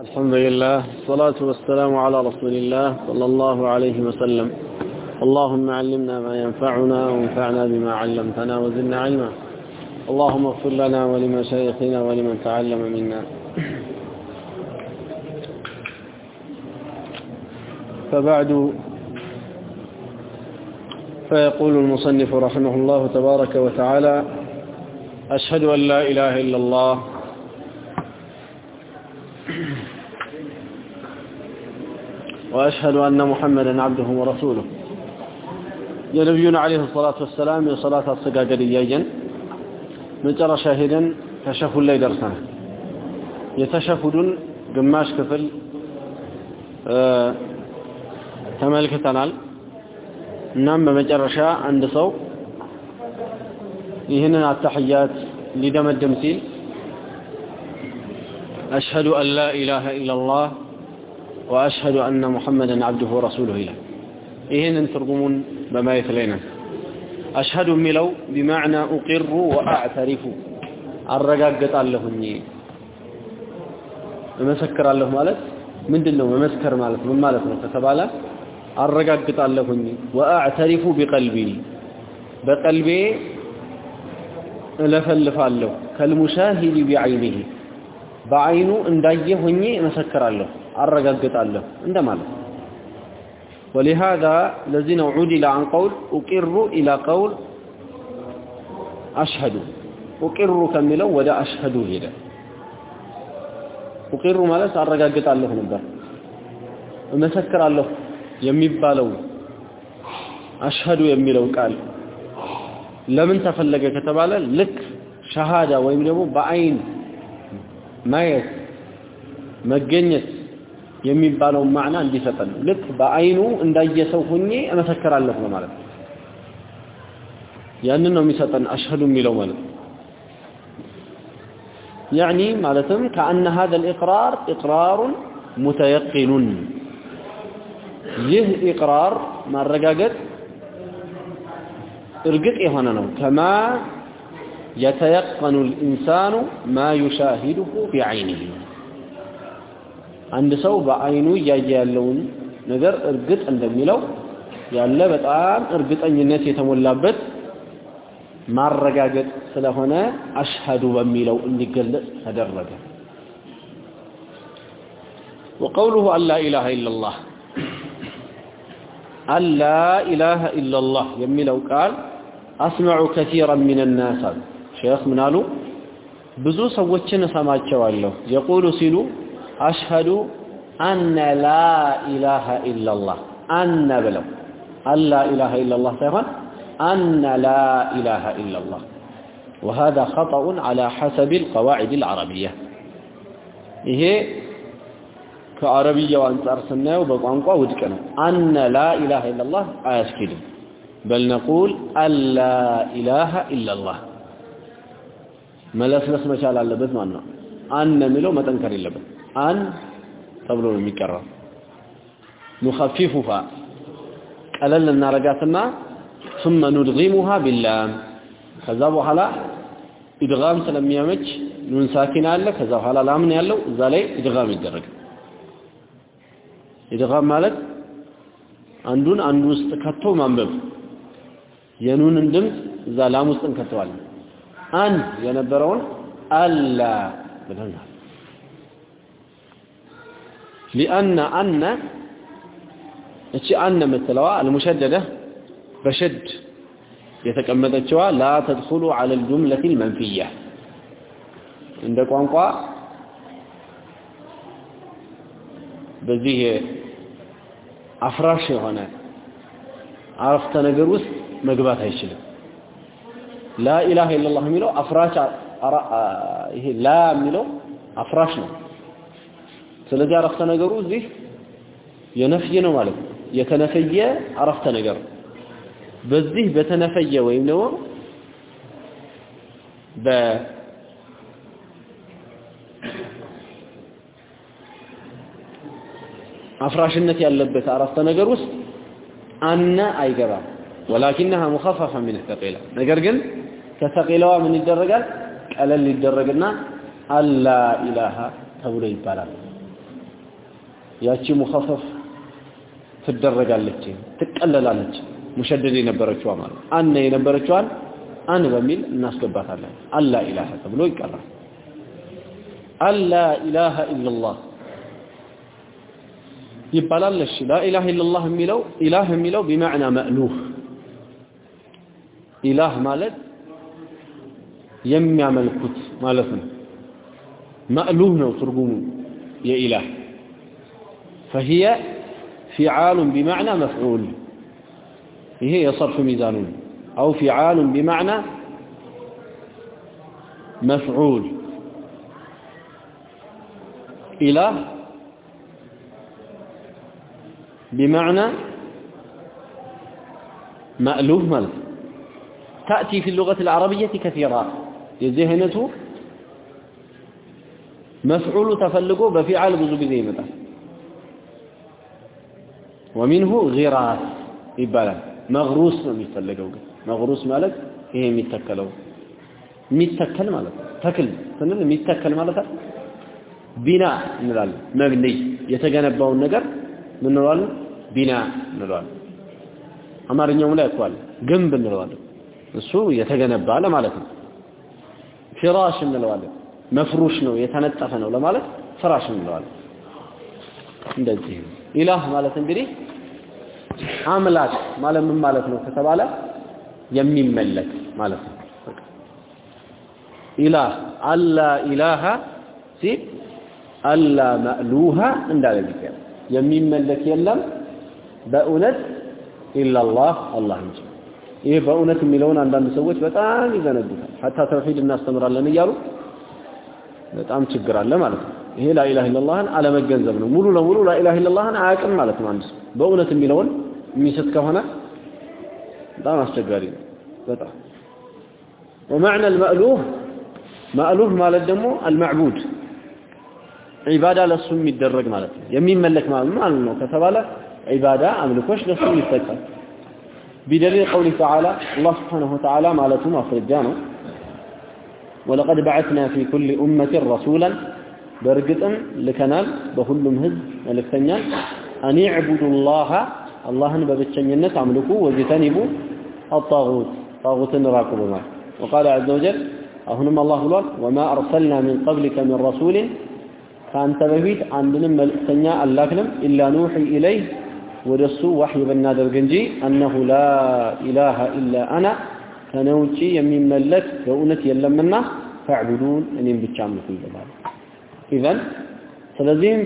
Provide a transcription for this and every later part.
الحمد لله الصلاة والسلام على رسول الله صلى الله عليه وسلم اللهم علمنا ما ينفعنا وانفعنا بما علمتنا وزدنا علما اللهم اغفر لنا ولمشايخنا ولمن تعلم منا فبعد فيقول المصنف رحمه الله تبارك وتعالى أشهد أن لا إله إلا الله وأشهد أن محمدا عبده ورسوله የነቢዩን ዓለይሂ ሰላቱ ወሰላም የሰላት አሰጋገድ እያየን መጨረሻ ሄደን ተሸሁድ ላይ ደርሰናል። የተሸሁዱን ግማሽ ክፍል ተመልክተናል። እናም በመጨረሻ አንድ ሰው ይህንን አተሕያት ሊደመድም ሲል أشهد أن لا إله إلا الله وأشهد أن محمدا عبده ورسوله إله إهن ترجمون بما يثلينا أشهد ملو بمعنى أقر وأعترف الرقاقة اللهني መመስከር አለሁ ማለት ምንድን ነው መመስከር ማለት ምን ማለት ነው ከተባለ አረጋግጣለሁኝ ወአዕተሪፉ ቢቀልቢ በቀልቤ እለፈልፋለሁ ከልሙሻሂድ ቢዐይኒሂ በአይኑ እንዳየ ሆኜ እመሰክራለሁ አረጋግጣለሁ እንደማለት ولهذا الذين عدل عن قول أقر إلى قول أشهد أقر كملوا ودا أشهد هنا أقر ማለት አረጋግጣለሁ ነበር እመሰክራለሁ የሚባለው አሽሀዱ የሚለው ቃል ለምን ተፈለገ ከተባለ ልክ ሸሃዳ ወይም ደግሞ በአይን ማየት መገኘት የሚባለውን ማዕና እንዲሰጠን ልክ በአይኑ እንዳየ ሰው ሆኜ እመሰክራለሁ ነው ማለት ነው። ያንን ነው የሚሰጠን አሽሀዱ የሚለው ማለት يعني ማለትም كأن هذا الإقرار إقرار متيقن ይህ ኢቅራር ማረጋገጥ እርግጥ የሆነ ነው ከማ يتيقن الإنسان ما يشاهده بعينه አንድ ሰው በአይኑ እያየ ያለውን ነገር እርግጥ እንደሚለው ያለ በጣም እርግጠኝነት የተሞላበት ማረጋገጥ ስለሆነ አሽሃዱ በሚለው እንዲገለጽ ተደረገ። ወቀውሉሁ አላ ኢላሃ ኢለላህ። አላ ኢላሃ ኢለላህ የሚለው ቃል አስመዑ ከሲራን ሚን ናስ አሉ። ሼክ ምን ብዙ ሰዎችን እሰማቸዋለሁ። የቁሉ ሲሉ أشهد أن لا إله إلا الله. أن بلو. أن لا إله إلا الله فهمت أن لا إله إلا الله. وهذا خطأ على حسب القواعد العربية. إيه كعربية وأنت أرسلناه بقانقا ودكنا أن لا إله إلا الله أشهد بل نقول أن لا إله إلا الله. ملس لس مشال الله لبث ما أن ملو ما تنكر اللبث አን ተብሎ ነው የሚቀራው። ኑኸፊፉሃ ቀለል እናረጋትና ثم ندغمها باللام ከዛ በኋላ ኢድጋም ስለሚያመች ኑን ሳኪን አለ ከዛ በኋላ ላምን ያለው እዛ ላይ ኢድጋም ይደረግ ኢድጋም ማለት አንዱን አንዱ ውስጥ ከቶ ማንበብ የኑንን ድምፅ እዛ ላም ውስጥ እንከተዋለን አንድ የነበረውን አላ ብለናል ሊአነ አነ እቺ አነ የምትለዋ አልሙሸደደ በሸድ የተቀመጠችዋ ላ ተድኹሉ ዐለ ልጁምለት ልመንፍያ እንደ ቋንቋ በዚህ አፍራሽ የሆነ አረፍተ ነገር ውስጥ መግባት አይችልም ላ ኢላሃ ኢላላህ የሚለው አፍራሽ ይሄ ላ የሚለው አፍራሽ ነው። ስለዚህ አረፍተ ነገሩ እዚህ የነፍይ ነው ማለት ነው። የተነፈየ አረፍተ ነገር በዚህ በተነፈየ ወይም ደግሞ በ አፍራሽነት ያለበት አረፍተ ነገር ውስጥ አነ አይገባም። ወላኪነሃ ሙኸፈፈ ሚን ተቂላ ነገር ግን ከተቂላዋ ምን ይደረጋል ቀለል ይደረግና አላ ኢላሃ ተብሎ ይባላል ያቺ ሙኸፈፍ ትደረጋለች ትቀለላለች። ሙሸደድ የነበረችዋ ማለት አነ የነበረችዋን አን በሚል እናስገባታለን። አላ ኢላሃ ተብሎ ይቀራል። አላ ኢላሃ ኢላላህ ይባላል። እሺ ላ ኢላሃ ኢላላህ የሚለው ኢላህ የሚለው ቢማዕና መእሉህ ኢላህ ማለት የሚያመልኩት ማለት ነው። መእሉህ ነው ትርጉሙ። የኢላህ فهي فعال بمعنى مفعول. هي يصرف ميزان. أو فعال بمعنى مفعول. إله بمعنى مألوف ملك تأتي في اللغة العربية كثيرا. يزهنته مفعول تفلقه بزو بزي متى ወሚንሁ ጊራስ ይባላል። መግሩስ ነው የሚፈለገው ግን መግሩስ ማለት ይሄ የሚተከለው የሚተከል ማለት ነው። ተክል ስንል የሚተከል ማለት አይደል? ቢና እንላለን። መብንይ የተገነባውን ነገር ምን እንለዋለን? ቢና እንለዋለን። አማርኛውም ላይ እኮ አለ ግንብ እንለዋለን። እሱ የተገነባ ለማለት ነው። ፍራሽ እንለዋለን። መፍሩሽ ነው የተነጠፈ ነው ለማለት ፍራሽ እንለዋለን። እንደዚህ ኢላህ ማለት እንግዲህ አምላክ ማለት ምን ማለት ነው ከተባለ የሚመለክ ማለት ነው። ኢላህ አላ ኢላሃ ሲል አላ መእሉሃ እንዳለ የሚመለክ የለም። በእውነት ኢላላህ አላህ እንጂ። ይህ በእውነት የሚለውን አንዳንድ ሰዎች በጣም ይዘነጉታል። ሐታ ተውሂድ እናስተምራለን እያሉ በጣም ችግር አለ ማለት ነው። ይሄ ላኢላህ ኢላላህን አለመገንዘብ ነው። ሙሉ ለሙሉ ላኢላህ ኢላላህን አያውቅም ማለት ነው አንድ ሰው። በእውነት የሚለውን የሚስት ከሆነ በጣም አስቸጋሪ ነው በጣም ومعنى المألوه مألوه ማለት ደግሞ المعبود ዒባዳ ለሱ የሚደረግ ማለት ነው የሚመለክ ማለት ነው ከተባለ ዒባዳ አምልኮች ለሱ ይፈጸም بدليل قوله تعالى الله سبحانه وتعالى مالته مفرجانه ولقد بعثنا في كل أمة رسولا برقطا لكنال بكلهم هزب ملكتنيان أن يعبدوا الله اللهن ببتشنينت عملكو وجتنبو الطاغوت طاغوتن راكبوما وقال عز وجل أهنم الله الله وما أرسلنا من قبلك من رسول فأنت ببيت عندنا ملتنيا اللاكنم إلا نوحي إليه ورسو وحي بناد القنجي أنه لا إله إلا أنا فنوتي يمين ملت فأنت يلمنا فاعبدون أن ينبتشان مثل ذلك إذن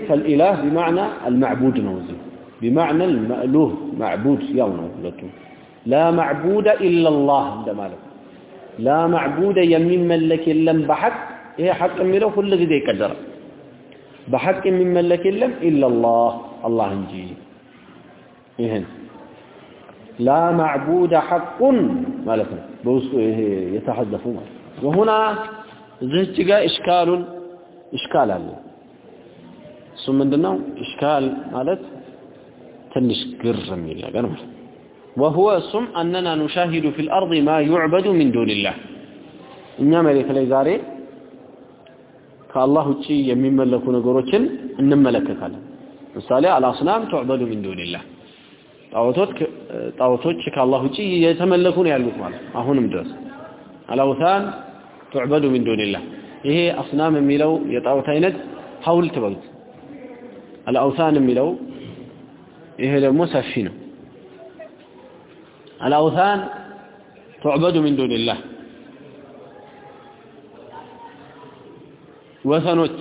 فالإله بمعنى المعبود نوزيه بمعنى المألوه معبود يالنا لكن لا معبود إلا الله لا معبود يمين ملك إلا بحق هي حق ميلو؟ كل غزي كدر بحق من ملك إلا الله الله نجي إهن لا معبود حق مالكم بوسو إيه يتحدثون وهنا ذهت جاء إشكال إشكال عليه ثم عندنا إشكال مالت ትንሽ ግር የሚል ነገር ማለት وهو እሱም أننا نشاهد في الأرض ما يعبد من دون الله እኛ መሬት ላይ ዛሬ ከአላህ ውጪ የሚመለኩ ነገሮችን እንመለከታለን ምሳሌ አልአስናም ትዕበዱ ሚን ዱንላህ ጣዖቶች ከአላህ ውጪ የተመለኩ ነው ያሉት ማለት አሁንም ድረስ አላውታን ትዕበዱ ሚን ዱንላህ ይሄ አስናም የሚለው የጣዖት አይነት ሐውልት በሉት አልአውታን የሚለው ይሄ ደግሞ ሰፊ ነው። አልአውታን ትዕበዱ ሚን ዱንላህ ወሰኖች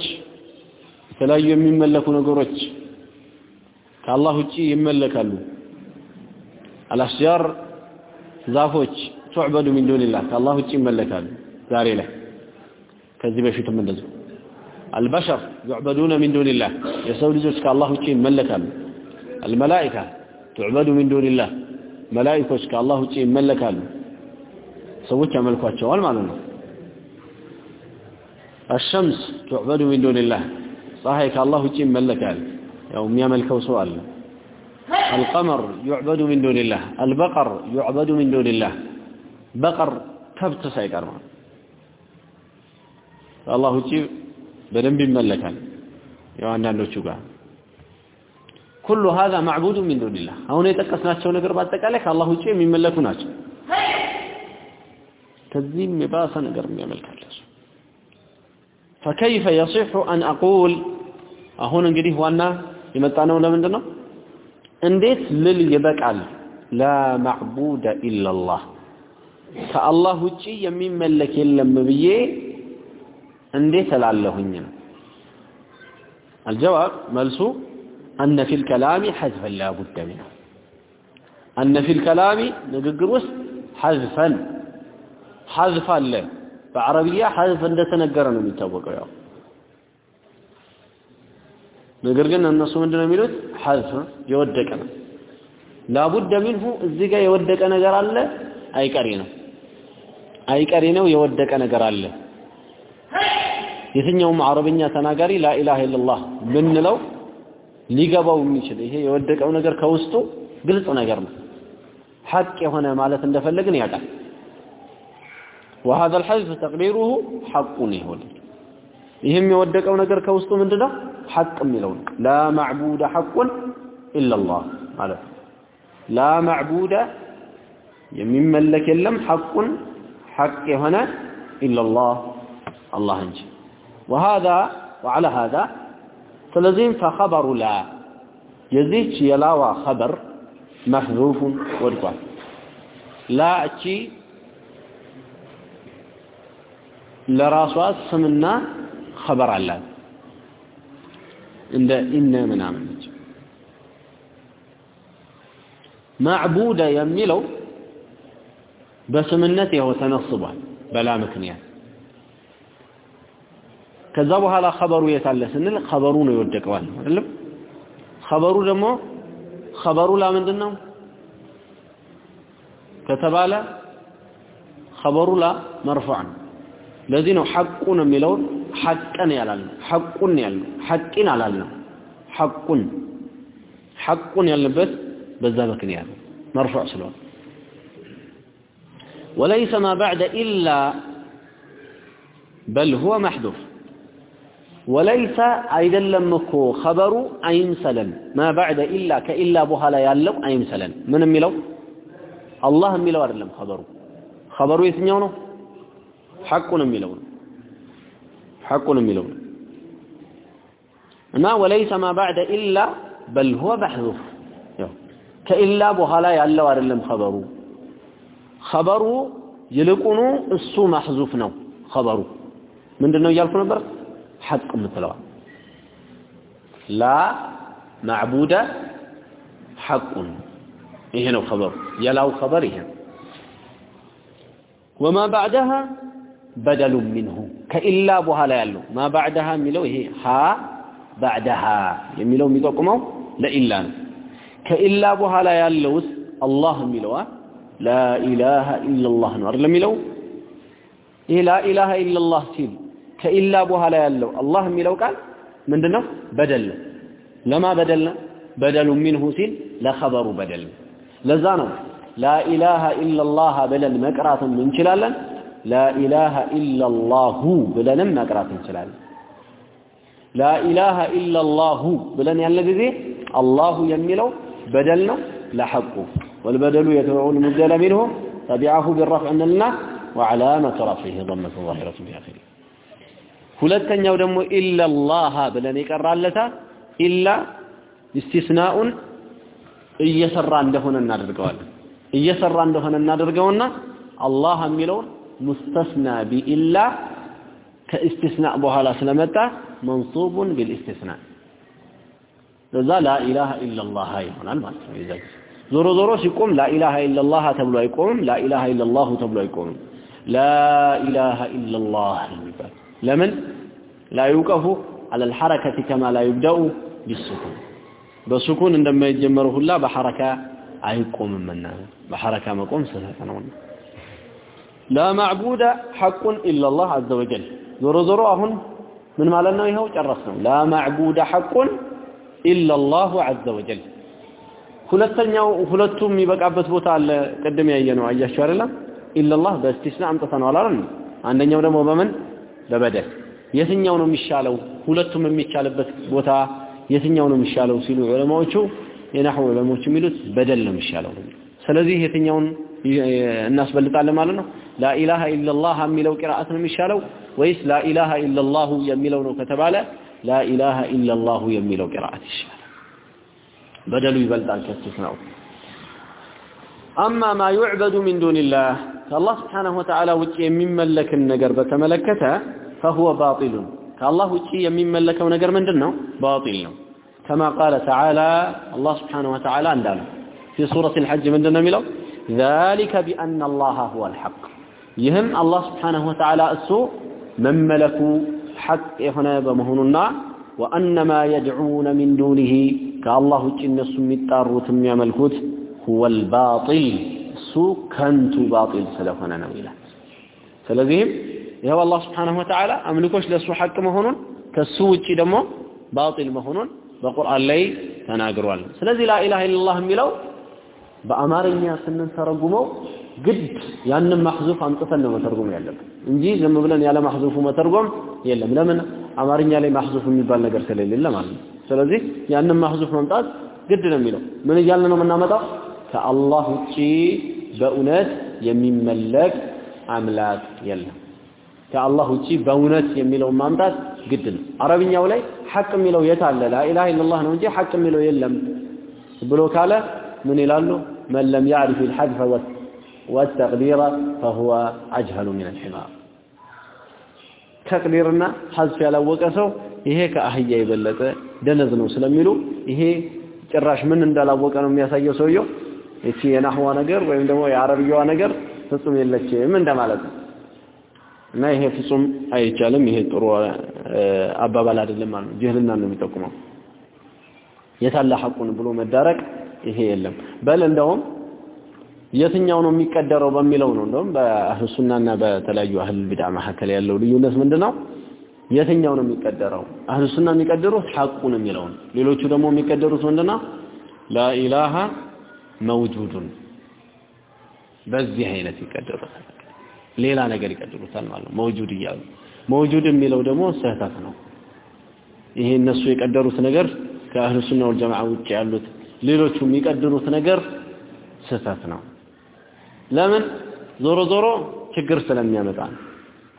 የተለያዩ የሚመለኩ ነገሮች ከአላህ ውጪ ይመለካሉ። አልአሽጃር ዛፎች ቱዕበዱ ሚን ዱንላህ ከአላህ ውጪ ይመለካሉ ዛሬ ላይ። ከዚህ በፊትም እንደዚሁ። አልበሸር ዩዕበዱነ ሚን ዱንላህ የሰው ልጆች ከአላህ ውጪ ይመለካሉ አልመላኢካ ቱዕበዱ ሚን ዱንላህ መላኢኮች ከአላህ ውጪ ይመለካሉ ሰዎች ያመልኳቸዋል ማለት ነው الشمس تعبد من دون الله ፀሐይ ከአላህ ውጪ ይመለካል ያው የሚያመልከው ሰው አለ القمر يعبد من دون الله البقر يعبد من دون الله بقر ከብት ሳይቀር ማለት ከአላህ ውጪ በደንብ ይመለካል ያው አንዳንዶቹ ጋር ኩሉ ሀዛ ማዕቡዱ ሚን ዱንላህ አሁን የጠቀስናቸው ነገር በአጠቃላይ ከአላህ ውጭ የሚመለኩ ናቸው። ከዚህም የባሰ ነገር የሚያመልካል ፈከይፈ የሲሑ አን አቁል አሁን እንግዲህ ዋና የመጣነው ለምንድን ነው? እንዴት ልል ይበቃል ላ ማዕቡደ ኢላላህ ከአላህ ውጪ የሚመለክ የለም ብዬ እንዴት እላለሁኝ ነው። አልጀዋብ መልሱ አነ ፊል ከላሚ ሐዝፈን ላ ቡደ ሚንሁ አነ ፊል ከላሚ ንግግር ውስጥ ሐዝፈን ሐዝፍ አለ። በአረብያ ሐዝፍ እንደተነገረ ነው የሚታወቀው። ያው ነገር ግን እነሱ ምንድነው የሚሉት? ሐዝፍ የወደቀ ነው። ላቡደ ሚንሁ እዚህ ጋር የወደቀ ነገር አለ፣ አይቀሬ ነው። አይቀሬ ነው፣ የወደቀ ነገር አለ። የትኛውም አረብኛ ተናጋሪ ላኢላሃ ኢለላህ ብንለው ሊገባው የሚችል ይሄ የወደቀው ነገር ከውስጡ ግልጽ ነገር ነው። ሐቅ የሆነ ማለት እንደፈለግን ያውቃል። وهذا الحذف تقريره حق يهون ይህም የወደቀው ነገር ከውስጡ ምንድነው ሐቅ የሚለው ነው لا معبود حق الا الله ማለት ላ معبود የሚመለክ የለም ሐቁን ሐቅ የሆነ الا الله አላህ እንጂ وهذا وعلى هذا فلازم فخبر لا. يزيد شي لا وخبر محذوف ورقا لا شي لراسوا سمنا خبر على. عند إن من عملت معبودة يميلو بسمنته وتنصبه. بلا مكنيات ከዛ በኋላ ኸበሩ የት አለ ስንል ኸበሩ ነው ይወደቀዋል አይደለም ኸበሩ ደግሞ ኸበሩ ላ ምንድን ነው ከተባለ ኸበሩ ላ መርፉዕ ነው ለዚህ ነው ሐቁን የሚለውን ሐቀን ያላልነው ሐቁን ያልነው ሐቂን አላልነው ሐቁን ሐቁን ያልንበት በዛ ምክንያት መርፉዕ ስለሆነ وليس ما بعد إلا بل هو محذوف ወለይሰ አይደለም እኮ ኸበሩ አይምሰለን ማ ባዕደ ኢላ ከኢላ በኋላ ያለው አይምሰለን ምን የሚለው? አላህ የሚለው አይደለም ኸበሩ። ኸበሩ የትኛው ነው? ሐቁን የሚለው ነው። ሐቁን የሚለው ነው። እና ወለይሰ ማ ባዕደ ኢላ በል ሁወ ባሕዙ ከኢላ በኋላ ያለው አይደለም ኸበሩ። ኸበሩ ይልቁኑ እሱ ማሕዙፍ ነው ኸበሩ። ምንድን ነው እያልኩ ነበር? ሐቅ የምትለዋ ላ ማዕቡደ ሐቁን ይሄ ነው ኸበሩ የላው ኸበር ይሄ ወማ ባዕደሃ በደሉ ሚንሁ ከኢላ በኋላ ያለው ማ ባዕደሃ የሚለው ይሄ ሀ ባዕደሃ የሚለው የሚጠቁመው ለኢላ ነው። ከኢላ በኋላ ያለውስ አላህ የሚለዋ ላኢላሃ ኢላላህ ነው አይደል የሚለው ይሄ ላኢላሃ ኢላላህ ሲል ከኢላ በኋላ ያለው አላህ የሚለው ቃል ምንድነው? በደል ነው። ለማ በደል ነው? በደሉ ሚንሁ ሲል ለኸበሩ በደል ነው። ለዛ ነው ላኢላሃ ኢላላህ ብለን መቅራትም እንችላለን። ላኢላሃ ኢላላሁ ብለንም መቅራት እንችላለን። ላኢላሃ ኢላላሁ ብለን ያለ ጊዜ አላሁ የሚለው በደል ነው ለሐቁ ወልበደሉ የትበዑ ልሙደለ ሚንሁ ተቢዐሁ ቢረፍዕ እንልና ወዓላመቱ ረፊህ ضመቱ ظاهረቱ ቢአኺሪህ ሁለተኛው ደግሞ ኢላላህ ብለን የቀራለታ ኢላ ኢስቲስናኡን እየሰራ እንደሆነ እናደርገዋለን እየሰራ እንደሆነ እናደርገውና አላህ የሚለውን ሙስተስና ቢኢላ ከእስትስናእ በኋላ ስለመጣ መንሱቡን ቢልእስትስናእ ለዛ ላኢላሃ ኢላላህ ይሆናል ማለት ነው። የዛ ዞሮ ዞሮ ሲቆም ላኢላሃ ኢላላህ ተብሎ አይቆምም። ላኢላሃ ኢላላሁ ተብሎ አይቆምም። ላኢላሃ ኢላላህ የሚባል ለምን لا يوقف على الحركة كما لا يبدأ بسكون በ سكون እንደማይጀመሩ ሁላ በ حركة አይቆምምና በ حركة መቆም ስህተት ነውና لا معبود حق إلا الله عز وجل ዞሮ ዞሮ አሁን ምን ማለት ነው? ይኸው ጨረስ ነው። لا معبود حق إلا الله عز وجل። ሁለተኛው ሁለቱም የሚበቃበት ቦታ አለ። ቅድም ያየ ነው አያችሁ አይደለም? ኢላላህ በእስቲስና አምጥተነዋል አይደል? አንደኛው ደግሞ በምን በበደል። የትኛው ነው የሚሻለው? ሁለቱም የሚቻልበት ቦታ የትኛው ነው የሚሻለው ሲሉ ዑለማዎቹ የናህው ዑለማዎቹ የሚሉት በደል ነው የሚሻለው። ስለዚህ የትኛውን እናስበልጣለን ማለት ነው? ላኢላሃ ኢላላህ የሚለው ቂራአት ነው የሚሻለው ወይስ ላኢላሃ ኢላላሁ የሚለው ነው ከተባለ ላኢላሃ ኢላላሁ የሚለው ቂራአት ይሻላል? በደሉ ይበልጣል ከሱስ ነው أما ما يعبد من دون الله فالله سبحانه وتعالى وكي ممن ملك النجر بتملكته فهو باطل. كالله وكي ممن لك ونجر من دونه؟ باطل. كما قال تعالى الله سبحانه وتعالى عندنا في سورة الحج من دونه ملو ذلك بأن الله هو الحق. يهم الله سبحانه وتعالى السوء من ملكوا حق هنا بمهننا وأنما يدعون من دونه كالله وجه الناس من يا ملكوت. ሁወል ባጢል እሱ ከንቱ ባጢል ስለሆነ ነው ይላል። ስለዚህም ይኸው አላህ ስብሓነሁ ወተዓላ አምልኮች ለእሱ ሐቅ መሆኑን ከሱ ውጪ ደግሞ ባጢል መሆኑን በቁርአን ላይ ተናግሯል። ስለዚህ ላኢላሃ ኢለላህ የሚለው በአማርኛ ስንተረጉመው ግድ ያንን ማህዙፍ አምጥተን ነው መተርጎም ያለብን እንጂ ዝም ብለን ያለ ማህዙፉ መተርጎም የለም። ለምን አማርኛ ላይ ማህዙፍ የሚባል ነገር ስለሌለ ማለት ነው። ስለዚህ ያንን ማህዙፍ መምጣት ግድ ነው የሚለው ምን እያልን ነው የምናመጣው? ከአላህ ውጪ በእውነት የሚመለክ አምላክ የለም። ከአላህ ውጪ በእውነት የሚለው ማምጣት ግድ ነው። አረብኛው ላይ ሐቅ የሚለው የት አለ? ላኢላሃ ኢለላህ ነው እንጂ ሐቅ የሚለው የለም ብሎ ካለ ምን ይላሉ? መን ለም ያዕሪፍ አልሐድፈ ወተቅዲረ ፈሁወ አጅሀሉ ሚን አልሒማር ተቅዲርና ሐዝፍ ያላወቀ ሰው ይሄ ከአህያ የበለጠ ደነዝ ነው ስለሚሉ ይሄ ጭራሽ ምን እንዳላወቀ ነው የሚያሳየው ሰውየው እቺ የናህዋ ነገር ወይም ደግሞ የአረብያዋ ነገር ፍጹም የለችም እንደማለት ነው። እና ይሄ ፍጹም አይቻልም። ይሄ ጥሩ አባባል አይደለም ማለት ነው። ጅህልና ነው የሚጠቁመው። የታለ ሐቁን ብሎ መዳረቅ ይሄ የለም። በል እንደውም የትኛው ነው የሚቀደረው በሚለው ነው እንደውም በአህሉ ሱናና በተለያዩ አህል ቢድዓ መካከል ያለው ልዩነት ምንድነው? የትኛው ነው የሚቀደረው? አህሉ ሱና የሚቀደሩት ሐቁን የሚለውን። ሌሎቹ ደግሞ የሚቀደሩት ምንድነው? ላኢላሃ መውጁዱን በዚህ አይነት ይቀደሩታል። ሌላ ነገር ይቀድሩታል ማለት ነው። መውጁድ እያሉ መውጁድ የሚለው ደግሞ ስህተት ነው። ይሄ እነሱ የቀደሩት ነገር ከአህሉ ሱና ወልጀማዓ ውጭ ያሉት ሌሎቹ የሚቀድሩት ነገር ስህተት ነው። ለምን? ዞሮ ዞሮ ችግር ስለሚያመጣ ነው።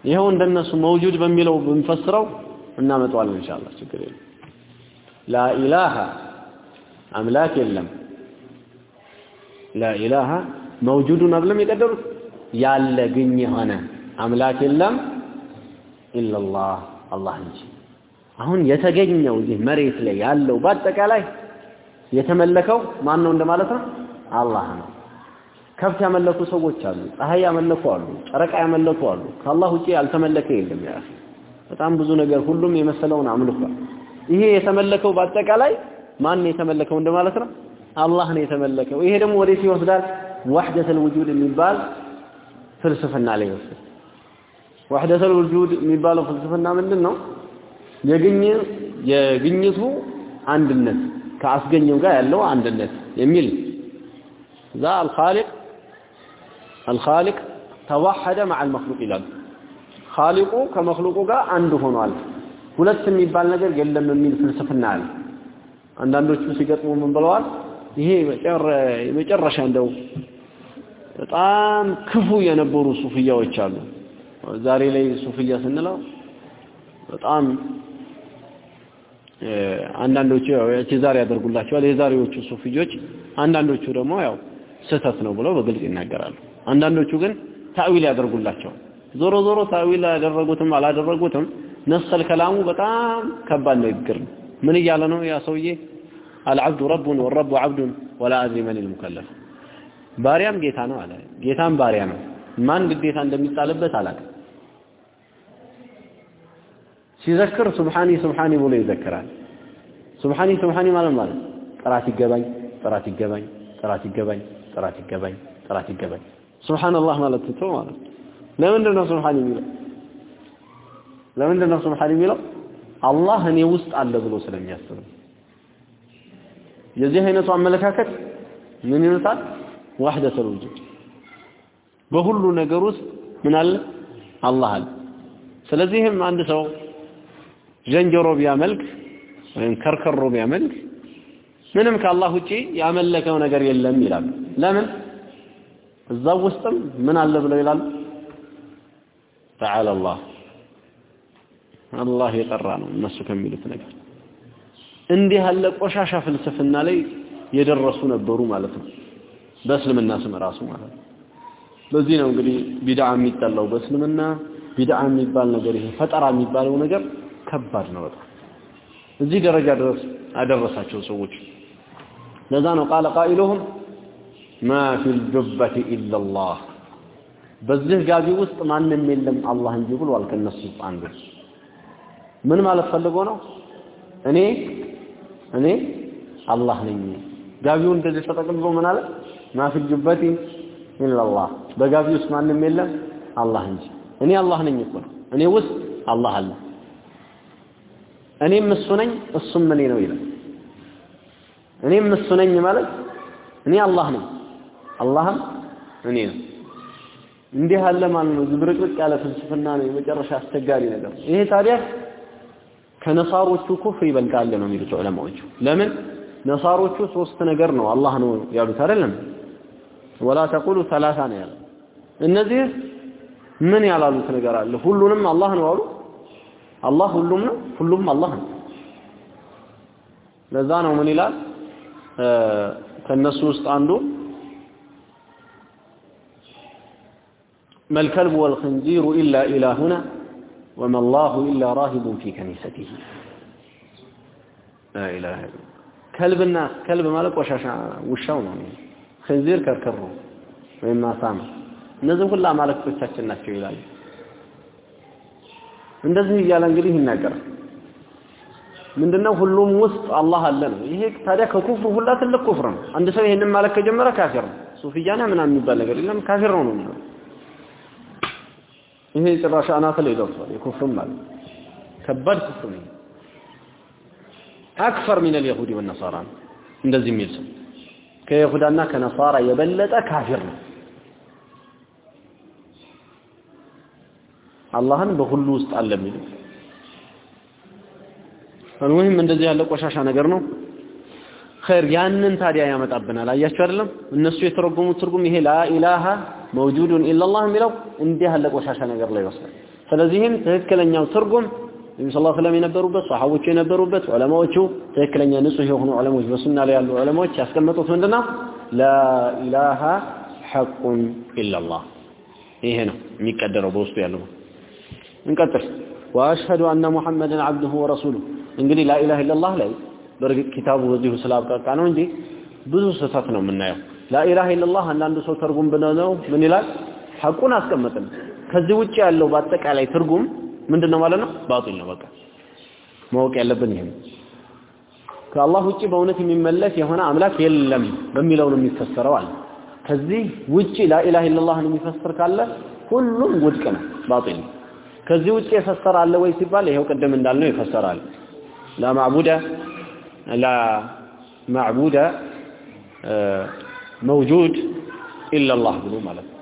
ይኸው እንደነሱ መውጁድ በሚለው ብንፈስረው እናመጣዋለን ኢንሻአላህ ችግር የለም። ላኢላሃ አምላክ የለም ላኢላሃ መውጁዱን አይደለም የቀደሩት? ያለ ግን የሆነ አምላክ የለም ኢላላህ አላህ እንጂ። አሁን የተገኘው እዚህ መሬት ላይ ያለው በአጠቃላይ የተመለከው ማን ነው እንደማለት ነው? አላህ ነው። ከብት ያመለኩ ሰዎች አሉ ፀሐይ ያመለኩ አሉ ጨረቃ ያመለኩ አሉ። ከአላህ ውጪ ያልተመለከ የለም ያ በጣም ብዙ ነገር ሁሉም የመሰለውን አምልኳል። ይሄ የተመለከው በአጠቃላይ ማን የተመለከው እንደማለት ነው አላህ ነው የተመለከው ይሄ ደግሞ ወዴት ይወስዳል ወህደተል ውጁድ የሚባል ፍልስፍና ላይ ይወስዳል ወህደተል ውጁድ የሚባለው ፍልስፍና ምንድን ነው የግኝ የግኝቱ አንድነት ከአስገኘው ጋር ያለው አንድነት የሚል ዛ አልኻሊቅ አልኻሊቅ ተዋሐደ مع المخلوق ይላል ኻሊቁ ከመክሉቁ ጋር አንድ ሆኗል ሁለት የሚባል ነገር የለም የሚል ፍልስፍና አለ አንዳንዶቹ ሲገጥሙ ምን ብለዋል ይሄ የመጨረሻ እንደው በጣም ክፉ የነበሩ ሱፍያዎች አሉ። ዛሬ ላይ ሱፍያ ስንለው በጣም አንዳንዶቹ ያው ኢዕቲዛር ያደርጉላቸዋል። የዛሬዎቹ ሱፍዮች አንዳንዶቹ ደግሞ ያው ስህተት ነው ብለው በግልጽ ይናገራሉ። አንዳንዶቹ ግን ታዊል ያደርጉላቸዋል። ዞሮ ዞሮ ታዊል ያደረጉትም አላደረጉትም ነሰል ከላሙ በጣም ከባድ ንግግር ነው። ምን እያለ ነው ያ ሰውዬ አልዓብዱ ረቡን ወረቡ ዓብዱን ወላ አድሪ መን ልሙከለፍ ባሪያም ጌታ ነው አለ። ጌታም ባሪያ ነው። ማን ግዴታ እንደሚጣልበት አላውቅም። ሲዘክር ሱብሃኒ ሱብሃኒ ብሎ ይዘክራል። ሱብሃኒ ሱብሃኒ ማለት ማለት ጥራት ይገባኝ ጥራት ይገባኝ ጥራት ይገባኝ ጥራት ይገባኝ ጥራት ይገባኝ። ሱብሃንአላህ ማለት ትቶ ማለት ለምንድን ነው ሱብሃኒ የሚለው? ለምንድን ነው ሱብሃኒ የሚለው? አላህ እኔ ውስጥ አለ ብሎ ስለሚያስብ የዚህ አይነቱ አመለካከት ምን ይሉታል ወህደቱል ውጁድ በሁሉ ነገር ውስጥ ምን አለ አላህ አለ ስለዚህም አንድ ሰው ጀንጀሮ ቢያመልክ ወይም ከርከሮ ቢያመልክ ምንም ከአላህ ውጪ ያመለከው ነገር የለም ይላሉ። ለምን? እዛው ውስጥም ምን አለ ብለው ይላሉ? ተዓላ አላህ አላህ የጠራ ነው እነሱ ከሚሉት ነገር እንዲህ ያለ ቆሻሻ ፍልስፍና ላይ የደረሱ ነበሩ ማለት ነው። በእስልምና ስም ራሱ ማለት ነው። በዚህ ነው እንግዲህ ቢድዓ የሚጠላው በእስልምና። ቢድዓ የሚባል ነገር ይሄ ፈጠራ የሚባለው ነገር ከባድ ነው በጣም። እዚህ ደረጃ ድረስ አደረሳቸው ሰዎች። ለዛ ነው قال قائلهم ما في الجبة إلا الله በዚህ ጋቢ ውስጥ ማንም የለም አላህ እንጂ ብሏል ከነሱ አንዱ። ምን ማለት ፈልጎ ነው? እኔ እኔ አላህ ነኝ። ጋቢውን እንደዚህ ተጠቅልሎ ምን አለ? ما في الجبة إلا الله በጋቢ ውስጥ ማንም የለም? አላህ እንጂ። እኔ አላህ ነኝ እኮ እኔ ውስጥ አላህ አለ። እኔም እሱ ነኝ እሱም እኔ ነው ይላል። እኔም እሱ ነኝ ማለት እኔ አላህ ነኝ። አላህም እኔ ነው። እንዲህ ያለ ማለት ነው። ዝብርቅርቅ ያለ ፍልስፍና ነው የመጨረሻ አስቸጋሪ ነገር። ይሄ ታዲያ ከነሳሮቹ ኩፍር ይበልጣል ነው የሚሉት ዑለማዎቹ። ለምን ነሳሮቹ ሶስት ነገር ነው አላህ ነው ያሉት አይደለም። ወላ ተቁሉ ሰላሳ ነው ያለው። እነዚህ ምን ያላሉት ነገር አለ? ሁሉንም አላህ ነው አሉ። አላህ ሁሉም ነው፣ ሁሉም አላህ ነው። ለዛ ነው ምን ይላል ከነሱ ውስጥ አንዱ መልከልብ ወልክንዚሩ ኢላ ኢላሁና وما الله إلا راهب في كنيسته لا إله إلا كلبنا كلب مالك وشاشا وشاو خنزير كركرو وإما سامة እነዚህ ሁላ ማለክቶቻችን ናቸው ይላል እንደዚህ እያለ እንግዲህ ይናገራል ምንድነው ሁሉም ውስጥ አላህ አለ ነው ይሄ ታዲያ ከኩፍሩ ሁላ ትልቅ ኩፍር ነው አንድ ሰው ይሄንን ማለት ከጀመረ ካፊር ነው ሱፊያና ምናምን የሚባል ነገር የለም ካፊር ነው ነው ይሄ ጭራሽ አናት ላይ ደርሷል የኩፍርም ማለት ከባድ ኩፍር ነው አክፈር ሚን اليهود والنصارى እንደዚህ የሚል ሰው ከይሁዳና ከነሳራ የበለጠ ካፊር ነው አላህን በሁሉ ውስጥ አለ የሚል المهم እንደዚህ ያለ ቆሻሻ ነገር ነው ኸይር ያንን ታዲያ ያመጣብናል አያችሁ አይደለም እነሱ የተረጎሙት ትርጉም ይሄ ላኢላሃ መውጁዱን ኢላላህ የሚለው እንዲህ ያለ ቆሻሻ ነገር ላይ ይወስዳል። ስለዚህም ትክክለኛው ትርጉም ነቢ ስ ሰለም የነበሩበት ሰሓቦቹ የነበሩበት ዑለማዎቹ ትክክለኛ ንጹህ የሆኑ ዑለሞች በሱና ላይ ያሉ ዑለማዎች ያስቀመጡት ምንድነው? ላኢላሃ ሐቁን ኢላላህ ይሄ ነው የሚቀደረው በውስጡ ያለው። እንቀጥል። ወአሽሀዱ አነ ሙሐመድን አብዱሁ ወረሱሉሁ እንግዲህ ላኢላሃ ኢላላህ ላይ በእርግጥ ኪታቡ በዚሁ ስላብቃቃ ነው እንጂ ብዙ ስህተት ነው የምናየው ላኢላሃ ኢላላህ አንዳንዱ ሰው ትርጉም ብለው ምን ይላል? ሐቁን አስቀመጥን። ከዚህ ውጭ ያለው በአጠቃላይ ትርጉም ምንድነው ማለት ነው? ባጢል ነው። በቃ ማወቅ ያለብን ይሄ ከአላህ ውጭ በእውነት የሚመለክ የሆነ አምላክ የለም በሚለው ነው የሚፈሰረው አለ። ከዚህ ውጭ ላኢላሃ ኢላላህን የሚፈስር ካለ ሁሉም ውድቅ ነው ባጢል ነው። ከዚህ ውጭ የፈሰረ አለ ወይ ሲባል ይሄው ቅድም እንዳልነው ይፈሰራል ላ ማዕቡደ ላ ማዕቡደ መውጁድ ኢላላህ ብሎ ማለት ነው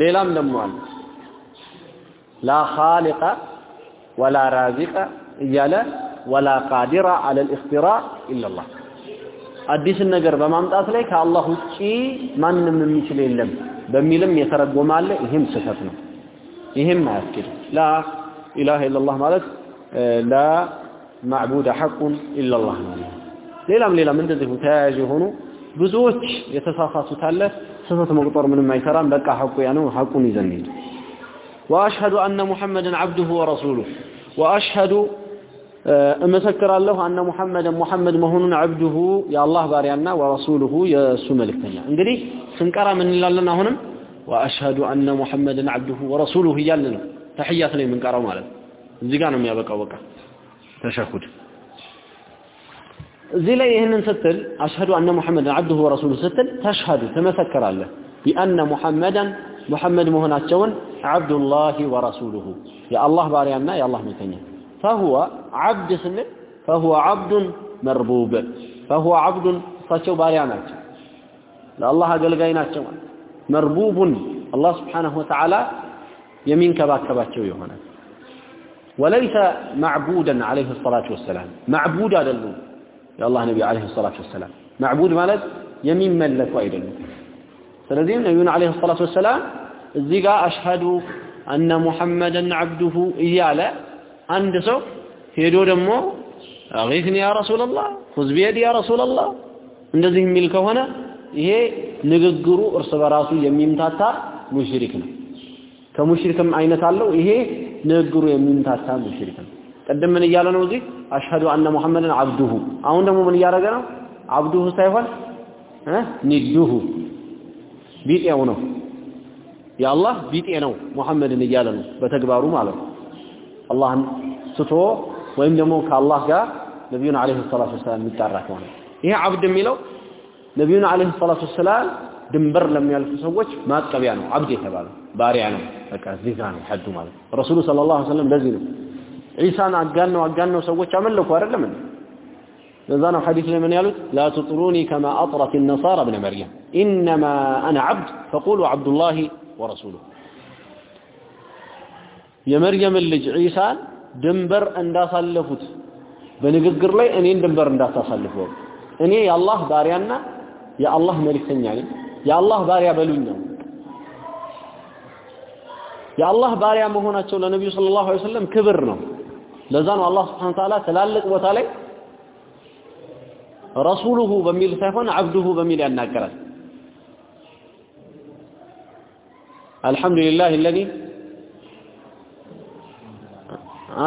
ሌላም ደግሞ አለ ላ ኻሊቀ ወላ ራዚቀ እያለ ወላ ቃዲረ አለ ልእክትራ ኢላላህ አዲስን ነገር በማምጣት ላይ ከአላህ ውጪ ማንም የሚችል የለም በሚልም የተረጎመ አለ ይህም ስህተት ነው ይህም አያስኬድም ላ ኢላሃ ኢላላህ ማለት ላ ማዕቡደ ሐቁን ኢላላህ ማለት ሌላም ሌላም እንደዚሁ ተያያዥ የሆኑ ብዙዎች የተሳሳቱት አለ። ስህተት መቁጠር ምንም አይሰራም። በቃ ሐቁ ያ ነው። ሐቁን ይዘን ሄድ ወአሽሀዱ አነ ሙሐመድን አብዱሁ ወረሱሉሁ። ወአሽሀዱ እመሰክራለሁ። አነ ሙሐመድን ሙሐመድ መሆኑን አብዱሁ የአላህ ባሪያና ወረሱሉሁ የእሱ መልእክተኛ። እንግዲህ ስንቀራ ምን እንላለን አሁንም። ወአሽሀዱ አነ ሙሐመድን አብዱሁ ወረሱሉሁ እያልን ነው። ተሕያት ላይ የምንቀራው ማለት እዚህ ጋር ነው የሚያበቃው በቃ። ተሸሁድ እዚህ ላይ ይህንን ስትል አሽሀዱ አነ ሙሐመድን አብዱሁ ወረሱሉሁ ስትል ተሽሀዱ ትመሰክራለህ። ቢአነ ሙሐመደን ሙሐመድ መሆናቸውን አብዱላሂ ወረሱሉሁ የአላህ ባሪያና የአላህ መልእክተኛ ፈሁወ ዓብድ ስንል ፈሁወ ዓብዱን መርቡብ ፈሁወ ዓብዱን እሳቸው ባሪያ ናቸው ለአላህ አገልጋይ ናቸው መርቡቡን አላህ ስብሓንሁ ወተዓላ የሚንከባከባቸው የሆነ ወለይሰ ማዕቡደን ዓለይሂ ሰላቱ ወሰላም ማዕቡድ አይደሉም የአላህ ነቢ ዓለይሂ ሰላቱ ወሰላም ማዕቡድ ማለት የሚመለኩ አይደሉም ስለዚህም ነቢዩን ዓለይሂ ሰላቱ ወሰላም እዚህ ጋር አሽሀዱ አነ ሙሐመደን ዓብዱሁ እያለ አንድ ሰው ሄዶ ደግሞ አጊትኒ ያ ረሱላላህ ሁዝ ቢየዲ ያ ረሱላላህ እንደዚህ የሚል ከሆነ ይሄ ንግግሩ እርስ በራሱ የሚምታታ ሙሽሪክ ነው። ከሙሽሪክም አይነት አለው። ይሄ ንግግሩ የሚምታታ ሙሽሪክ ነው። ቅድም ምን እያለ ነው እዚህ አሽሀዱ አነ ሙሐመድን አብዱሁ። አሁን ደግሞ ምን እያደረገ ነው? አብዱሁ ሳይሆን ኒዱሁ ቢጤው ነው። የአላህ ቢጤ ነው ሙሐመድን እያለ ነው በተግባሩ ማለት ነው። አላህን ስቶ ወይም ደግሞ ከአላህ ጋር ነቢዩን ዓለይሂ ሰላቱ ወሰላም የሚጣራ ከሆነ ይሄ አብድ የሚለው ነቢዩን ዓለይሂ ሰላቱ ወሰላም ድንበር ለሚያልፉ ሰዎች ማቀቢያ ነው። አብድ የተባለው ባሪያ ነው። በቃ እዚህ ነው ሐዱ ማለት ረሱሉ ሰለላሁ ዐለይሂ ወሰለም ለዚህ ነው ዒሳን አጋነው አጋነው ሰዎች አመለኩ አይደለም እንዴ? ለዛ ነው ሐዲስ ላይ ምን ያሉት? ላ ትጥሩኒ ከማ አጥረት ነሳራ ብነ መርየም። ኢነማ አነ ዓብድ ፈቁሉ ዓብዱላሂ ወረሱሉሁ የመርየምን ልጅ ዒሳን ድንበር እንዳሳለፉት በንግግር ላይ እኔን ድንበር እንዳታሳልፉ። እኔ የአላህ ባሪያና የአላህ መልእክተኛ ነኝ። የአላህ ባሪያ በሉኝ ነው። የአላህ ባሪያ መሆናቸው ለነቢዩ ሰለላሁ ዐለይሂ ወሰለም ክብር ነው ለዛ ነው አላህ ስብሐነ ወተዓላ ትላልቅ ቦታ ላይ ረሱሉሁ በሚል ሳይሆን አብዱሁ በሚል ያናገራል አልሐምዱሊላህ الذي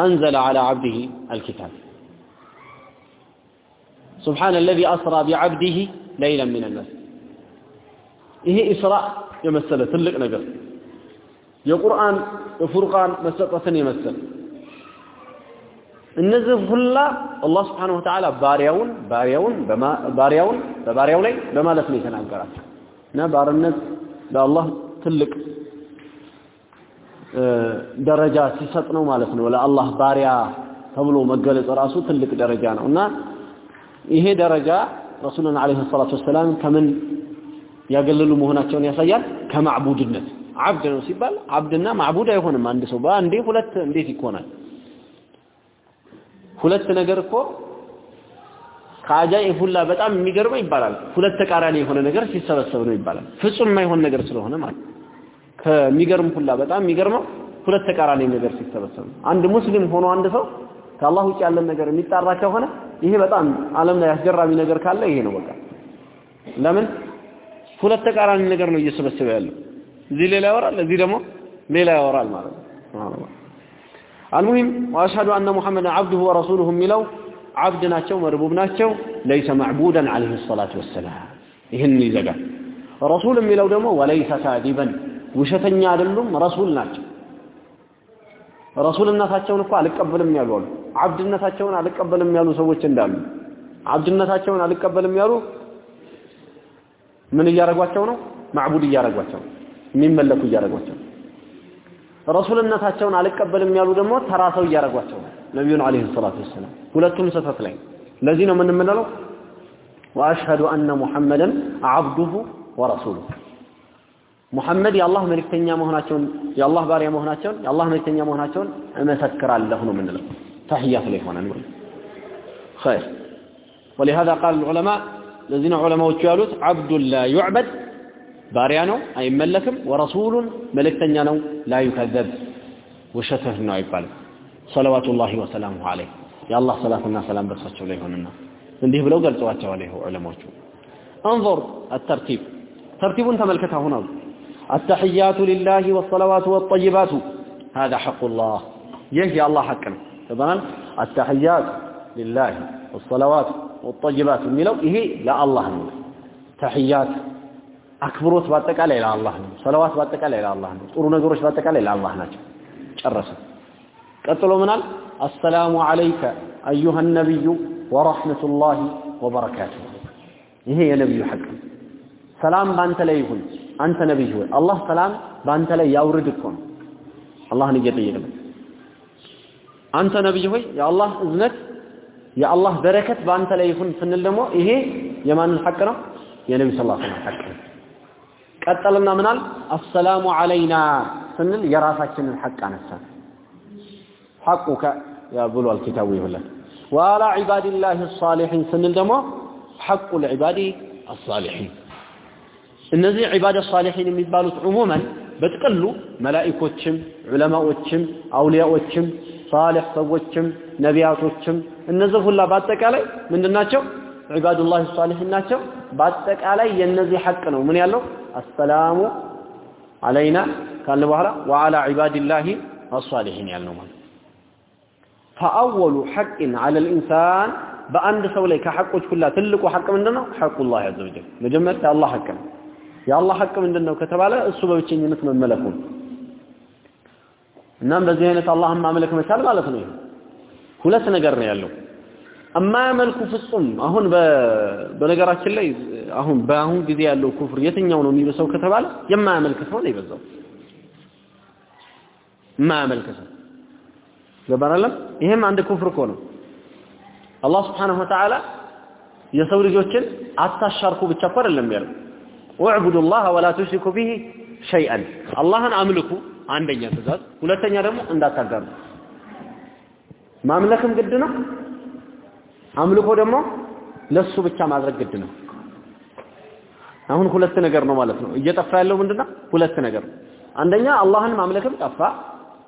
أنزل على عبده الكتاب سبحان الذي أسرى بعبده ليلا من المسجد ይሄ ኢስራ የመሰለ ትልቅ ነገር የቁርአን የፉርቃን መሰጠትን የመሰለ እነዚህ ሁላ አላህ Wa Ta'ala ባሪያውን ባሪያውን ባሪያውን በባሪያው ላይ በማለት ነው የተናገራቸው። እና ባርነት ለአላህ ትልቅ ደረጃ ሲሰጥ ነው ማለት ነው። ለአላህ ባሪያ ተብሎ መገለጽ ራሱ ትልቅ ደረጃ ነው። እና ይሄ ደረጃ ረሱሉን አለይሂ ሰላቱ ወሰላም ከምን ያገለሉ መሆናቸውን ያሳያል? ከማዕቡድነት። አብድ ነው ሲባል አብድና ማዕቡድ አይሆንም። አንድ ሰው በአንዴ ሁለት እንዴት ይኮናል ሁለት ነገር እኮ ከአጃኢብ ሁላ በጣም የሚገርመው ይባላል። ሁለት ተቃራኒ የሆነ ነገር ሲሰበሰብ ነው ይባላል። ፍጹም የማይሆን ነገር ስለሆነ ማለት ከሚገርም ሁላ በጣም የሚገርመው ሁለት ተቃራኒ ነገር ሲሰበሰብ ነው። አንድ ሙስሊም ሆኖ አንድ ሰው ከአላህ ውጭ ያለን ነገር የሚጣራ ከሆነ ይሄ በጣም ዓለም ላይ አስገራሚ ነገር ካለ ይሄ ነው በቃ። ለምን? ሁለት ተቃራኒ ነገር ነው እየሰበሰበ ያለው። እዚህ ሌላ ያወራል እዚህ ደግሞ ሌላ ያወራል ማለት ነው አልሙሂም ወአሽሀዱ አነ ሙሐመድን አብዱሁ ወረሱሉሁ የሚለው አብድ ናቸው መርቡብ ናቸው። ለይሰ ማዕቡደን አለይሂ ሰላቱ ወሰላም። ይህን ይዘጋል። ረሱል የሚለው ደግሞ ወለይሰ ካዲበን ውሸተኛ አይደሉም ረሱል ናቸው። ረሱልነታቸውን እኮ አልቀበልም ያሉ አሉ። አብድነታቸውን አልቀበልም ያሉ ሰዎች እንዳሉ። አብድነታቸውን አልቀበልም ያሉ ምን እያረጓቸው ነው? ማዕቡድ እያረጓቸው የሚመለኩ እያረጓቸው ረሱልነታቸውን አልቀበልም ያሉ ደግሞ ተራ ሰው እያረጓቸው ነው ነቢዩን አለይሂ ሰላቱ ወሰላም ሁለቱም ስህተት ላይ ለዚህ ነው ምን የምንለው ወአሽሀዱ አነ ሙሐመደን አብዱሁ ወረሱሉሁ ሙሐመድ የአላህ መልእክተኛ መሆናቸውን የአላህ ባሪያ መሆናቸውን የአላህ መልእክተኛ መሆናቸውን እመሰክራለሁ ነው የምንለው ተህያት ላይ ሆነን ማለት خير ولهذا قال العلماء الذين علماء ያሉት عبد لا يعبد ባሪያ ነው አይመለክም ወረሱሉን መልእክተኛ ነው ላ ዩከዘብ ውሸትህ ነው አይባልም ሰለዋቱላሂ ወሰላሙሁ ዐለይህ የአላህ ሰላትና ሰላም በእርሳቸው ላይ ይሆንና እንዲህ ብለው ገልጸዋቸዋል ይኸው ዑለማዎቹ انظر الترتيب ترتيب تملكت هنا التحيات لله والصلوات والطيبات هذا حق الله يجي الله حقنا طبعا التحيات لله والصلوات والطيبات የሚለው ይሄ ለአላህ ነው ተህያት አክብሮት በአጠቃላይ ለአላህ ነው። ሰለዋት በአጠቃላይ ለአላህ ነው። ጥሩ ነገሮች በአጠቃላይ ለአላህ ናቸው። ጨረሰ። ቀጥሎ ምናል አሰላሙ አለይከ አዩሃ ነቢዩ ወረሕመቱላሂ ወበረካቱሁ። ይሄ የነቢዩ ሐቅ ነው። ሰላም ባንተ ላይ ይሁን። አንተ ነቢይ ሆይ አላህ ሰላም ባንተ ላይ ያውርድ እኮ ነው። አላህን እየጠየቅን አንተ ነቢይ ሆይ የአላህ እዝነት የአላህ በረከት በአንተ ላይ ይሁን ስንል ደግሞ ይሄ የማንን ሐቅ ነው? የነቢ ስ ላ ሐቅ ነው ቀጠልና ምናል አሰላሙ አለይና ስንል የራሳችንን ሐቅ አነሳን። ሐቁከ ብሏል ኪታቡ ይብላል ወአላ ዒባዲላህ ሳሊሒን ስንል ደግሞ ሐቁ ልዕባዲ አሳሊሒን እነዚህ ዒባድ ሳሊሒን የሚባሉት ዑሙመን በጥቅሉ መላኢኮችም ዑለማዎችም አውሊያዎችም ሳሊሕ ሰዎችም ነቢያቶችም እነዚህ ሁላ በአጠቃላይ ምንድን ናቸው? ዒባዱላህ ናቸው። በአጠቃላይ የእነዚህ ሐቅ ነው። ምን ያለው አሰላሙ አለይና ካለ በኋላ ወዓላ ዒባዲላህ አሳሊሒን ያልነው ማለት ፈአወሉ ሐቅን ዐለ ልኢንሳን በአንድ ሰው ላይ ከሐቆች ሁላ ትልቁ ሐቅ ምንድን ነው ሐቁላህ አዘ ወጀል። መጀመሪያ የአላህ ሐቅ ነው። የአላህ ሐቅ ምንድን ከተባለ እሱ በብቸኝነት መመለኩ ነው። እናም በዚህ አይነት አላህን ማምለክ መቻል ማለት ነው ሁለት ነገር ነው ያለው የማያመልኩ ፍጹም። አሁን በነገራችን ላይ አሁን በአሁን ጊዜ ያለው ኩፍር የትኛው ነው የሚበዛው ከተባለ የማያመልክ ሰው ነው የበዛው። የማያመልክ ሰው። ገባናለም ይሄም አንድ ኩፍር እኮ ነው። አላህ Wa Ta'ala የሰው ልጆችን አታሻርኩ ብቻ እኮ አይደለም ያለው። ወዕቡዱ ላህ ወላ ቱሽሪኩ ቢሂ ሸይአን። አላህን አምልኩ አንደኛ ትእዛዝ ሁለተኛ ደግሞ እንዳታጋሩ። ማምለክም ግድ ነው አምልኮ ደግሞ ለሱ ብቻ ማድረግ ግድ ነው። አሁን ሁለት ነገር ነው ማለት ነው። እየጠፋ ያለው ምንድነው? ሁለት ነገር። አንደኛ አላህን ማምለክም ጠፋ።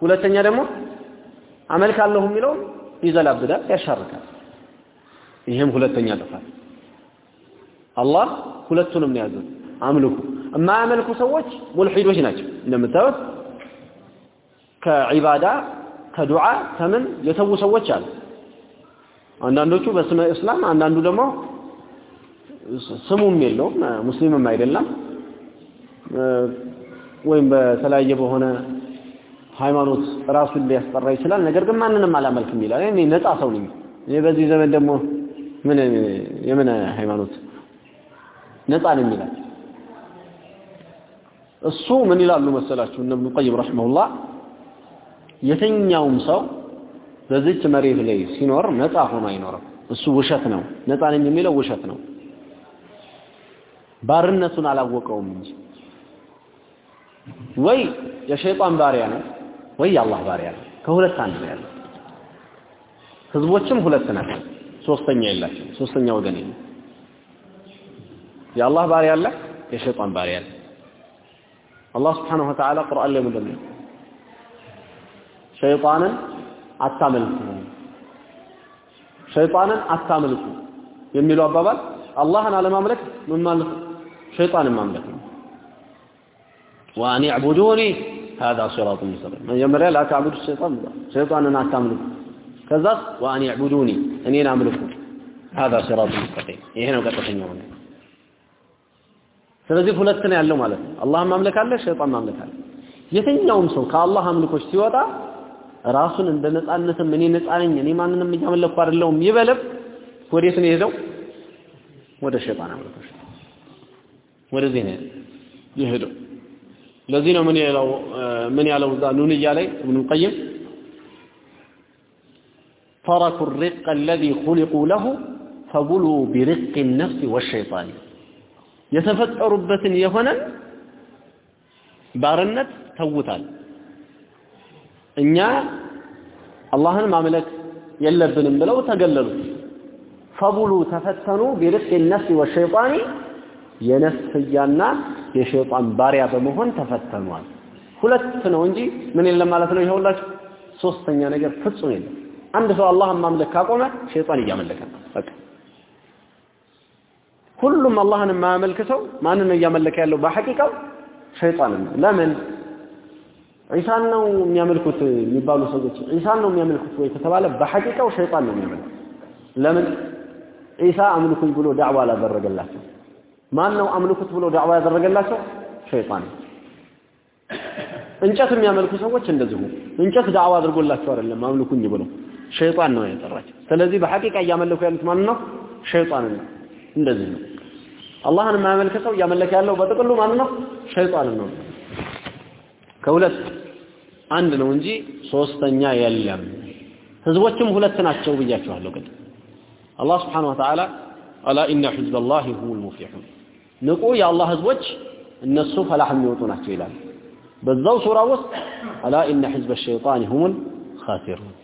ሁለተኛ ደግሞ አመልካለሁ የሚለው ይዘላብዳል ያሻርካል። ይህም ሁለተኛ ጥፋት አላህ ሁለቱንም ነው ያዘው። አምልኩ። የማያመልኩ ሰዎች ሙልሂዶች ናቸው። እንደምታዩት ከዒባዳ ከዱዓ ከምን የተዉ ሰዎች አሉ አንዳንዶቹ በስመ እስላም አንዳንዱ ደግሞ ስሙም የለውም ሙስሊምም አይደለም። ወይም በተለያየ በሆነ ሃይማኖት ራሱን ሊያስጠራ ይችላል። ነገር ግን ማንንም አላመልክም ይላል። እኔ ነፃ ሰው ነኝ። እኔ በዚህ ዘመን ደግሞ ምን የምን ሃይማኖት? ነፃ ነኝ ይላል። እሱ ምን ይላሉ መሰላችሁ? እነ ኢብኑ ቀይም ረሂመሁላህ የትኛውም ሰው በዚች መሬት ላይ ሲኖር ነፃ ሆኖ አይኖርም። እሱ ውሸት ነው። ነፃ ነኝ የሚለው ውሸት ነው። ባርነቱን አላወቀውም እንጂ። ወይ የሸይጣን ባሪያ ነው ወይ የአላህ ባሪያ ነው። ከሁለት አንድ ነው ያለው። ህዝቦችም ሁለት ናቸው። ሶስተኛ የላቸው ሶስተኛ ወገን የለም። የአላህ ባሪያ አለ የሸይጣን ባሪያ አለ። አላህ ስብሓንሁ ወተዓላ ቁርአን ላይ ምንድን ነው ሸይጣንን አታመልኩ ሸይጣንን አታመልኩ የሚለው አባባል አላህን አለማምለክ ምን ማለት ነው ሸይጣንን ማምለክ ነው وأن اعبدوني هذا صراط مستقيم መጀመሪያ لا تعبدوا الشيطان ሸይጣንን አታምልኩ ከዛ وأن يعبدوني እኔን አምልኩ هذا صراط مستقيم ይሄ ነው ቀጥተኛው ነው ስለዚህ ሁለት ነው ያለው ማለት ነው አላህን ማምለክ አለ ሸይጣን ማምለክ አለ የትኛውም ሰው ከአላህ አምልኮች ሲወጣ ራሱን እንደ ነፃነትም እኔ ነፃ ነኝ እኔ ማንንም እያመለኩ አይደለሁም ይበልም ወዴት ነው የሄደው ወደ ሸይጣን አምልኮች ወደዚህ ነው የሄደው ለዚህ ነው ምን ያለው ምን ያለው እዛ ኑንያ ላይ ኢብኑ ቀይም تركوا الرق الذي خلقوا له فبلوا برق النفس والشيطان የተፈጠሩበትን የሆነን ባርነት ተውታል እኛ አላህን ማምለክ የለብንም ብለው ተገለሉ። ፈቡሉ ተፈተኑ ቢርቅ ነፍስ ወሸይጣኒ የነፍስያና የሸይጣን ባሪያ በመሆን ተፈተኗል። ሁለት ነው እንጂ ምን የለም ማለት ነው ይኸውላችሁ ሶስተኛ ነገር ፍጹም የለም። አንድ ሰው አላህን ማምለክ ካቆመ ሸይጣን እያመለከ ነው። በቃ ሁሉም አላህን የማያመልክ ሰው ማንን ነው እያመለከ ያለው? በሐቂቃው ሸይጣንን ለምን ዒሳን ነው የሚያመልኩት የሚባሉ ሰዎች። ዒሳን ነው የሚያመልኩት ወይ ከተባለ በሐቂቃው ሸይጣን ነው የሚያመልኩት። ለምን? ዒሳ አምልኩኝ ብሎ ዳዕዋ አላደረገላቸው። ማን ነው አምልኩት ብሎ ዳዕዋ ያደረገላቸው? ሸይጣን እንጨት የሚያመልኩ ሰዎች እንደዚሁ። እንጨት ዳዕዋ አድርጎላቸው አይደለም አምልኩኝ ብሎ ሸይጣን ነው የጠራቸው ስለዚህ በሐቂቃ እያመለኩ ያሉት ማን ነው? ሸይጣንን ነው። እንደዚህ ነው። አላህን የማያመልክ ሰው እያመለከ ያለው በጥቅሉ ማን ነው? ሸይጣንን ነው ከሁለት አንድ ነው እንጂ ሶስተኛ የለም። ህዝቦችም ሁለት ናቸው ብያችኋለሁ ቅድም። አላህ ስብሓነሁ ወተዓላ አላ ኢነ ሒዝበላሂ ሁሙል ሙፍሊሑን ንቁ የአላህ ህዝቦች እነሱ ፈላህ የሚወጡ ናቸው ይላል። በዛው ሱራ ውስጥ አላ ኢነ ሒዝበ ሸይጣን ሁሙል ኻሲሩን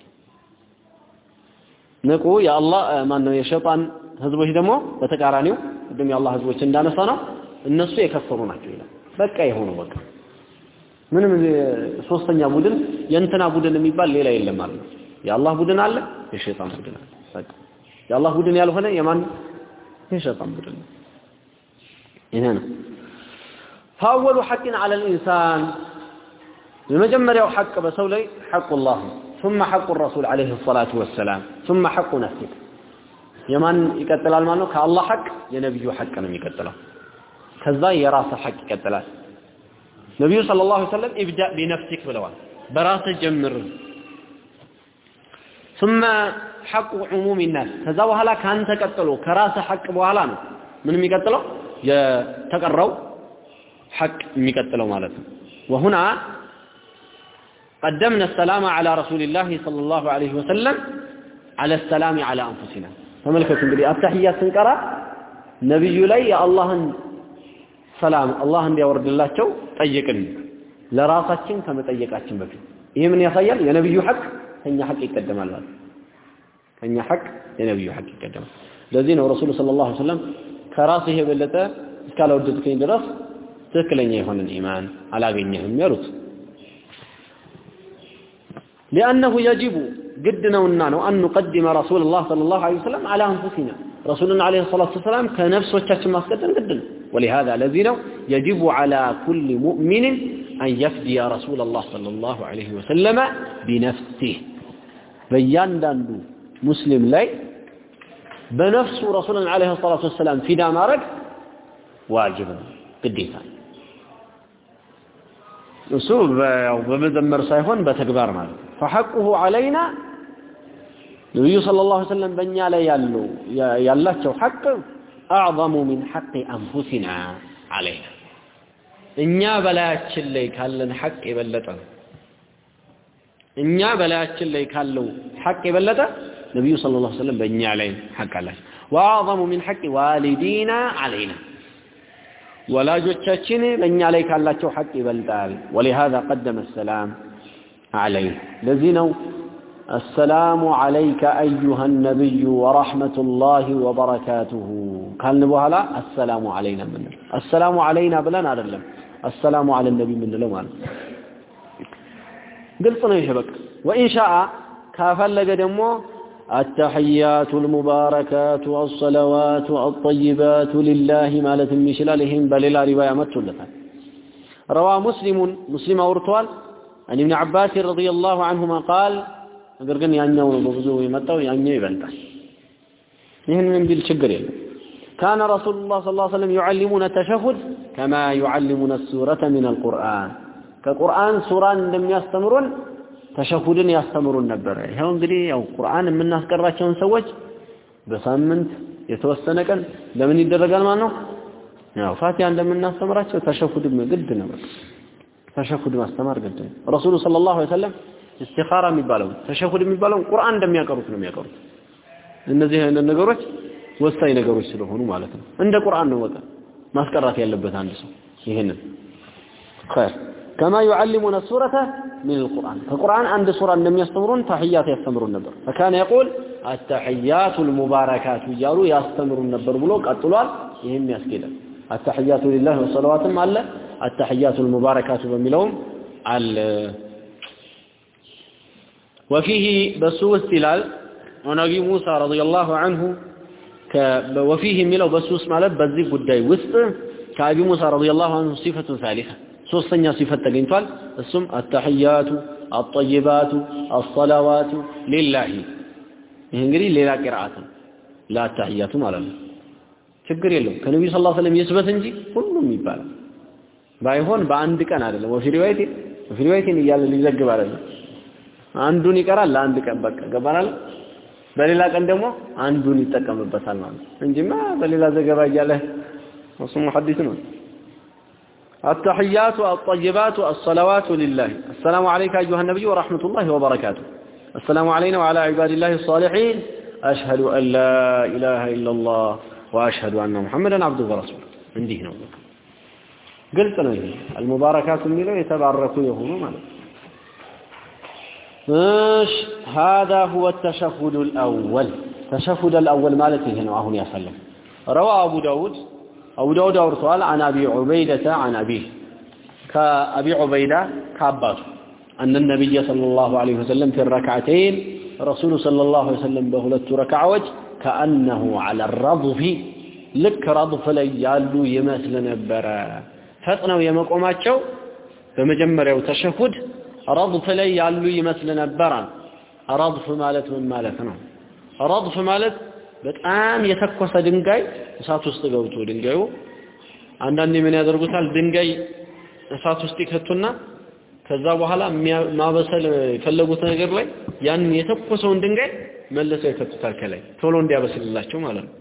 ንቁ የአላህ ማን ነው የሸይጣን ህዝቦች ደግሞ በተቃራኒው ቅድም የአላህ ህዝቦች እንዳነሳ ነው እነሱ የከፈሩ ናቸው ይላል። በቃ የሆኑ በቃ ምንም ሶስተኛ ቡድን የእንትና ቡድን የሚባል ሌላ የለም ማለት ነው። የአላህ ቡድን አለ፣ የሸይጣን ቡድን አለ። በቃ የአላህ ቡድን ያልሆነ የማን የሸይጣን ቡድን ነው። ይሄ ነው فأول حق على الإنسان የመጀመሪያው ሐቅ በሰው ላይ ሐቁላህ ثم حق الرسول عليه الصلاة والسلام ثم حق نفسك የማን ይቀጥላል ማለት ነው? ከአላህ ሐቅ የነብዩ ሐቅ ነው የሚቀጥለው። ከዛ የራስ ሐቅ ይቀጥላል። ነብዩ ሰለላሁ ዐለይሂ ወሰለም ኢብዳእ ቢነፍሲክ ብለዋል። በራስህ ጀምር። ثم حق عموم الناس ከዛ በኋላ ካንተ ቀጥሎ ከራስህ ሐቅ በኋላ ነው ምን የሚቀጥለው የተቀረው ሐቅ የሚቀጥለው ማለት ነው። وهنا قدمنا السلام على رسول الله صلى الله عليه وسلم على السلام على أنفسنا ተመልከቱ እንግዲህ አተህያት ስንቀራ ነብዩ ላይ የአላህን ሰላም አላህ እንዲያወርድላቸው ጠየቅን። ለራሳችን ከመጠየቃችን በፊት። ይሄ ምን ያሳያል? የነብዩ ሐቅ ከኛ ሐቅ ይቀደማል ከኛ ሐቅ የነብዩ ሐቅ ይቀደማል። ለዚህ ነው ረሱሉ ሰለላሁ ዐለይሂ ወሰለም ከራስህ የበለጠ እስካላወደድከኝ ድረስ ትክክለኛ የሆነን ኢማን አላገኘህም ያሉት። ሊአነሁ የጅቡ ግድ ነውና ነው አን ኑቀድመ ረሱልላህ ሰለላሁ ዐለይሂ ወሰለም ዐላ አንፉሲና። ረሱልን ዐለይሂ ሰላቱ ወሰላም ከነፍሶቻችን ማስቀደም ግድ ነው ولهذا ለዚህ ነው يجب على كل مؤمن أن يفدي رسول الله صلى الله عليه وسلم بنفسه በእያንዳንዱ ሙስሊም ላይ በነፍሱ ረሱልን ዐለይሂ ሰላቱ ወሰላም ፊዳ ማድረግ ዋጅብ ነው ግዴታ እሱ ያው በመዘመር ሳይሆን በተግባር ማለት ነው فحقه علينا ነብዩ ሰለላሁ ዐለይሂ ወሰለም በእኛ ላይ ያለው ያላቸው ሐቅ አዕظሙ ሚን ሐቅ አንፉሲና አለይና እኛ በላያችን ላይ ካለን ሐቅ የበለጠ ነው እኛ በላያችን ላይ ካለው ሐቅ የበለጠ ነቢዩ ስለ ላ ስለም በእኛ ላይ ሐቅ አላቸው ወአዕظሙ ሚን ሐቅ ዋሊዲና አለይና ወላጆቻችን በእኛ ላይ ካላቸው ሐቅ ይበልጣል ወሊሃዛ ቀደመ ሰላም አለይ ለዚህ ነው السلام عليك أيها النبي ورحمة الله وبركاته. قال نبوهلا السلام علينا من السلام علينا بلا نار اللم السلام على النبي من لو مالك قلت له يشبك وإن شاء كافلق دمو التحيات المباركات والصلوات الطيبات لله مالت من شلالهم بل لا رواية متلتا روى مسلم مسلم أورتوال عن ابن عباس رضي الله عنهما قال ነገር ግን ያኛው ነው በብዙ የመጣው ያኛው ይበልጣል። ይህንን ቢል ችግር የለም። ካነ ረሱሉላህ ሰለላሁ ዐለይሂ ወሰለም ዩዓሊሙነ ተሸሁድ ከማ ዩዓሊሙነ ሱረተ ሚነል ቁርአን ከቁርአን ሱራን እንደሚያስተምሩን ተሸሁድን ያስተምሩን ነበር። ይኸው እንግዲህ ያው ቁርአን የምናስቀራቸውን ሰዎች በሳምንት የተወሰነ ቀን ለምን ይደረጋል ማለት ነው። ያው ፋቲሃ እንደምናስተምራቸው ተሸሁድም ግድ ነው። ተሸሁድ ማስተማር ግድ ነው። ረሱሉ ሰለላሁ ዐለይሂ ወሰለም ኢስቲኻራ የሚባለው ተሸሁድ የሚባለው ቁርአን እንደሚያቀሩት ነው የሚያቀሩት። እነዚህ አይነት ነገሮች ወሳኝ ነገሮች ስለሆኑ ማለት ነው። እንደ ቁርአን ነው በቃ ማስቀራት ያለበት አንድ ሰው ይሄንን ኸይር ከማ ዩዓሊሙና ሱረተ ሚን አልቁርአን ከቁርአን አንድ ሱራ እንደሚያስተምሩን ታህያት ያስተምሩን ነበር። ፈካነ የቁል አተህያቱ ልሙባረካቱ እያሉ ያስተምሩን ነበር ብሎ ቀጥሏል። ይህም ያስኬዳል። አተህያቱ ሊላህ ወሰለዋትም አለ አተህያቱ ልሙባረካቱ በሚለውም አለ። ወፊህ በሱ ውስጥ ይላል ነቢዩ ሙሳ ረዲየላሁ ዐንሁ ወፊህ የሚለው በሱ ውስጥ ማለት በዚህ ጉዳይ ውስጥ ከአቢ ሙሳ ረዲየላሁ ዐንሁ ሲፈቱን ሳሊሳ ሶስተኛ ሲፈት ተገኝቷል። እሱም አተሕያቱ አጠይባቱ አሰላዋቱ ሊላሂ ይህ እንግዲህ ሌላ ቅርአት ነው ለአተሕያቱ ማለት ነው። ችግር የለውም ከነቢዩ صلى الله عليه وسلم ይስበት እንጂ ሁሉም ይባላል። ባይሆን በአንድ ቀን አይደለም وفي رواية وفي رواية እያለ ሊዘግብ አይደለም አንዱን ይቀራል ለአንድ ቀን በቃ ገባናል በሌላ ቀን ደግሞ አንዱን ይጠቀምበታል ማለት እንጂማ በሌላ ዘገባ እያለ እሱ ሙሐዲስ ነው التحيات الطيبات الصلوات لله السلام عليك أيها النبي ورحمة الله وبركاته السلام علينا وعلى عباد الله الصالحين أشهد أن لا إله إلا الله وأشهد أن محمدا عبده ورسوله عندي هنا قلت أنا المباركات من يتباركوا يهون مالك እሺ هذا هو التشهد الأول تشهد الأول ማለት ይሄ ነው አሁን ያሳለም روى أبو داود أبو داود أورثوال عن أبي عبيدة عن أبيه كأبي عبيدة كعباته أن النبي صلى الله عليه وسلم في الركعتين رسول صلى الله عليه وسلم بهلت ركعوج كأنه على الرضف لك رضف لي يالو يمثل نبرا ፈጥነው የመቆማቸው በመጀመሪያው ተሸሁድ ረድፍ ላይ ያሉ ይመስል ነበረ። ረድፍ ማለት ምን ማለት ነው? ረድፍ ማለት በጣም የተኮሰ ድንጋይ እሳት ውስጥ ገብቶ ድንጋዩ አንዳንዴ ምን ያደርጉታል? ድንጋይ እሳት ውስጥ ይከቱና ከዛ በኋላ ማበሰል የፈለጉት ነገር ላይ ያን የተኮሰውን ድንጋይ መልሰው ይከቱታል ከላይ ቶሎ እንዲያበስልላቸው ማለት ነው።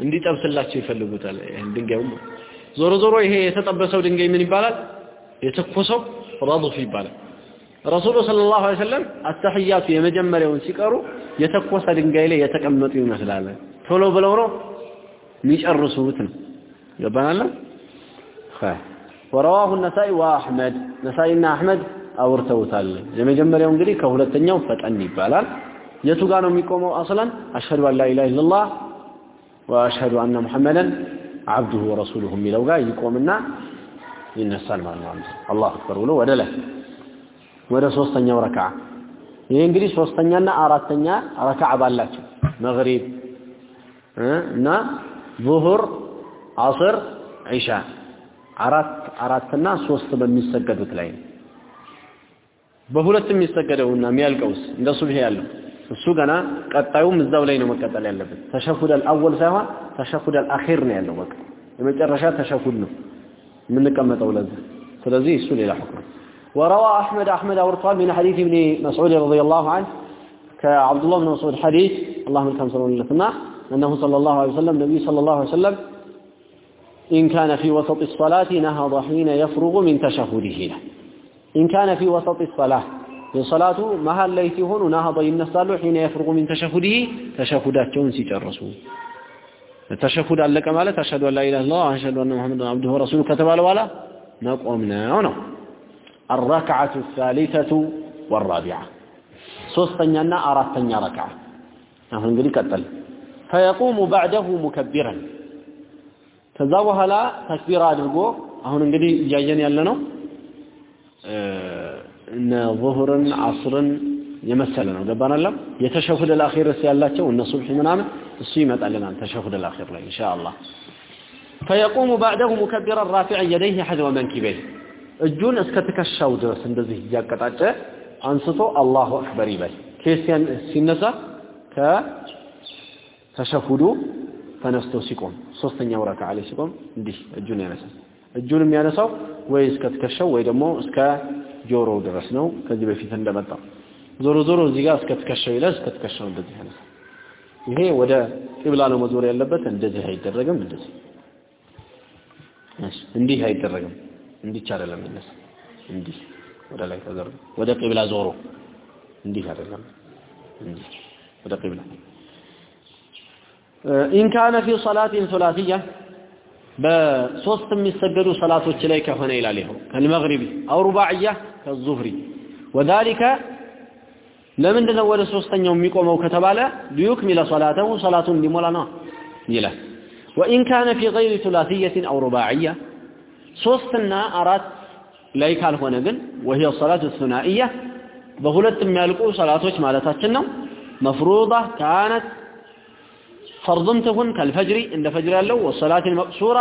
እንዲጠብስላቸው ይፈልጉታል ድንጋዩ ዞሮ ዞሮ ይሄ የተጠበሰው ድንጋይ ምን ይባላል? የተኮሰው ረድፍ ይባላል። ረሱሉ ሰለላሁ ዐለይሂ ወሰለም አተህያቱ የመጀመሪያውን ሲቀሩ የተኮሰ ድንጋይ ላይ የተቀመጡ ይመስላል። ቶሎ ብለው ነው የሚጨርሱት ነው። ገባናል? ወረዋሁ ነሳኢ ወአሕመድ ነሳኢና አሕመድ አውርተውታል። የመጀመሪያው እንግዲህ ከሁለተኛው ፈጠን ይባላል። የቱ ጋር ነው የሚቆመው? አስለን አሽሀዱ አን ላ ኢላሃ ኢለላህ ወአሽሀዱ አነ ሙሐመደን አብዱሁ ወረሱሉሁ የሚለው ጋር ይቆምና ይነሳል ማለት ነው። አላሁ አክበር ብሎ ወደ ላይ ወደ ሶስተኛው ረክዓ። ይሄ እንግዲህ ሶስተኛና አራተኛ ረክዓ ባላቸው መግሪብ እና ዙሁር፣ አስር፣ ዒሻ አራት አራትና ሶስት በሚሰገዱት ላይ ነው። በሁለት የሚሰገደውና የሚያልቀውስ እንደ ሱብሂ ያለው እሱ ገና ቀጣዩም እዛው ላይ ነው መቀጠል ያለበት። ተሸሁድ አልአወል ሳይሆን ተሸሁድ አልአኺር ነው ያለው። በቃ የመጨረሻ ተሸሁድ ነው የምንቀመጠው ለዛ። فلذي እሱ إلى حكم وروى أحمد أحمد أورطان من حديث ابن مسعود رضي الله عنه كعبد الله بن مسعود حديث اللهم كم صلى الله عليه أنه صلى الله عليه وسلم النبي صلى الله عليه وسلم إن كان في وسط الصلاة نهض حين يفرغ من تشهده إن كان في وسط الصلاة የሰላቱ መሀል ላይ ሲሆኑ إن حين يفرغ من تشهده تشهدات ተሸሁዳቸውን الرسول ተሸሁድ አለቀ ማለት አሽሀዱ አን ላ ኢላሀ ኢለላህ አሽሀዱ አነ ሙሐመደን አብዱሁ ወረሱሉሁ ከተባለ በኋላ መቆም ነው ነው الركعة الثالثة والرابعة ሶስተኛና አራተኛ ረክዓ አሁን እንግዲህ ቀጠል فيقوم بعده مكبرا ከዛ በኋላ ተክቢር አድርጎ አሁን እንግዲህ እያየን ያለ ነው እነ ዙሁርን አስርን የመሰለ ነው ገባናለም የተሸሁድ አልአኺርስ ያላቸው እነ ሱብሒ ምናምን እሱ ይመጣልናል ተሸሁድ አልአኺር ላይ ኢንሻአላህ فيقوم بعده مكبرا رافعا يديه حذو منكبيه እጁን እስከ ትከሻው ድረስ እንደዚህ እያቀጣጨ አንስቶ አላሁ አክበር ይበል ኬስ ሲነሳ ከተሸሁዱ ተነስቶ ሲቆም ሶስተኛው ረክዓ ላይ ሲቆም እንዲህ እጁን ያነሳል እጁን የሚያነሳው ወይ እስከ ትከሻው ወይ ደግሞ እስከ ጆሮ ድረስ ነው ከዚህ በፊት እንደመጣው ዞሮ ዞሮ እዚህ ጋር እስከ ትከሻው ይላል እስከ ትከሻው እንደዚህ ያነሳል ይሄ ወደ ቂብላ ነው መዞር ያለበት። እንደዚህ አይደረግም እንደዚህ እንዲህ አይደረግም። እንዲች አይደለም ይነሳ እንዲህ ወደ ላይ ተዘርጎ ወደ ቂብላ ዞሮ እንዲህ አይደለም እንዲህ ወደ ቂብላ። ኢን ፊ ሰላቲን ሱላሲያ በሶስት የሚሰገዱ ሰላቶች ላይ ከሆነ ይላል ይኸው ከልመግሪቢ አው ሩባዕያ ከዙህሪ። ወዛሊከ ለምንድን ነው ወደ ሶስተኛው የሚቆመው ከተባለ ሊዩክሚለ ሰላተሁ ሰላቱን እንዲሞላ ነው ይላል። ወኢን ካነ ፊ ገይሪ ሱላሲየትን አው ሩባዕያ ሶስትና አራት ላይ ካልሆነ ግን ወሂየ ሰላቱ ሱናኢያ በሁለት የሚያልቁ ሰላቶች ማለታችን ነው። መፍሩዳ ካነት ፈርድም ትሁን ከልፈጅሪ እንደ ፈጅር ያለው ወሰላት መቅሱራ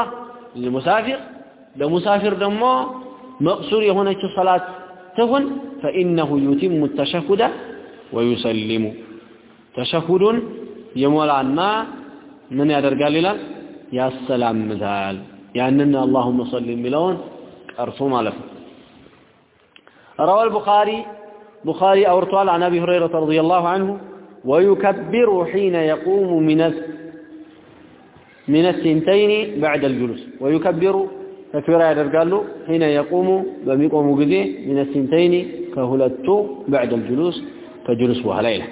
ለሙሳፊር ለሙሳፊር ደግሞ መቅሱር የሆነችው ሰላት ትሁን ፈኢነሁ ዩቲሙ ተሸሁደ ወዩሰሊሙ ተሸሁዱን የሞላና ምን ያደርጋል ይላል ያሰላምታል ያንን አላሁመ ሰሊ የሚለውን ቀርቶ ማለት ነው روى البخاري بخاري أورطال عن أبي هريرة رضي الله عنه ويكبر حين يقوم من من السنتين بعد الجلوس ويكبر تكبير يدرقال حين يقوم بميقوم قدي من السنتين كهلتو بعد الجلوس ከጁሉስ በኋላ ይላል።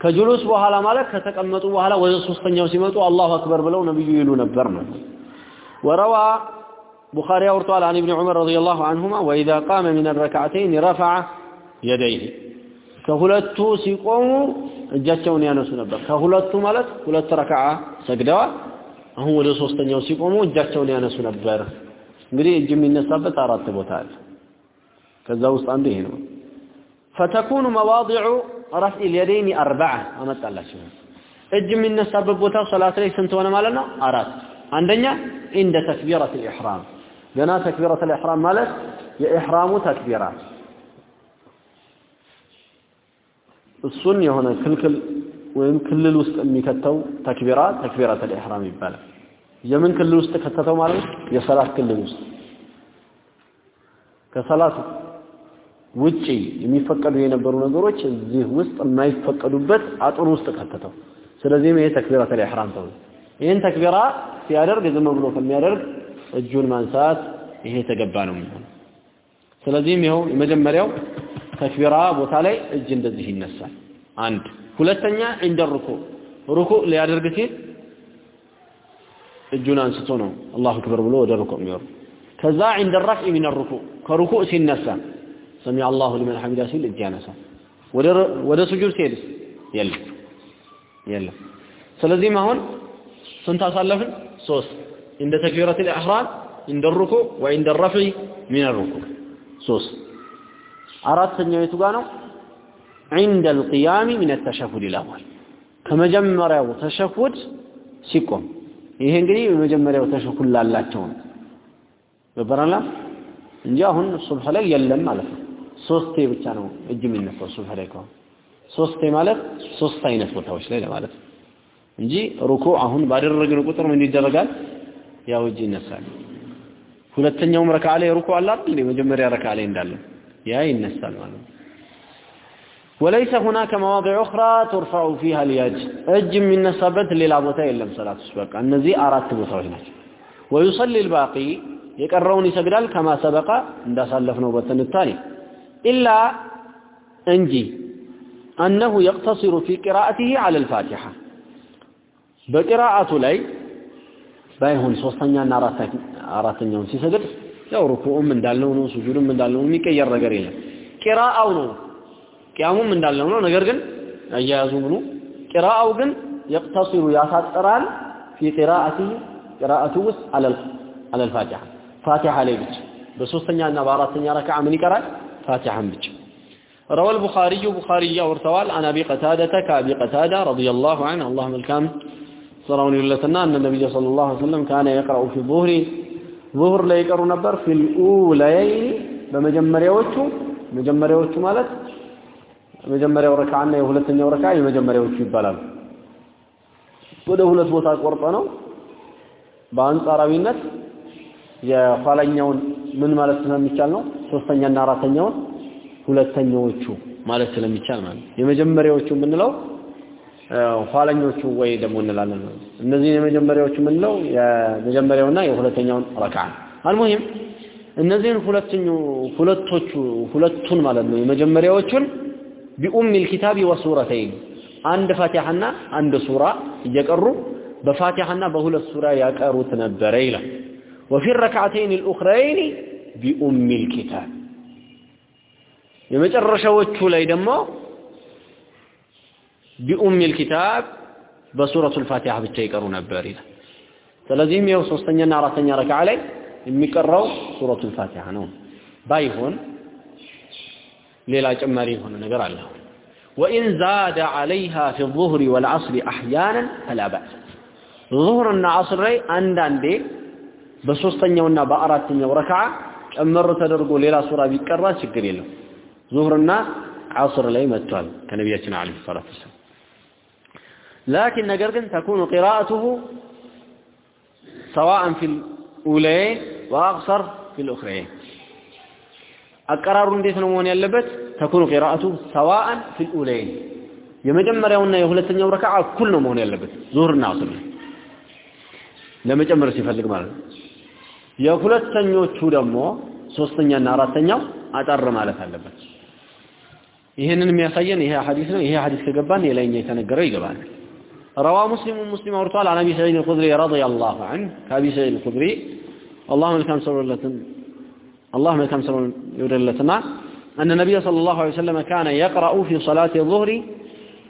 ከጁሉስ በኋላ ማለት ከተቀመጡ በኋላ ወደ ሶስተኛው ሲመጡ አላሁ አክበር ብለው ነብዩ ይሉ ነበር ነው። ወረዋ ቡኻሪ አውርቷል አን ኢብኑ ዑመር ረዲየላሁ አንሁማ ወኢዛ ቃመ ሚነ ረክዓተይን ረፈዐ የደይህ። ከሁለቱ ሲቆሙ እጃቸውን ያነሱ ነበር። ከሁለቱ ማለት ሁለት ረክዓ ሰግደዋል። አሁን ወደ ሶስተኛው ሲቆሙ እጃቸውን ያነሱ ነበር። እንግዲህ እጅ የሚነሳበት አራት ቦታ አለ። ከዛ ውስጥ አንዱ ይሄ ነው። ፈተኩኑ መዋዲዑ ረፍዕ ልየደይን አርበዓ አመጣላቸው። እጅ የሚነሳበት ቦታ ሶላት ላይ ስንት ሆነ ማለት ነው? አራት። አንደኛ ኢንደ ተክቢረት ልኢሕራም ገና ተክቢረት ልኢሕራም ማለት የኢሕራሙ ተክቢራ እሱን የሆነ ክልክል ወይም ክልል ውስጥ የሚከተው ተክቢራ ተክቢረት ልኢሕራም ይባላል። የምን ክልል ውስጥ ከተተው ማለት ነው? የሰላት ክልል ውስጥ ከሰላት ውጪ የሚፈቀዱ የነበሩ ነገሮች እዚህ ውስጥ የማይፈቀዱበት አጥር ውስጥ ከተተው። ስለዚህም ይሄ ተክቢራተል ኢሕራም ተው። ይህን ተክቢራ ሲያደርግ ዝም ብሎ ከሚያደርግ እጁን ማንሳት ይሄ የተገባ ነው የሚሆነው። ስለዚህም ይኸው የመጀመሪያው ተክቢራ ቦታ ላይ እጅ እንደዚህ ይነሳል። አንድ ሁለተኛ እንደ ሩኩ ሩኩ ሊያደርግ ሲል እጁን አንስቶ ነው አላሁ አክበር ብሎ ወደ ሩኩ የሚወርድ። ከዛ እንደ ረፍዒ ሚነ ሩኩ ከሩኩ ሲነሳ ሰሚዐ አላሁ ሊመን ሐሚዳ ሲል እጅ ያነሳል። ወደ ወደ ሱጁድ ሲሄድስ የለም የለም። ስለዚህም አሁን ስንት አሳለፍን? ሶስት እንደ ተክቢረቱል ኢሕራም እንደ ሩኩዕ ወዕንደ الرفع من الركوع ሶስት አራተኛው የቱ ጋር ነው? عند القيام من التشهد الأول ከመጀመሪያው ተሸሁድ ሲቆም ይሄ እንግዲህ የመጀመሪያው ተሸሁድ ላላቸው ነው ገበራላ እንጂ አሁን ሱብህ ላይ የለም ማለት ነው። ሶስቴ ብቻ ነው እጅ የሚነሳው እሱን ፈለግ ከሆነ ሶስቴ ማለት ሶስት አይነት ቦታዎች ላይ ለማለት እንጂ ሩኩ አሁን ባደረግን ቁጥር ምን ይደረጋል? ያው እጅ ይነሳል። ሁለተኛውም ረካ ላይ ሩኩ አለ አይደል? የመጀመሪያ ረካ ላይ እንዳለ ያ ይነሳል ማለት ነው። ወለይሰ ሁናከ መዋዲዕ ኡኽራ ቱርፈዑ ፊሃ ልያድ እጅ የሚነሳበት ሌላ ቦታ የለም። ሰላት ውስጥ በቃ እነዚህ አራት ቦታዎች ናቸው። ወዩሰሊል ባቂ የቀረውን ይሰግዳል። ከማ ሰበቃ እንዳሳለፍነው በትንታኔ ኢላ እንጂ አነሁ የቅተሲሩ ፊ ቂራአቲሂ ዐለ ልፋቲሓ በቂራአቱ ላይ ባይሆን ሶስተኛና አራተኛውን ሲሰግድ ያው ሩኩዑም እንዳልነው ነው፣ ሱጁድም እንዳልነው ነው፣ የሚቀየር ነገር የለም። ቂራአው ነው ቅያሙም እንዳልነው ነው። ነገር ግን አያያዙ ምኑ ቂራአው ግን የቅተሲሩ ያሳጥራል ፊ ቂራአቲሂ ቂራአቱ ውስጥ ዐለ ልፋቲሓ ፋቲሓ ላይ ብቻ በሶስተኛና በአራተኛ ረክዓ ምን ይቀራል? ፋቲሓን ብቻ روى البخاري بخاري ورتوال عن أبي قتادة كأبي قتادة رضي الله عنه اللهم الكام صلى لتنا أن النبي صلى الله عليه وسلم كان يقرأ في الظهر ظهر لا يقرأ نبر في الأولين بمجمر يوتو مجمر يوتو مالت مجمر يوركع عنا يهلتن يوركع يمجمر يوتو يبالال ወደ ሁለት ቦታ ቆርጦ ነው በአንጻራዊነት የኋለኛውን ምን ማለት ስለሚቻል ነው ሶስተኛና አራተኛውን ሁለተኛዎቹ ማለት ስለሚቻል ማለት የመጀመሪያዎቹ የምንለው ኋለኞቹ ወይ ደግሞ እንላለን እነዚህ የመጀመሪያዎቹ የምንለው የመጀመሪያውና የሁለተኛውን ረክዓ አልሙሂም እነዚህን ሁለተኙ ሁለቶቹ ሁለቱን ማለት ነው የመጀመሪያዎቹን ቢኡም الكتاب ወሱረተይን አንድ ፋቲሐና አንድ ሱራ እየቀሩ በፋቲሐና በሁለት ሱራ ያቀሩት ነበረ ይላል وفي الركعتين الأخرين بأم الكتاب. يمترش وتشولي دمو بأم الكتاب بصورة الفاتحة بالتيكر نبار فلازم يوصل سوستن ينار سن يرك علي يمكرو سورة الفاتحة نوم بايهون ليلة أماري هون نقرا الله وإن زاد عليها في الظهر والعصر أحيانا فلا بأس ظهر النعصر عند عندي በሶስተኛውና በአራተኛው ረክዓ ጨመር ተደርጎ ሌላ ሱራ ቢቀራ ችግር የለም። ዙህርና ዓስር ላይ መጥቷል ከነቢያችን አለይሂ ሰላቱ ወሰላም። لكن ነገር ግን تكون قراءته سواء في الأوليين وأقصر في الأخريين አቀራሩ እንዴት ነው መሆን ያለበት? تكون قراءته سواء في الأوليين የመጀመሪያውና የሁለተኛው ረክዓ እኩል ነው መሆን ያለበት ዙህርና ዓስር ለመጨመር ሲፈልግ ማለት ነው የሁለተኞቹ ደግሞ ሶስተኛና አራተኛው አጠር ማለት አለበት ይህንን የሚያሳየን ይሄ ሐዲስ ነው ይሄ ሐዲስ ከገባን የላይኛ የተነገረው ይገባል روى مسلم مسلم ورطال عن ابي سعيد الخدري رضي الله عنه كابي سعيد الخدري اللهم لكم سر الله اللهم لكم سر يودلتنا أن النبي صلى الله عليه وسلم كان يقرأ في صلاة الظهر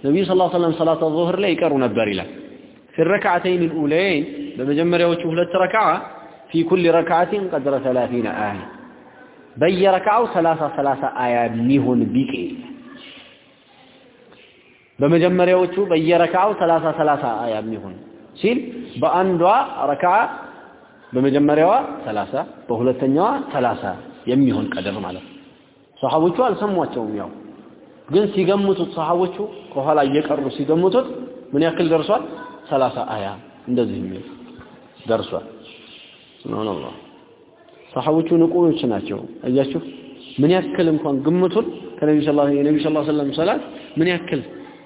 النبي صلى الله عليه وسلم صلاة الظهر لا يقرأ نبر له في الركعتين الأولين بمجمرة وشهلة ركعة في كل ركعة قدر ثلاثين آية بي ركعة ثلاثة ثلاثة آية ميهن بك بمجمرة وشو بي ركعة ثلاثة ثلاثة آية ميهن ሲል በአንዷ ረክዓ በመጀመሪያዋ 30 በሁለተኛዋ 30 የሚሆን ቀደር ማለት ነው። ሰሃቦቹ አልሰሟቸውም። ያው ግን ሲገምቱት ሰሃቦቹ ከኋላ እየቀሩ ሲገምቱት ምን ያክል ደርሷል? 30 አያ እንደዚህ የሚል ደርሷል። ሱብሃንአላህ ሰሃቦቹ ንቁዎች ናቸው። አያችሁ ምን ያክል እንኳን ግምቱን ከነብዩ ሰለላሁ ዐለይሂ ወሰለም ሰላት ምን ያክል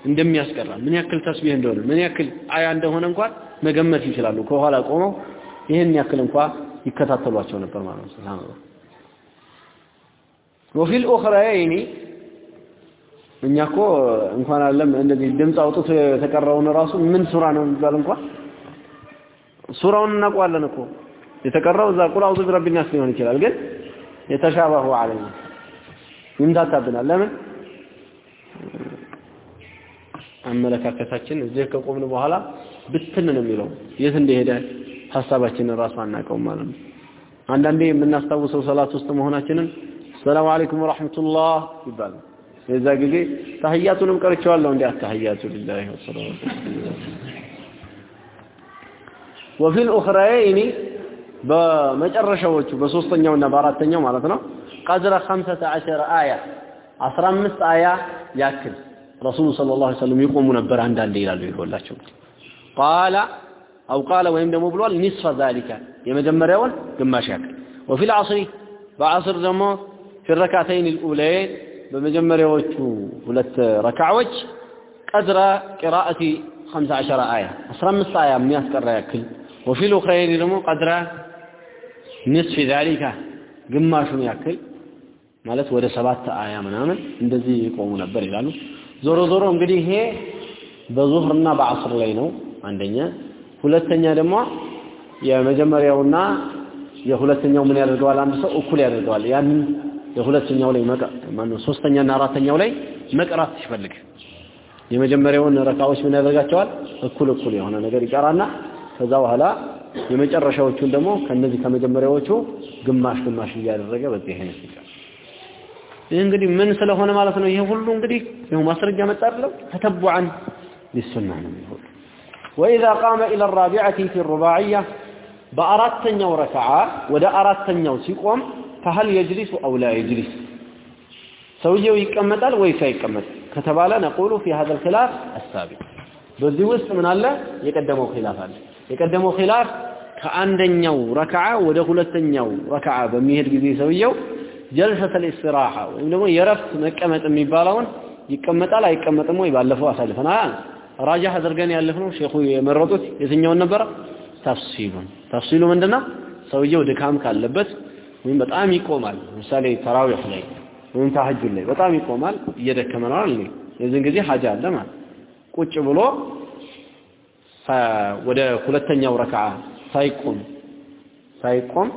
እንደሚያስቀራ ምን ያክል ተስቢህ እንደሆነ ምን ያክል አያ እንደሆነ እንኳን መገመት ይችላሉ። ከኋላ ቆመው ይህን ያክል እንኳን ይከታተሏቸው ነበር ማለት ነው። ሱብሃንአላህ ወፊል ኡኽራይኒ እኛ እኮ እንኳን አለም እንደዚህ ድምፅ አውጥቶ የተቀረውን ራሱ ምን ሱራ ነው የሚባል እንኳን ሱራውን እናውቀዋለን እኮ የተቀረው እዛ ቁል አውዙ ቢረቢ ናስ ሊሆን ይችላል። ግን የተሻበሁ አለኝ ይምታታብናል። ለምን አመለካከታችን እዚህ ከቆምን በኋላ ብትን ነው የሚለው የት እንደሄደ ሀሳባችንን ራሱ አናውቀውም ማለት ነው። አንዳንዴ የምናስታውሰው ሰላት ውስጥ መሆናችንን ሰላም አለይኩም ወራህመቱላህ ይባላል። የዛ ጊዜ ታህያቱንም ቀርቼዋለሁ እንዴ አታህያቱ ሊላሂ ወሰላቱ ወፊል ኡኽራይኒ በመጨረሻዎቹ በሶስተኛውና በአራተኛው ማለት ነው ቀድረ 15 አያ 15 አያ ያክል ረሱሉ ሰለላሁ ዐለይሂ ወሰለም ይቆሙ ነበር አንዳንዴ ይላሉ ይኸውላቸው ቃለ አው ቃለ ወይም ደግሞ ብሏል ኒስፈ ዛሊከ የመጀመሪያውን ግማሽ ያክል ወፊ العصر በዐስር ደግሞ في الركعتين الأولين በመጀመሪያዎቹ ሁለት ረካዓዎች ቀድረ ቂራአቲ 15 አያ 15 አያ የሚያስቀራ ያክል وفي الأخرين ደግሞ ቀድረ ንስፊ ዛሊካ ግማሹን ያክል ማለት ወደ ሰባት አያ ምናምን እንደዚህ ይቆሙ ነበር ይላሉ። ዞሮ ዞሮ እንግዲህ ይሄ በዙህርና በዐስር ላይ ነው አንደኛ። ሁለተኛ ደግሞ የመጀመሪያውና የሁለተኛው ምን ያደርገዋል? አንድ ሰው እኩል ያደርገዋል። ያንን የሁለተኛው ላይ ማነው ሶስተኛና አራተኛው ላይ መቅራት ሲፈልግ የመጀመሪያውን ረካዎች ምን ያደርጋቸዋል? እኩል እኩል የሆነ ነገር ይቀራና ከዛ በኋላ የመጨረሻዎቹን ደግሞ ከነዚህ ከመጀመሪያዎቹ ግማሽ ግማሽ እያደረገ በዚህ አይነት ይቀር። ይህ እንግዲህ ምን ስለሆነ ማለት ነው? ይሄ ሁሉ እንግዲህ ይኸው ማስረጃ መጣ አይደለም? ተተቡዓን ሊሱና ነው የሚሆን وإذا قام إلى الرابعة في الرباعية በአራተኛው ረከዓ ወደ አራተኛው ሲቆም فهل يجلس أو لا يجلس ሰውየው ይቀመጣል ወይስ አይቀመጥ ከተባለ ነቁሉ في هذا الخلاف السابق በዚህ ውስጥ ምን አለ የቀደመው ኺላፍ አለ የቀደመው ኺላፍ ከአንደኛው ረከዓ ወደ ሁለተኛው ረከዓ በሚሄድ ጊዜ ሰውየው ጀልሰተል ኢስቲራሃ ወይም ደግሞ የረፍት መቀመጥ የሚባለውን ይቀመጣል አይቀመጥም ወይ? ባለፈው አሳልፈናል። ራጃህ አድርገን ያለፍነው ሼኹ የመረጡት የትኛውን ነበረ? ተፍሲሉን። ተፍሲሉ ምንድነው? ሰውየው ድካም ካለበት ወይም በጣም ይቆማል። ለምሳሌ ተራዊህ ላይ ወይም ተሐጁድ ላይ በጣም ይቆማል። እየደከመ ነው አይደል? የዚህን ጊዜ ሐጃ አለ ማለት ቁጭ ብሎ ወደ ሁለተኛው ረክዓ ሳይቆም ሳይቆም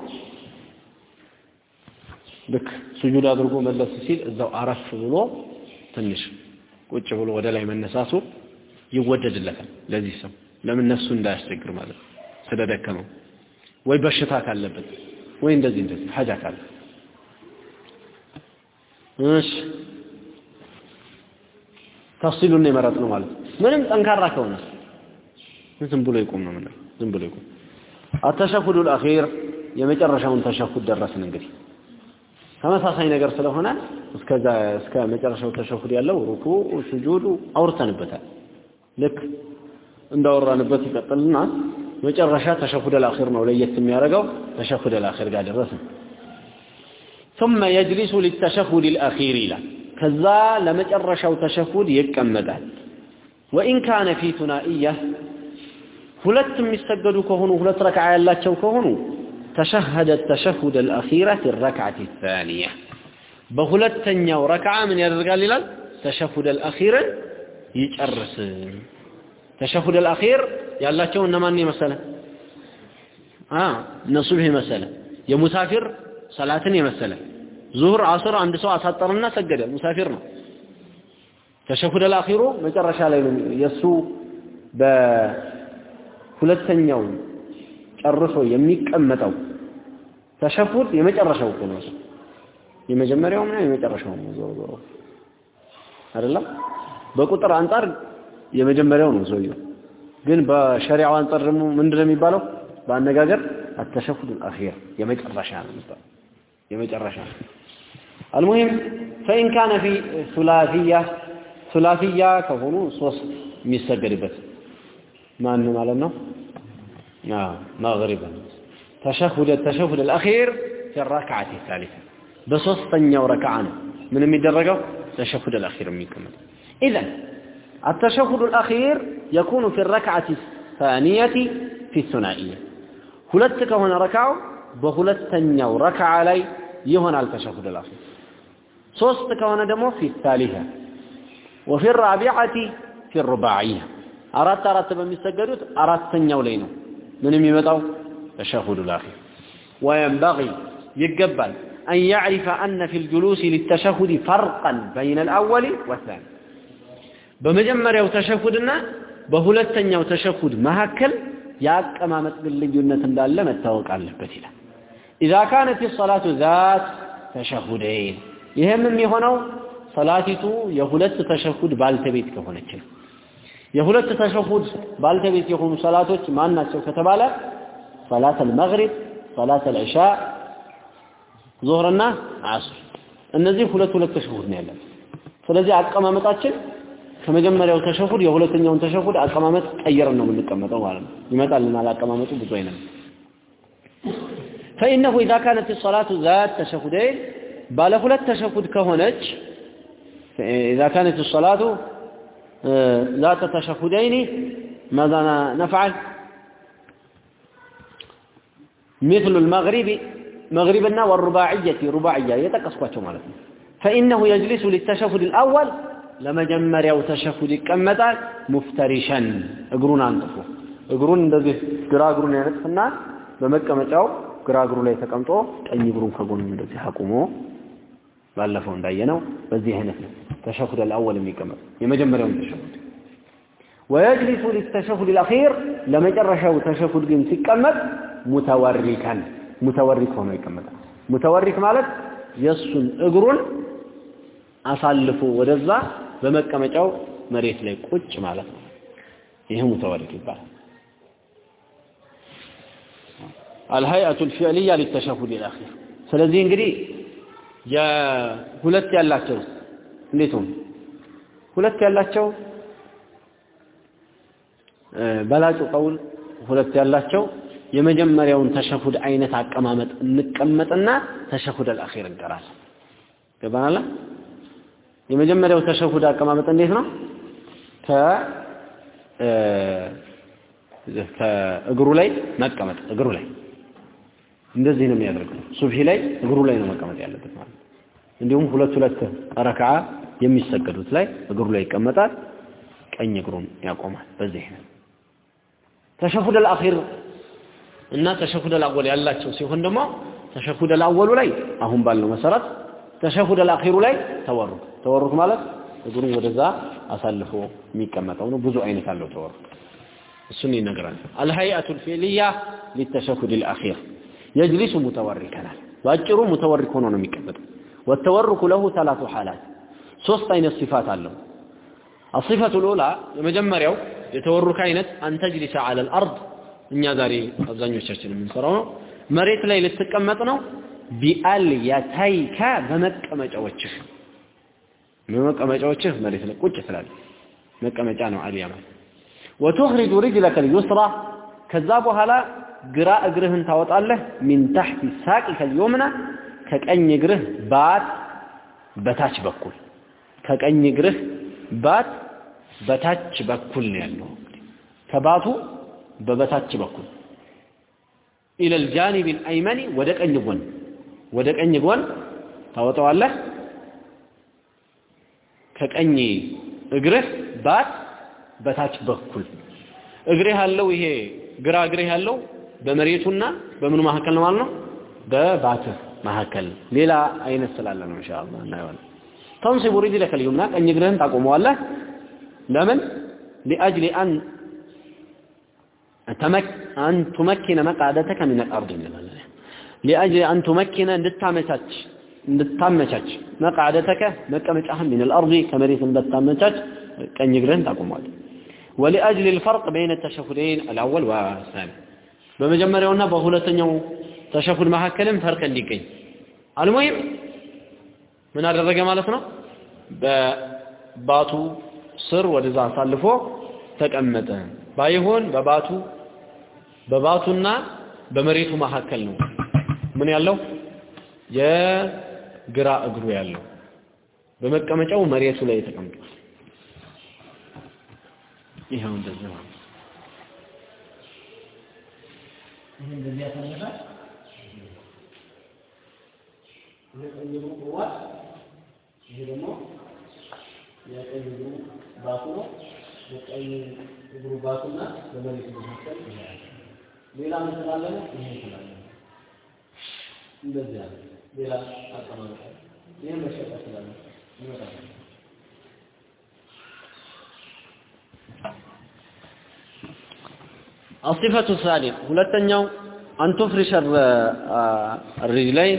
ልክ ስጁድ አድርጎ መለስ ሲል እዛው አረፍ ብሎ ትንሽ ቁጭ ብሎ ወደ ላይ መነሳቱ ይወደድለታል። ለዚህ ሰው ለምን ነፍሱ እንዳያስቸግር ማለት ነው? ስለደከመው ወይ በሽታ ካለበት ወይ እንደዚህ እንደዚህ ሐጃ ካለ። እሺ ተፍሲሉን ነው የመረጥነው ማለት ምንም ጠንካራ ከሆነ ዝም ብሎ ይቆም ነው ምንለው ዝም ብሎ ይቆም አተሸሁዱ الأخير የመጨረሻውን ተሸሁድ ደረስን እንግዲህ ተመሳሳይ ነገር ስለሆነ እስከዛ እስከ መጨረሻው ተሸሁድ ያለው ሩኩ ስጁዱ አውርተንበታል ልክ እንዳወራንበት ይቀጥልና መጨረሻ ተሸሁድ الأخير ነው ለየት የሚያደርገው ተሸሁድ الأخير ጋር ደረስን ثم يجلس للتشهد الأخير ይላል ከዛ ለመጨረሻው ተሸሁድ ይቀመጣል وإن كان في ثنائية هلت مستجدوا كهنو هلت ركعة الله كهنو تشهد التشهد الأخيرة الركعة الثانية بهلت تنيا وركعة من يرجال لل تشهد الأخير يجرس تشهد الأخير يا الله كون نماني مثلا آه نصبه مثلا يا مسافر صلاتني مثلا ظهر عصر عند سوء سطرنا سجد مسافرنا تشهد الأخير ما جرش عليهم يسوء ሁለተኛው ጨርሶ የሚቀመጠው ተሸፉት የመጨረሻው እኮ ነው። የመጀመሪያው ምንም የመጨረሻው ነው። ዞሮ ዞሮ አይደለም በቁጥር አንጻር የመጀመሪያው ነው ሰውየው። ግን በሸሪዓው አንጻር ደግሞ ምንድነው የሚባለው? በአነጋገር አተሸፉት አኺር የመጨረሻ ነው የሚባለው የመጨረሻ አልሙሂም ፈኢን ካነ ፊ ሱላፊያ ሱላፊያ ከሆኑ ሶስት የሚሰገድበት ማን ማለት ነው አዎ مغربا تشهد التشهد الأخير في الركعة الثالثة በሶስተኛው ረክዓ ነው ምን የሚደረገው تشهد الأخير የሚቀመጥ إذا التشهد الأخير يكون في الركعة الثانية في الثنائية ሁለት ከሆነ ረካው በሁለተኛው ረክዓ ላይ ይሆናል ተሸሁድ الأخير ሶስት ከሆነ ደግሞ في الثالثة وفي الرابعة في الرباعية አራት አራት በሚሰገዱት አራተኛው ላይ ነው ምን የሚመጣው ተሸሁድ الأخير وينبغي ይገባል أن يعرف أن في الجلوس للتشهد فرقا بين الأول والثاني በመጀመሪያው ተሸሁድና በሁለተኛው ተሸሁድ መካከል የአቀማመጥ ግን ልዩነት እንዳለ መታወቅ አለበት ይላል إذا كانت الصلاة ذات تشهدين ይህም የሚሆነው ሰላቲቱ የሁለት ተሸሁድ ባልተቤት ከሆነች ነው የሁለት ተሸሁድ ባልተቤት የሆኑ ሰላቶች ማን ናቸው ከተባለ ሰላት አልመግሪብ ሰላት አልዕሻ ዙህርና አስር እነዚህ ሁለት ሁለት ተሸሁድ ነው ያለን ስለዚህ አቀማመጣችን ከመጀመሪያው ተሸሁድ የሁለተኛውን ተሸሁድ አቀማመጥ ቀየረን ነው የምንቀመጠው ማለት ነው ይመጣልናል አቀማመጡ ብዙ አይነት فإنه إذا كانت الصلاة ذات تشهدين ባለ ሁለት ተሸሁድ ከሆነች إذا كانت الصلاة ذات تشهدين ماذا نفعل مثل المغرب مغربنا والرباعية رباعية يتقصقوا مالتنا فإنه يجلس للتشهد الأول ለመጀመሪያው ተሸሁድ ይቀመጣል ሙፍተሪሸን እግሩን አንጥፎ እግሩን እንደዚህ ግራ እግሩን ያነጥፍና በመቀመጫው ግራ እግሩ ላይ ተቀምጦ ቀኝ እግሩን ከጎን እንደዚህ አቁሞ ባለፈው እንዳየነው በዚህ አይነት ነው ተሸሁድ አልአወል የሚቀመጥ የመጀመሪያውን ተሸሁድ። ወየጅሊሱ ሊተሸሁድ አልአኺር ለመጨረሻው ተሸሁድ ግን ሲቀመጥ ሙተወሪካን ሙተወሪክ ሆኖ ይቀመጣል። ሙተወሪክ ማለት የሱን እግሩን አሳልፎ ወደዛ በመቀመጫው መሬት ላይ ቁጭ ማለት ነው። ይሄ ሙተወሪክ ይባላል። አልሀይአቱ ልፊዕልያ ሊተሸሁድ አልአኺር። ስለዚህ እንግዲህ የሁለት ያላቸው እንዴት ነው ሁለት ያላቸው በላጩ ቀውል ሁለት ያላቸው የመጀመሪያውን ተሸሁድ አይነት አቀማመጥ እንቀመጥና ተሸሁድ አልአኺር እንቀራለን ገባናላ የመጀመሪያው ተሸሁድ አቀማመጥ እንዴት ነው? ከ ከእግሩ ላይ መቀመጥ እግሩ ላይ። እንደዚህ ነው የሚያደርገው። ሱብሂ ላይ እግሩ ላይ ነው መቀመጥ ያለበት ማለት እንዲሁም ሁለት ሁለት ረክዓ የሚሰገዱት ላይ እግሩ ላይ ይቀመጣል ቀኝ እግሩን ያቆማል። በዚህ ነው። ተሸሁድ አልአኺር እና ተሸሁድ አልአወል ያላቸው ሲሆን ደግሞ ተሸሁድ አልአወሉ ላይ አሁን ባልነው መሰረት ተሸሁድ አልአኺሩ ላይ ተወሩክ። ተወሩክ ማለት እግሩን ወደዛ አሳልፎ የሚቀመጠው ነው። ብዙ አይነት አለው ተወሩክ። እሱን ይነግራል። አልሀይአቱ ልፊዕልያ ሊተሸሁድ ልአኺር የጅሊሱ ሙተወሪከናል በአጭሩ ሙተወሪክ ሆኖ ነው የሚቀመጠው ወተወርኩ ለሁ ሰላቱ ሐላት ሶስት አይነት ሲፋት አለው الصفة الأولى የመጀመሪያው የተወሩክ አይነት أن تجلس على الأرض እኛ ዛሬ አብዛኞቻችን የምንሰራው ነው መሬት ላይ ልትቀመጥ ነው ቢአልየተይከ በመቀመጫዎችህ በመቀመጫዎችህ መሬት ላይ ቁጭ ትላለህ መቀመጫ ነው አልያ ማለት ወቱኽሪጁ ሪጅለከ ልዩስራ ከዛ በኋላ ግራ እግርህን ታወጣለህ ሚን ታሕቲ ሳቂከ ልዩምና ከቀኝ እግርህ ባት በታች በኩል። ከቀኝ እግርህ ባት በታች በኩል ነው ያለው። ከባቱ በበታች በኩል። ኢለ ልጃኒብ ልአይመኒ ወደ ቀኝ ጎን። ወደ ቀኝ ጎን ታወጣዋለህ። ከቀኝ እግርህ ባት በታች በኩል። እግርህ ያለው ይሄ ግራ እግርህ ያለው በመሬቱና በምኑ መካከል ነው ማለት ነው? በባትህ መካከል ሌላ አይነት ስላለ ነው ኢንሻአላህ እናየዋለን ተንሲቡ ሪጅለከ ልዩምና ቀኝ እግርህን ታቆመዋለህ ለምን ሊአጅሊ አን ተመክ አን ቱመኪነ መቃደተከ ምን አልአርድ እንላለን ሊአጅሊ አን ቱመኪነ እንድታመቻች እንድታመቻች መቃደተከ መቀመጫህን ምን አልአርድ ከመሬት እንድታመቻች ቀኝ እግርህን ታቆመዋለህ ولأجل الفرق بين التشهدين الأول والثاني በመጀመሪያውና በሁለተኛው ተሸሁድ መካከልም ፈርቅ እንዲገኝ። አልሙሂም ምን አደረገ ማለት ነው? በባቱ ስር ወደዛ አሳልፎ ተቀመጠ። ባይሆን በባቱ በባቱና በመሬቱ መካከል ነው። ምን ያለው? የግራ እግሩ ያለው። በመቀመጫው መሬቱ ላይ ተቀምጧል። ይኸው እንደዚህ ነው። እንደዚህ ያተነፋል ይሄ ቀኝ እግሩ ቆሟል ይሄ ደግሞ የቀኝ እግሩ ባቱ ነው የቀኝ እግሩ ባቱና በመሬቱ መካከል ይሄ ሌላ ምን ስላለ ይሄ ስላለ እንደዚህ ያለ ሌላ አቀማመጥ ይሄ መሸጣ ስላለ ይመጣል الصفة الثالث ሁለተኛው أن تفرش الرجلين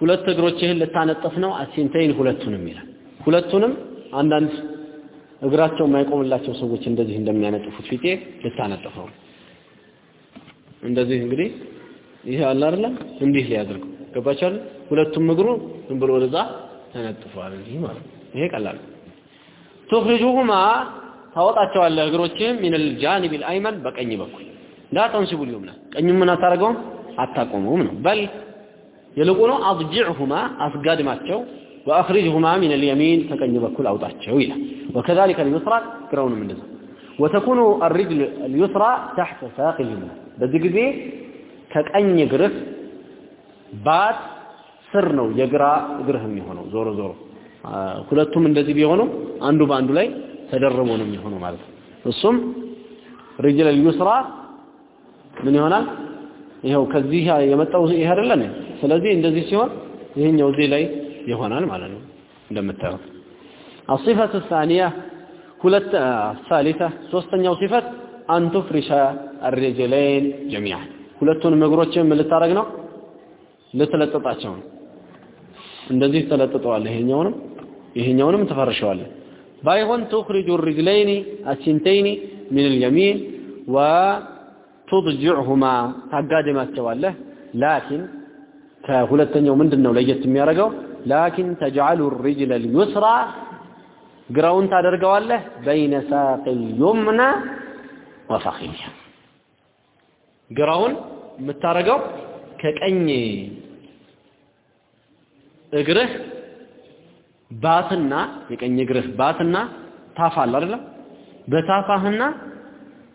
ሁለት እግሮችህን ልታነጥፍ ነው? አሲንተይን ሁለቱንም ይላል። ሁለቱንም አንዳንድ እግራቸው የማይቆምላቸው ሰዎች እንደዚህ እንደሚያነጥፉት ፊቴ ልታነጥፍ ነው። እንደዚህ እንግዲህ ይሄ አለ አይደለም እንዲህ ሊያደርገው። ገባቻል ሁለቱም እግሩ ዝም ብሎ ወደዛ ተነጥፏል። እንዲህ ማለት ይሄ ቀላል ትخرجهما ታወጣቸዋለህ እግሮችህን من الجانب الايمن በቀኝ በኩል። لا تنصب اليمنى ቀኙን ምን አታደርገውም? አታቆመውም ነው። በል يلقونه أضجعهما أفقاد ماتشو وأخرجهما من اليمين فكن يبكل أو تحتشو وكذلك اليسرى كرون من نزل وتكون الرجل اليسرى تحت ساق اليمنى بذكذي كأن يقرف بات ስር يقرى የግራ እግርህ የሚሆነው ዞሮ ዞሮ من እንደዚህ ቢሆኑ አንዱ በአንዱ لي تدرمون ነው የሚሆነው ማለት ነው እሱም ሪጅል ልዩስራ ምን ይሆናል ይኸው ከዚህ የመጣው ስለዚህ እንደዚህ ሲሆን ይሄኛው እዚህ ላይ ይሆናል ማለት ነው እንደምታዩት الصفة الثانية ሁለት الثالثة ሶስተኛው ሲፈት أن تفرش الرجلين جميعا ሁለቱንም እግሮችን ምን ልታረግ ነው ልትለጥጣቸው ነው እንደዚህ ተለጥጠዋል ይሄኛውንም ይሄኛውንም ትፈርሸዋለህ ባይሆን تخرج الرجلين السنتين من اليمين وتضجعهما ታጋድማቸዋለህ ላኪን ከሁለተኛው ምንድነው ለየት የሚያደርገው? ላኪን ተጅዓሉ الرجل اليسرى ግራውን ታደርገዋለህ በይነ ሳቅ اليمنى وفخذها ግራውን የምታደርገው ከቀኝ እግርህ ባትና የቀኝ እግርህ ባትና ታፋ አለ አይደል በታፋህና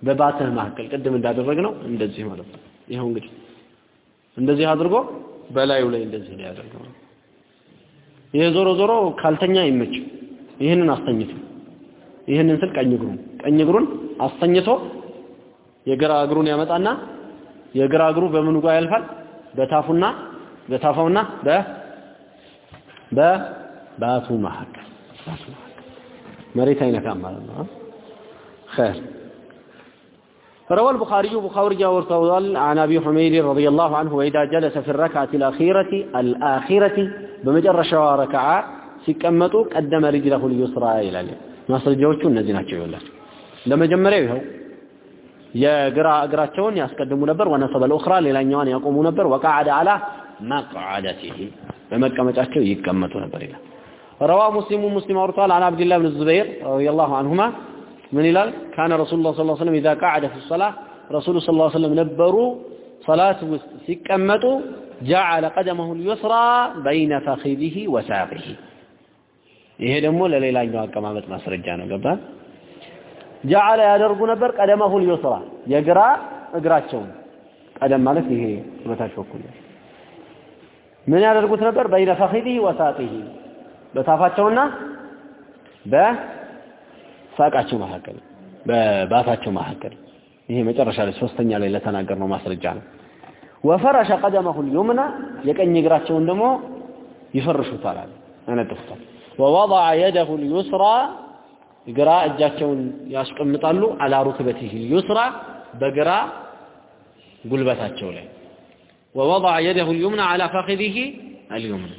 በባትህ መካከል ቅድም እንዳደረግነው እንደዚህ ማለት ነው። ይኸው እንግዲህ እንደዚህ አድርጎ በላዩ ላይ እንደዚህ ሊያደርገው ይሄ ዞሮ ዞሮ ካልተኛ አይመችም። ይህንን አስተኝቶ ይህንን ስል ቀኝ እግሩን ቀኝ እግሩን አስተኝቶ የግራ እግሩን ያመጣና የግራ እግሩ በምኑ ጋር ያልፋል? በታፉና በታፋውና በ በ ባቱ መሀል መሬት አይነካም ማለት ነው። ኸይር روى البخاري بخاري جاورتوال عن ابي حميد رضي الله عنه واذا جلس في الركعه الاخيره الاخيره بمجرى ركعه ሲቀመጡ ቀደመ رجله اليسرى ይላል ማስረጃዎቹ እነዚህ ናቸው ይላል ለመጀመሪያው ይኸው የግራ እግራቸውን ያስቀድሙ ነበር ወነሰበ الأخرى ሌላኛዋን ያቆሙ ነበር وقعد على مقعدته በመቀመጫቸው ይቀመጡ ነበር ይላል روى مسلم مسلم አውርቷል عن عبد الله بن الزبير رضي الله عنهما ምን ይላል? ካነ ረሱሉላህ ሰለላሁ ዐለይሂ ወሰለም ኢዛ ቀዓደ ፊ ረሱሉ ሰለላሁ ዐለይሂ ወሰለም ነበሩ። ሶላት ውስጥ ሲቀመጡ ጀዓለ ቀደመሁ ልዩስራ በይነ ፈኺዲሂ ወሳቂሂ ይሄ ደግሞ ለሌላኛው አቀማመጥ ማስረጃ ነው። ገባል ጀዓለ ያደርጉ ነበር ቀደመሁ ልዩስራ የግራ እግራቸውን። ቀደም ማለት ይሄ በታች በኩል ምን ያደርጉት ነበር? በይነ ፈኺዲሂ ወሳቂሂ በታፋቸውና በ ሳቃቸው መካከል በባታቸው መካከል ይሄ መጨረሻ ላይ ሶስተኛ ላይ ለተናገር ነው ማስረጃ ነው። ወፈረሸ ቀደመሁ ልዩምና የቀኝ እግራቸውን ደግሞ ይፈርሹታል አለ ያነጥፉታል። ወወضع የደሁ ልዩስራ ግራ እጃቸውን ያስቀምጣሉ። አላ ሩክበቲህ ልዩስራ በግራ ጉልበታቸው ላይ ወወضع የደሁ ልዩምና አላ ፈኺዲህ አልዩምና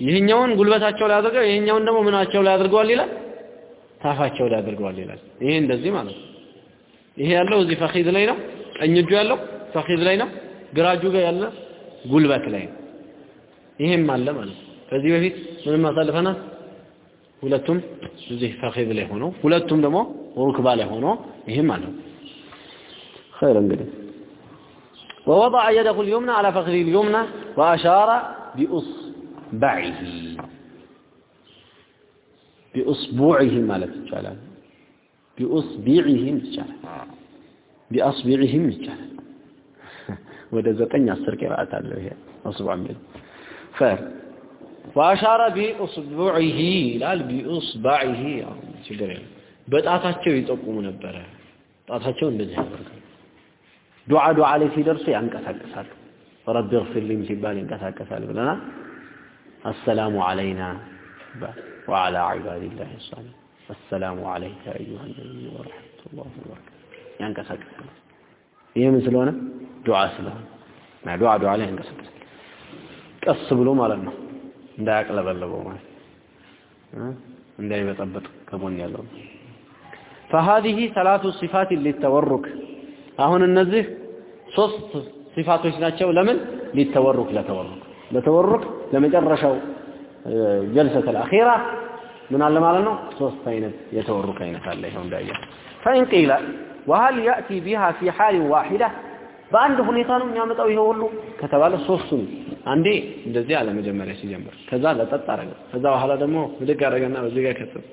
ይህኛውን ጉልበታቸው ላይ አድርገው ይህኛውን ደግሞ ምናቸው ላይ አድርገዋል ይላል ታፋቸው ላይ አድርገዋል ይላል ይሄ እንደዚህ ማለት ነው ይሄ ያለው እዚህ ፈኺዝ ላይ ነው ቀኝ እጁ ያለው ፈኺዝ ላይ ነው ግራ እጁ ጋር ያለ ጉልበት ላይ ነው ይሄም አለ ማለት ነው ከዚህ በፊት ምንም አሳልፈናል ሁለቱም እዚህ ፈኺዝ ላይ ሆኖ ሁለቱም ደግሞ ሩክባ ላይ ሆኖ ይሄም አለ خير እንግዲህ ووضع يده اليمنى على فخذه اليمنى وأشار بإصبعه بإصبعه ማለት ይቻላል بإصبعهم ይቻላል بأصبعهم ይቻላል ወደ ዘጠኝ አስር ቅራአት አለው ይሄ أصبع የሚለው ፈር وأشار بإصبعه ይላል بإصبعه ችግር የለም በጣታቸው ይጠቁሙ ነበረ ጣታቸው እንደዚህ ያደርጋሉ ዱዓ ዱዓ ላይ ሲደርሱ ያንቀሳቅሳሉ ረቢ እግፊር ሊም ሲባል ይንቀሳቀሳል ብለናል السلام علينا وعلى عباد الله الصالحين السلام عليك أيها النبي ورحمة الله وبركاته ያንቀሳቅሳል ይሄ ምን ስለሆነ ዱዓ ስለሆነ ና ዱዓ ዱዓ ላይ ያንቀሳቅሳል ቀስ ብሎ ማለት ነው እንዳያቅለበለበው ማለት እንዳይበጠበጥ ከጎን ያለው فهذه ثلاث صفات للتورك አሁን እነዚህ ሶስት ሲፋቶች ናቸው ለምን ሊተወሩክ ለተወሩክ ለተወሩክ ለመጨረሻው ጀልሰተ الأخيرة ምን አለ ማለት ነው ሶስት አይነት የተወሩክ አይነት አለ ይሄው እንዳያ فإن قيل وهل يأتي بها في حال واحدة በአንድ ሁኔታ ነው የሚያመጣው ይሄ ሁሉ ከተባለ ሶስቱም አንዴ እንደዚህ አለ መጀመሪያ ሲጀምር ከዛ ለጠጥ አረገ ከዛ በኋላ ደግሞ ብድግ አረገና በዚህ ጋር ከተተ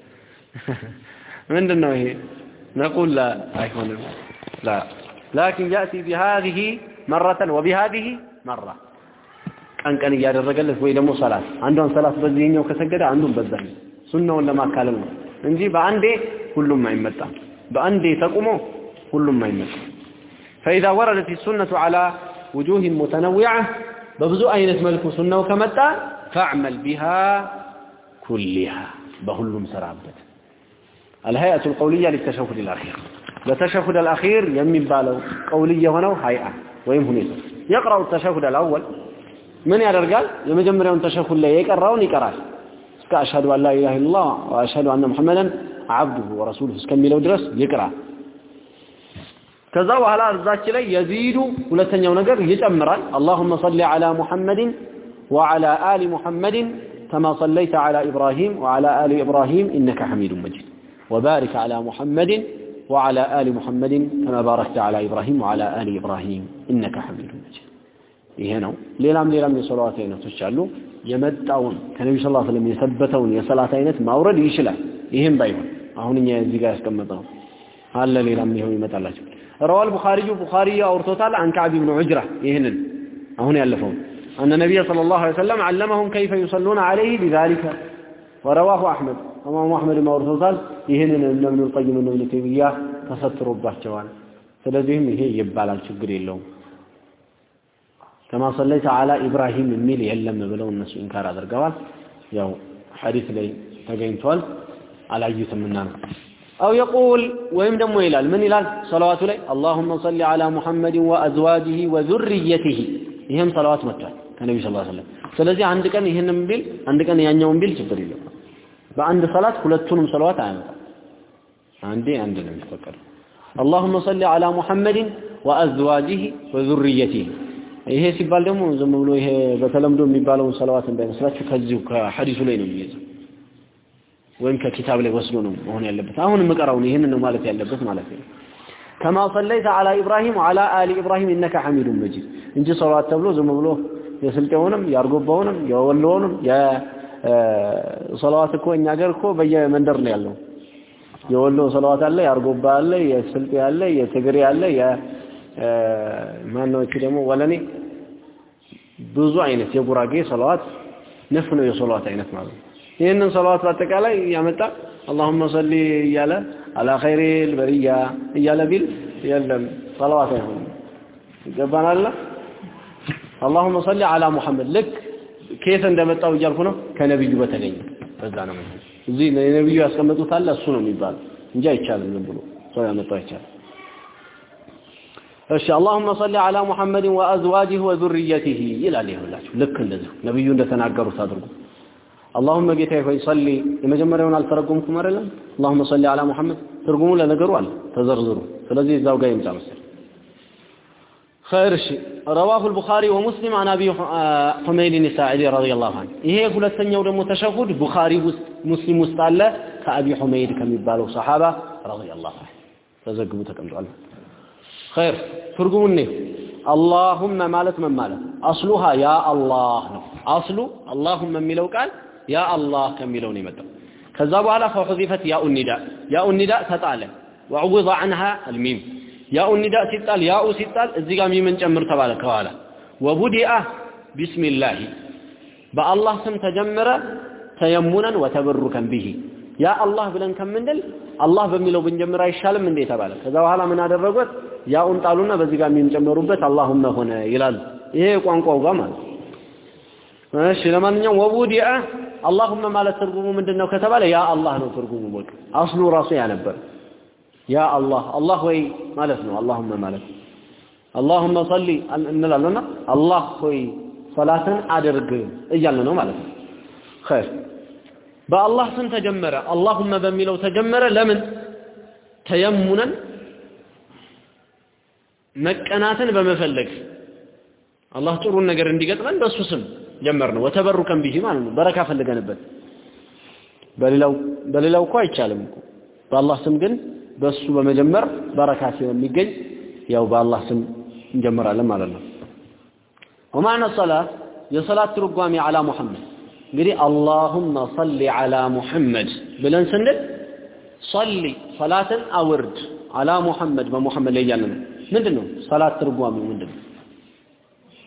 ምንድነው ይሄ نقول لا አይሆንም لا لكن يأتي بهذه مرة وبهذه مرة ቀን ቀን እያደረገለት ወይ ደግሞ ሰላት አንዷን ሰላት በዚህኛው ከሰገደ አንዱን በዛኛው ሱናውን ለማካለል ነው እንጂ በአንዴ ሁሉም አይመጣም በአንዴ ተቁሞ ሁሉም አይመጣም فإذا وردت السنة على وجوه متنوعة ببزو أينة ملك سنة وكمتا فاعمل بها كلها بهلم سرابت الهيئة القولية للتشهد الأخير لتشهد الأخير يمن بالو قولية هنا هيئة ويم هنيته يقرأ التشهد الأول من يرجال يمجمر يوم تشهد لا يقرأون يقرأ أشهد أن لا إله إلا الله وأشهد أن محمدا عبده ورسوله اسكمل ودرس يقرأ ከዛ በኋላ እዛች ላይ የዚዱ ሁለተኛው ነገር ይጨምራል اللهم صل على محمد وعلى آل محمد كما صليت على إبراهيم وعلى آل إبراهيم إنك حميد مجيد وبارك على محمد وعلى آل محمد كما باركت على إبراهيم وعلى آل إبراهيم إنك حميد مجيد ይሄ ነው ሌላም ሌላም የሶላት አይነቶች አሉ የመጣውን ከነቢ ስ ስለም የሰበተውን የሰላት አይነት ማውረድ ይችላል ይህም ባይሆን አሁን እኛ እዚህ ጋር ያስቀመጠው አለ ሌላም ይኸው ይመጣላቸው روى البخاري بخاري أورتوتال عن كعب بن عجرة إهنن هنا يلفون أن النبي صلى الله عليه وسلم علمهم كيف يصلون عليه بذلك ورواه أحمد أمام أحمد ما أورتوتال إهنن ابن القيم ابن تيمية تستر به جوال ስለዚህም ይሄ ይባላል ችግር የለውም كما صليت على إبراهيم የሚል የለም ብለው እነሱ إنكار አድርገዋል። ያው ሐዲስ ላይ ተገኝቷል። አላዩትምና ነው أو يقول ወይም ደግሞ ይላል ምን ይላል ሰለዋቱ ላይ اللهم صل على محمد وأزواجه وذريته ይህም ሰለዋት መጥቷል ከነቢ ስ ሰለም ስለዚህ አንድ ቀን ይህንም ቢል አንድ ቀን ያኛውን ቢል ችግር የለው በአንድ ሰላት ሁለቱንም ሰለዋት አያመጣም አንዴ አንድ ነው የሚፈቀደው አላሁመ ሰሊ ዓላ ሙሐመድን ወአዝዋጅህ ወዙርየትህ ይሄ ሲባል ደግሞ ዝም ብሎ ይሄ በተለምዶ የሚባለውን ሰለዋት እንዳይመስላችሁ ከዚሁ ከሐዲሱ ላይ ነው የሚይዘው። ወይም ከኪታብ ላይ ወስዶ ነው መሆን ያለበት። አሁን የምቀራውን ይህንን ነው ማለት ያለበት ማለት ነው። ከማ ሰለይተ አላ ኢብራሂም ወዓላ አሊ ኢብራሂም ኢነከ ሐሚዱን መጂድ። እንጂ ሰላት ተብሎ ዝም ብሎ የስልጤውንም የአርጎባውንም የወሎውንም የሰላዋት እኮ እኛ ሀገር እኮ በየመንደር ነው ያለው። የወሎ ሰላዋት አለ የአርጎባ አለ የስልጤ አለ የትግሬ አለ ማነዎቹ ደግሞ ወለኔ ብዙ አይነት የጉራጌ ሰላዋት ነፍ ነው የሰለዋት አይነት ማለት ነው። ይህንን ሰለዋት በአጠቃላይ ያመጣ አላሁመ ሰሊ እያለ አላ ኸይሪል በሪያ እያለ ቢል የለም ሰለዋት አይሆንም። ይገባናል። አላሁመ ሰሊ አላ ሙሐመድ ልክ ከየት እንደመጣው እያልኩ ነው። ከነብዩ በተገኘ በዛ ነው። እዚህ ነብዩ ያስቀመጡት እሱ ነው የሚባለው እንጂ አይቻልም። ብሎ ሰው ያመጣው አይቻልም። እሺ አላሁመ ሰሊ አላ ሙሐመድ ወአዝዋጅህ ወዙርየቲህ ይላል ይሁላችሁ ልክ እንደዚሁ ነብዩ እንደተናገሩት አድርጉ اللهم ጌታዬ ሆይ ሰሊ የመጀመሪያውን አልተረጎምኩም አይደለም اللهم صل على محمد ትርጉሙ ለነገሩ አለ ተዘርዝሩ ስለዚህ እዛው ጋር ይምጣ መሰለኝ خير شيء رواه البخاري ومسلم عن ابي حميد الساعدي رضي الله عنه ይሄ ሁለተኛው ደግሞ ተሸሁድ ቡኻሪ ውስጥ ሙስሊም ውስጥ አለ ከአቢ ሑመይድ ከሚባለው ሰሃባ رضي الله عنه ተዘግቡ ተቀምጧል ኸይር ትርጉሙን ነው አላሁመ ማለት ምን ማለት? አስሉሃ ያ አላህ ነው። አስሉ አላሁመ የሚለው ቃል ያ አላህ ከሚለው ነው የመጣው። ከዛ በኋላ ፈሑዚፈት ያኡ ኒዳ። ያኡ ኒዳ ተጣለ። ወዕውዝ ዐንሃ አልሚም። ያኡ ኒዳ ሲጣል ያኡ ሲጣል እዚህ ጋር ሚምን ጨምር ተባለ ከኋላ። ወቡዲአ ቢስሚላሂ። በአላህ ስም ተጀመረ ተየሙነን ወተበሩከን ቢሂ። ያ አላህ ብለን ከምንል አላህ በሚለው ብንጀምር አይሻልም እንዴ ተባለ። ከዛ በኋላ ምን አደረጉት? ያኡን ጣሉና በዚህ ጋር የሚጨመሩበት አላሁመ ሆነ ይላል ይሄ ቋንቋው ጋር ማለት እሺ ለማንኛውም ወቡዲአ አላሁመ ማለት ትርጉሙ ምንድነው ከተባለ ያ አላህ ነው ትርጉሙ በቃ። አስሉ ራሱ ያ ነበር። ያ አላህ አላህ ወይ ማለት ነው አላሁመ ማለት አላሁመ ሰሊ እንላለና አላህ ሆይ ሰላትን አድርግ እያልን ነው ማለት ነው። ኸይር በአላህ ስም ተጀመረ። አላሁመ በሚለው ተጀመረ። ለምን? ተየሙነን መቀናትን በመፈለግ አላህ ጥሩን ነገር እንዲገጥመን በሱ ስም ጀመር ነው ወተበሩከን ቢሂ ማለት ነው። በረካ ፈልገንበት። በሌላው በሌላው እኮ አይቻልም በአላህ ስም ግን በሱ በመጀመር በረካ ስለሚገኝ ያው በአላህ ስም እንጀምራለን ማለት ነው። ወማዕና ሰላት የሰላት ትርጓሜ አላ ሙሐመድ እንግዲህ አላሁመ ሰሊ አላ ሙሐመድ ብለን ስንል ሰሊ ሰላትን አውርድ አላ ሙሐመድ በሙሐመድ ላይ እያለ ነው። ምንድን ነው ሰላት ትርጓሜው ምንድን ነው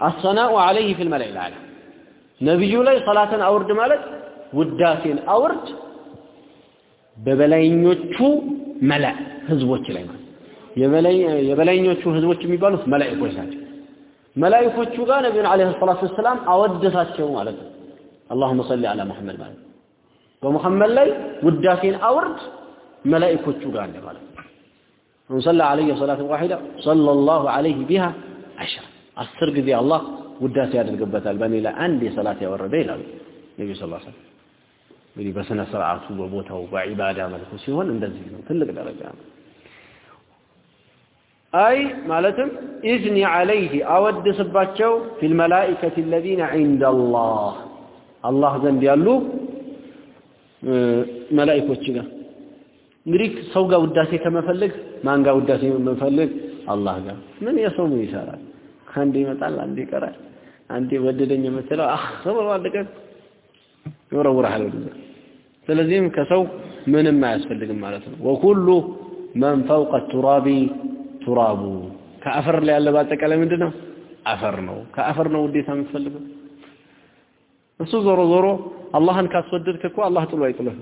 አሰናኡ አለይህ ፊል መላኢ ልአላ ነቢዩ ላይ ሰላትን አውርድ ማለት ውዳሴን አውርድ በበላይኞቹ መላ ህዝቦች ላይ ማለት የበላይኞቹ ህዝቦች የሚባሉት መላእኮች ናቸው። መላእኮቹ ጋር ነቢዩን ዓለይሂ ሰላቱ ወሰላም አወደሳቸው ማለት ነው አላሁመ ሰሊ አላ ሙሐመድ ማለት በሙሐመድ ላይ ውዳሴን አውርድ መላእኮቹ ጋር አለ ማለት ነው من صلى عليه صلاة واحدة صلى الله عليه بها عشرة አስር ጊዜ አላህ ውዳሴ ያደርግበታል በእኔ ላይ አንድ የሰላት ያወረደ ይላሉ ነቢ ስ ሰለም እንግዲህ በስነ ስርዓቱ በቦታው በዒባዳ መልኩ ሲሆን እንደዚህ ነው ትልቅ ደረጃ ነው አይ ማለትም ኢዝኒ ዓለይህ አወድስባቸው ፊ ልመላኢከት አለዚነ ዒንደ አላህ አላህ ዘንድ ያሉ መላኢኮች ጋር። እንግዲህ ሰው ጋር ውዳሴ ከመፈለግ ማን ጋር ውዳሴ መፈለግ? አላህ ጋር። ምን የሰው ምን ይሰራል? አንዴ ይመጣል አንዴ ይቀራል። አንዴ ወደደኝ የምትለው አህ ሰብር አለቀ ይወረውርሃል ስለዚህም ከሰው ምንም አያስፈልግም ማለት ነው። ወኩሉ መን ፈውቀ ቱራቢ ቱራቡ። ከአፈር ላይ ያለ በአጠቃላይ ምንድን ነው አፈር ነው። ከአፈር ነው ውዴታ የምትፈልገው እሱ ዞሮ ዞሮ አላህን ካስወደድክ እኮ አላህ ጥሎ አይጥልህም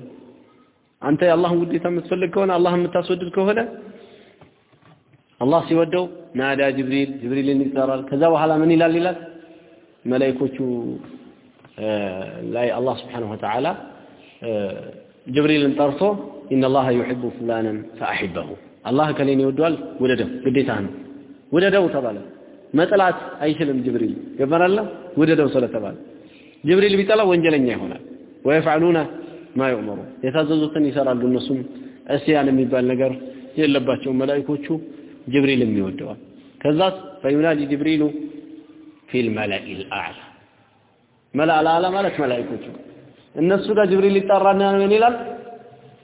አንተ የአላህን ውዴታ የምትፈልግ ከሆነ አላህን የምታስወድድ ከሆነ አላህ ሲወደው ናዳ ጅብሪል ጅብሪልን ይጠራል ከዛ በኋላ ምን ይላል? ይላል መላእክቶቹ ላይ አላህ Wa Ta'ala ጅብሪልን ጠርቶ ኢነላህ ዩሂቡ ፉላንን ፈአሂበሁ አላህ ከሌን ይወደዋል ውደደው ግዴታ ነው። ውደደው ተባለ። መጥላት አይችልም ጅብሪል። ገባናላ ውደደው ስለተባለ ጅብሪል ቢጠላ ወንጀለኛ ይሆናል። ወይፍዓሉና ማ ዩእመሩ የታዘዙትን ይሰራሉ እነሱም። እስያን የሚባል ነገር የለባቸው መላእኮቹ ጅብሪልም ይወደዋል ከዛ ፈዩናዲ ጅብሪሉ ፊል መላኢ ልአዕላ መላእ ልአዕላ ማለት መላእኮቹ እነሱ ጋር ጅብሪል ይጠራና ምን ይላል?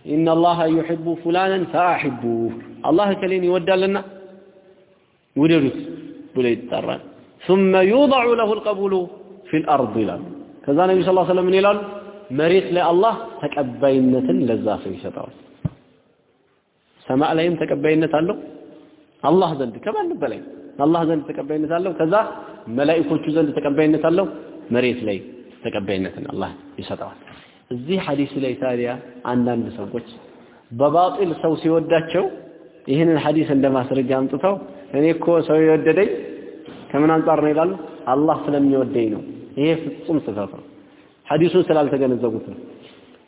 ኢነ አላህ ዩሕቡ ፉላንን ፈአሕቡህ አላህ ከሌን ይወዳልና ውደዱት ብሎ ይጠራል ሱመ يوضع له القبول في الأرض ይላሉ። ከዛ ነቢ ስ ሰለም ምን ይላሉ? መሬት ላይ አላህ ተቀባይነትን ለዛ ሰው ይሰጠዋል ሰማዕ ላይም ተቀባይነት አለው። አላህ ዘንድ ከማንም በላይ አላህ ዘንድ ተቀባይነት አለው። ከዛ መላእክቶቹ ዘንድ ተቀባይነት አለው። መሬት ላይ ተቀባይነትን አላህ ይሰጠዋል። እዚህ ሐዲስ ላይ ታዲያ አንዳንድ ሰዎች በባጢል ሰው ሲወዳቸው ይህንን ሐዲስ እንደ ማስረጃ አምጥተው እኔ እኮ ሰው የወደደኝ ከምን አንጻር ነው ይላሉ? አላህ ስለሚወደኝ ነው። ይሄ ፍጹም ስህተት ነው። ሐዲሱን ስላልተገነዘቡት ነው።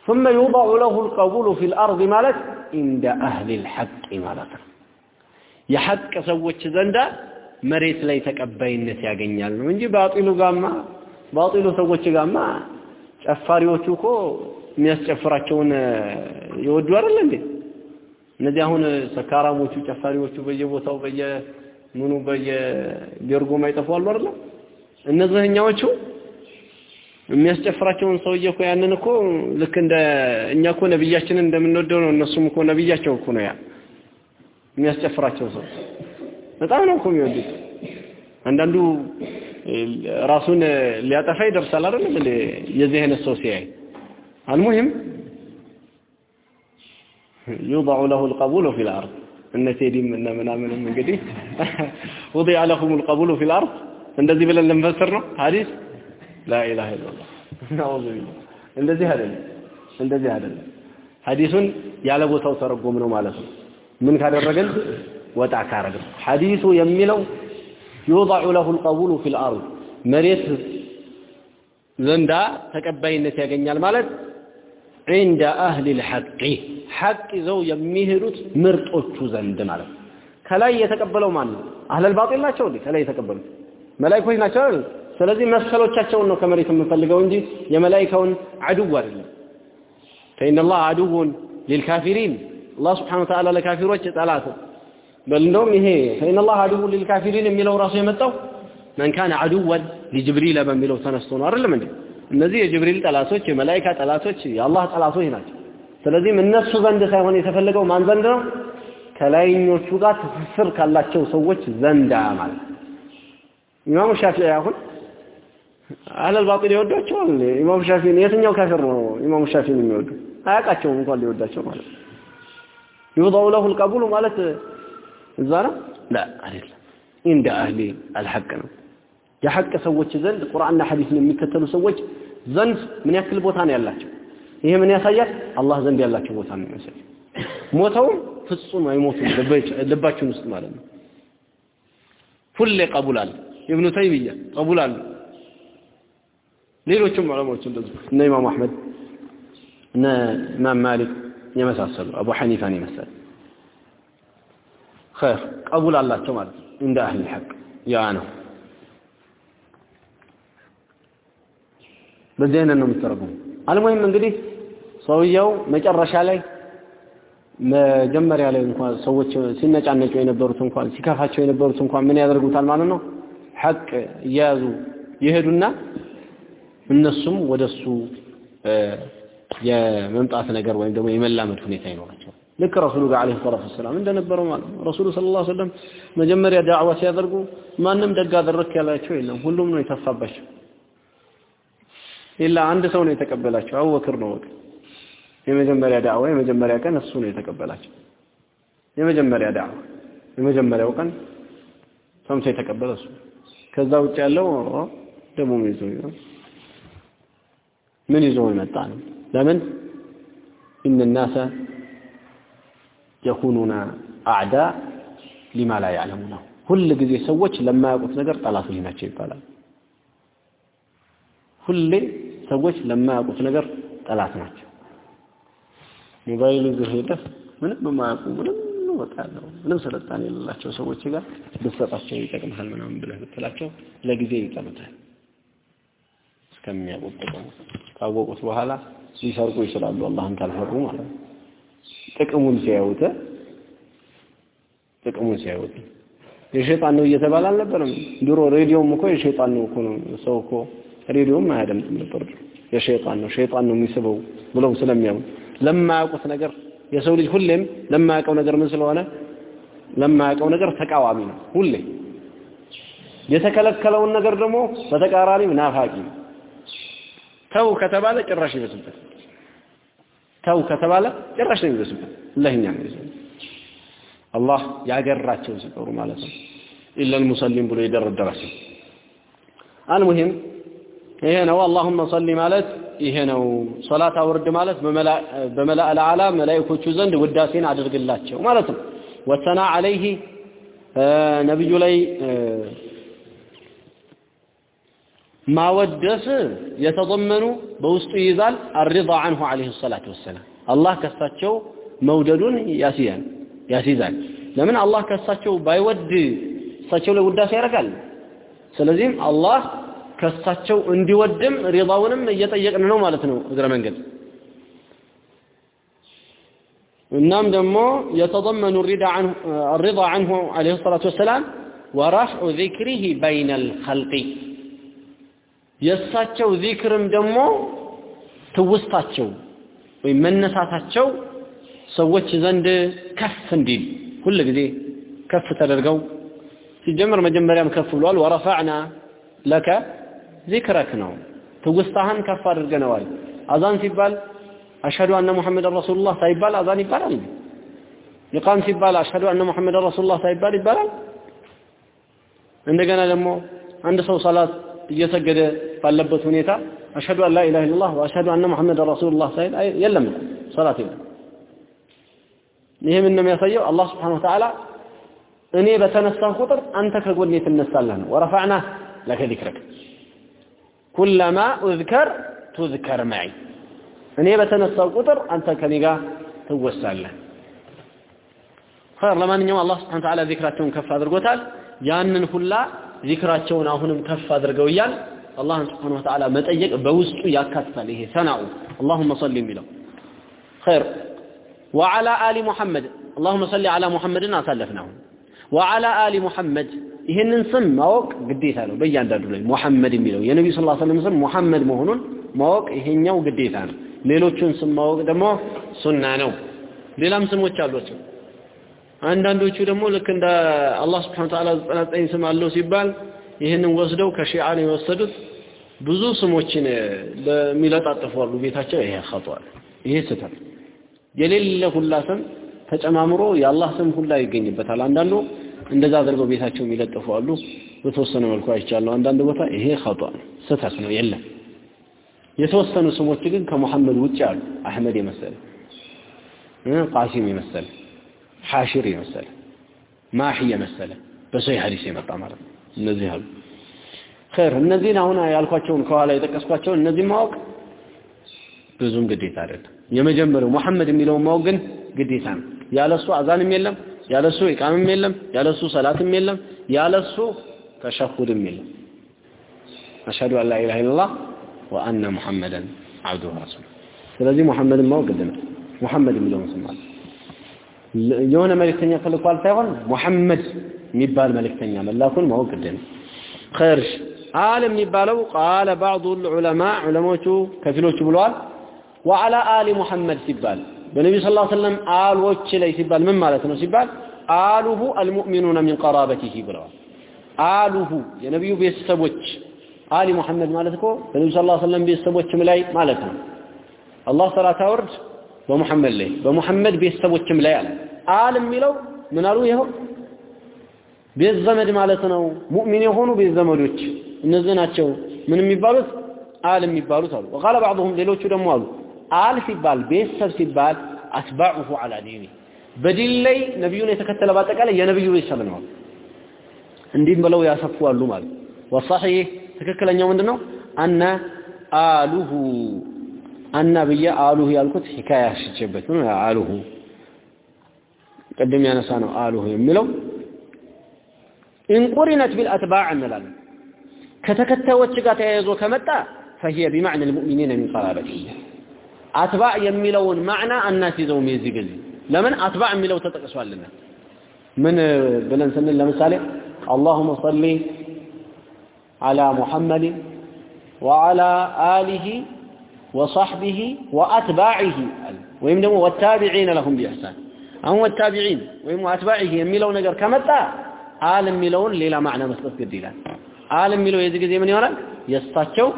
ثم يوضع له القبول في الأرض ማለት عند أهل الحق ማለት ነው። የሐቅ ሰዎች ዘንዳ መሬት ላይ ተቀባይነት ያገኛል ነው እንጂ ባጢሉ ጋማ ባጢሉ ሰዎች ጋማ ጨፋሪዎቹ እኮ የሚያስጨፍራቸውን ይወዱ አይደል እንዴ? እነዚህ አሁን ሰካራሞቹ ጨፋሪዎቹ በየቦታው በየምኑ በየቤርጎ ማይጠፉ አሉ አይደል? እነዚህኛዎቹ የሚያስጨፍራቸውን ሰውዬ እኮ ያንን እኮ ልክ እንደ እኛ እኮ ነብያችንን እንደምንወደው ነው። እነሱም እኮ ነብያቸው እኮ ነው ያ የሚያስጨፍራቸው ሰው በጣም ነው እኮ የሚወዱት። አንዳንዱ ራሱን ሊያጠፋ ይደርሳል አይደለም እንዴ የዚህ አይነት ሰው ሲያይ አልሙሂም يوضع له القبول في الأرض እነ ቴዲም እነ ምናምንም እንግዲህ وضع لهم القبول في الأرض እንደዚህ ብለን ልንፈስር ነው ሐዲስ لا إله إلا الله نعوذ بالله እንደዚህ አይደለም እንደዚህ አይደለም ሐዲሱን ያለ ቦታው ተረጎም ነው ማለት ነው ምን ካደረገን ወጣ ካረግን ሐዲሱ የሚለው يوضع له القبول في الأرض መሬት ዘንዳ ተቀባይነት ያገኛል ማለት عند أهل الحق حق ይዘው የሚሄዱት ምርጦቹ ዘንድ ማለት ከላይ የተቀበለው ማን ነው አህለል ባጢል ናቸው እንዴ ከላይ የተቀበሉት መላእክቶች ናቸው አይደል ስለዚህ መሰሎቻቸውን ነው ከመሬት የምንፈልገው እንጂ የመላእክውን አድው አይደለም فإن الله عدو للكافرين الله سبحانه وتعالى ለካፊሮች ጠላት በል እንደውም ይሄ فإن الله عدو للكافرين የሚለው ራሱ የመጣው من كان عدوا لجبريل በሚለው ተነስቶ ነው አይደለም እንዴ እነዚህ የጅብሪል ጠላቶች የመላእክት ጠላቶች የአላህ ጠላቶች ናቸው ስለዚህም እነሱ ዘንድ ሳይሆን የተፈለገው ማን ዘንድ ነው ከላይኞቹ ጋር ትስስር ካላቸው ሰዎች ዘንዳ ማለት ኢማሙ ሻፊዒ አሁን አለል ባጢል ይወዷቸዋል። ኢማም ሻፊን የትኛው ካፊር ነው ኢማም ሻፊን የሚወዱ? አያውቃቸውም እንኳን ሊወዳቸው ማለት ነው። ይውዳው ለሁ القبول ማለት እዛ ነው? ላ አይደለም። እንደ አህሊ አልሐቅ ነው። የሐቅ ሰዎች ዘንድ ቁርአንና ሐዲስን የሚከተሉ ሰዎች ዘንድ ምን ያክል ቦታ ነው ያላቸው? ይሄ ምን ያሳያል? አላህ ዘንድ ያላቸው ቦታ ነው ያሳያል። ሞተውም ፍጹም አይሞቱም ልባችን ውስጥ ማለት ነው። ሁሌ ቀቡል አለ። ኢብኑ ተይሚያ ቀቡል ሌሎችም ዑለማዎች እንደዚሁ እነ ኢማም አሕመድ እነ ኢማም ማሊክ የመሳሰሉ አቡ ሐኒፋን የመሰለ ኸይር ቀቡል አላቸው ማለት ነው። እንደ አህል ሐቅ ያ ነው። በዚህ አይነት ነው የሚተረጉሙ አልሙሂም እንግዲህ ሰውየው መጨረሻ ላይ መጀመሪያ ላይ እንኳን ሰዎች ሲነጫነጩ የነበሩት እንኳን ሲከፋቸው የነበሩት እንኳን ምን ያደርጉታል ማለት ነው? ሐቅ እየያዙ ይሄዱና እነሱም ወደሱ የመምጣት ነገር ወይም ደግሞ የመላመድ ሁኔታ ይኖራቸዋል። ልክ ረሱሉ ጋር አለይሂ ሰላቱ ወሰላም እንደነበረው ማለት ነው። ረሱሉ ሰለላሁ ዐለይሂ ወሰለም መጀመሪያ ዳዕዋ ሲያደርጉ ማንም ደግ አደረክ ያላቸው የለም። ሁሉም ነው የተፋባቸው ኢላ አንድ ሰው ነው የተቀበላቸው። አቡበክር ነው ወቅ የመጀመሪያ ዳዕዋ የመጀመሪያ ቀን እሱ ነው የተቀበላቸው። የመጀመሪያ ዳዕዋ የመጀመሪያው ቀን ሰምቶ የተቀበለ እሱ ከዛ ውጭ ያለው ደግሞ ይዞ ምን ይዞ የመጣ ነው? ለምን ኢነ ናሰ የኩኑና አዕዳ ሊማ ላ ያዕለሙ ሁል ጊዜ ሰዎች ለማያውቁት ነገር ጠላቶች ናቸው ይባላል። ሁሌ ሰዎች ለማያውቁት ነገር ጠላት ናቸው። ሞባይል ይዘህ ሄደህ ምንም የማያውቁ ምንም ነው ምንም ስልጣኔ የሌላቸው ሰዎች ጋር ብትሰጣቸው ይጠቅምሃል ምናምን ብለህ ብትላቸው ለጊዜ ይጠሉታል። እስከሚያውቁት ጥቅሙ ካወቁት በኋላ ሊሰርቁ ይችላሉ። አላህን ካልፈሩ ማለት ነው። ጥቅሙን ሲያዩት ጥቅሙን ሲያዩት የሸይጣን ነው እየተባለ አልነበረም። ድሮ ሬዲዮም እኮ የሸይጣን ነው እኮ ነው። ሰው እኮ ሬዲዮም አያደምጥም ነበር። የሸይጣን ነው ሸይጣን ነው የሚስበው ብለው ስለሚያምኑ ለማያውቁት ነገር የሰው ልጅ ሁሌም ለማያውቀው ነገር ምን ስለሆነ? ለማያውቀው ነገር ተቃዋሚ ነው ሁሌ። የተከለከለውን ነገር ደግሞ በተቃራኒው ናፋቂ ነው ተው ከተባለ ጭራሽ ይበስበት ተው ከተባለ ጭራሽ ነው የሚበስበት ለኛ አላህ ያገራቸው ሲጠሩ ማለት ነው። ኢላል ሙሰሊም ብሎ የደረደራቸው። አልሙሂም ይሄ ነው። አላሁመ ሰሊ ማለት ይሄ ነው። ሶላት አውርድ ማለት በመላእለ አላ መላእኮቹ ዘንድ ውዳሴን አድርግላቸው ማለት ነው። ወሰና አለይህ ነብዩ ላይ ማወደስ የተضمኑ በውስጡ ይይዛል። الرضا አንሁ عليه الصلاه والسلام አላህ ከሳቸው መውደዱን ያስያል ያስይዛል። ለምን አላህ ከሳቸው ባይወድ እሳቸው ላይ ውዳሴ ያደርጋል? ስለዚህም አላህ ከሳቸው እንዲወድም ሪዳውንም እየጠየቅን ነው ማለት ነው እግረ መንገድ። እናም ደግሞ የተضمن الرضا አንሁ الرضا عنه عليه الصلاه والسلام ورفع ذكره የእሳቸው ዚክርም ደግሞ ትውስታቸው ወይም መነሳታቸው ሰዎች ዘንድ ከፍ እንዲል ሁል ጊዜ ከፍ ተደርገው ሲጀምር መጀመሪያም ከፍ ብሏል። ወረፈዕና ለከ ዚክረክ ነው። ትውስታህን ከፍ አድርገነዋል። አዛን ሲባል አሽሀዱ አነ ሙሐመድን ረሱሉላህ ሳይባል አዛን ይባላል። ኢቃም ሲባል አሽሀዱ አነ ሙሐመድን ረሱሉላህ ሳይባል ይባላል። እንደገና ደግሞ አንድ ሰው ሰላት እየሰገደ ባለበት ሁኔታ أشهد أن لا إله إلا الله وأشهد أن محمدا رسول الله ሳይል የለም ሰላት የለም። ይሄ ነው የሚያሳየው? አላህ سبحانه وتعالى እኔ በተነሳሁ ቁጥር አንተ ከጎኔ ትነሳለህ ነው። ورفعنا لك ذكرك كلما أذكر تذكر معي እኔ በተነሳው ቁጥር አንተ ከኔ ጋር ትወሳለህ። ኸይር። ለማንኛውም አላህ ስብሓነሁ ወተዓላ ዚክራቸውን ከፍ አድርጎታል። ያንን ሁላ ዚክራቸውን አሁንም ከፍ አድርገው እያል አላህን ስብሓነሁ ወተዓላ መጠየቅ በውስጡ ያካትታል። ይሄ ሰናኡ አላሁመ ሰሊ የሚለው ኸይር። ወዓላ አሊ ሙሐመድ አላሁመ ሰሊ ዓላ ሙሐመድን አሳለፍናሁ ወዓላ አሊ ሙሐመድ ይህንን ስም ማወቅ ግዴታ ነው በእያንዳንዱ ላይ ሙሐመድ የሚለው የነቢዩ ስ ሰለም ስም ሙሐመድ መሆኑን ማወቅ ይሄኛው ግዴታ ነው። ሌሎቹን ስም ማወቅ ደግሞ ሱና ነው። ሌላም ስሞች አሏቸው አንዳንዶቹ ደግሞ ልክ እንደ አላህ ስብሐነ ወተዓላ 99 ስም አለው ሲባል ይህንን ወስደው ከሺዓ ነው የወሰዱት። ብዙ ስሞችን ለሚለጣጥፉ አሉ። ቤታቸው ይሄ ኸጧል ይሄ ስህተት የሌለ ሁላ ስም ተጨማምሮ የአላህ ስም ሁላ ይገኝበታል። አንዳንዱ እንደዛ አድርገው ቤታቸው የሚለጥፉ አሉ። በተወሰነ መልኩ አይቻለሁ። አንዳንድ ቦታ ይሄ ኸጧል ስህተት ነው የለም። የተወሰኑ ስሞች ግን ከሙሐመድ ውጭ አሉ። አህመድ የመሰለ ቃሲም የመሰለ ሐሽር የመሰለ ማሂ የመሰለ በሰሂህ ሐዲስ የመጣ ማለት ነው። እነዚህ አሉ። ኸይር እነዚህን አሁን ያልኳቸውን ከኋላ የጠቀስኳቸውን እነዚህ ማወቅ ብዙም ግዴታ አይደለም። የመጀመሪያው ሙሐመድ የሚለውን ማወቅ ግን ግዴታ ነው። ያለሱ አዛንም የለም ያለሱ ኢቃምም የለም ያለሱ ሰላትም የለም ያለሱ ተሸሁድም የለም። አሽሀዱ አን ላ ኢለላህ ወአነ ሙሐመደን አብዱሁ ረሱሉ ስለዚህ ሙሐመድን ማወቅ ግድ ነው። ሙሐመድ የሚለውን ስም የሆነ መልእክተኛ ተልኳል ሳይሆን ሙሐመድ የሚባል መልእክተኛ መላኩን ማወቅ ግድ ነው። ኸይርሽ አል የሚባለው ቃለ ባዕዱ ዑለማ ዑለሞቹ ከፊሎቹ ብለዋል። ወዓላ አሊ ሙሐመድ ሲባል በነቢዩ ስ ሰለም አሎች ላይ ሲባል ምን ማለት ነው ሲባል አሉሁ አልሙእሚኑነ ሚን ቀራበቲሂ ብለዋል። አሉሁ የነቢዩ ቤተሰቦች። አሊ ሙሐመድ ማለት እኮ በነቢዩ ስ ሰለም ቤተሰቦችም ላይ ማለት ነው። አላህ ሰላት አውርድ በሙሐመድ ላይ በሙሐመድ ቤተሰቦችም ላይ አለ። አል የሚለው ምን አሉ? ይኸው ቤት ዘመድ ማለት ነው። ሙእሚን የሆኑ ቤት ዘመዶች እነዚህ ናቸው። ምን የሚባሉት? አል የሚባሉት አሉ። وقال بعضهم ሌሎቹ ደግሞ አሉ። አል ሲባል ቤተሰብ ሲባል አስባዑሁ አላ ዲኒ በዲን ላይ ነብዩን የተከተለ በአጠቃላይ የነብዩ ቤተሰብ ነው። እንዲህም ብለው ያሰፉ አሉ ማለት ወሰሒህ ትክክለኛው ምንድነው? አነ አሉሁ አና ብዬ አሉሁ ያልኩት ሂካያ ሽቼበት ነው አሉሁ ቅድም ያነሳ ነው አሉሁ የሚለው ኢንቁሪነት ቢልአትባዕ እንላለን ከተከታዮች ጋር ተያይዞ ከመጣ ፈሂየ ቢማዕና ልሙእሚኒነ ሚን ቀራበቲህ አትባዕ የሚለውን ማዕና አናስይዘውም የዚህ ጊዜ ለምን አትባዕ የሚለው ተጠቅሷልና ምን ብለን ስንል ለምሳሌ አላሁመ ሰሊ አላ ሙሐመድን ወዓላ አሊሂ وصحبه وأتباعه. ويمدموا والتابعين لهم بإحسان. هم والتابعين؟ ويم وأتباعه. يميلوا نقر كمتا. آل ميلون ليلا معنى مسلس قديلا. آل ميلو يزي زي من يورا؟ يستاتشو.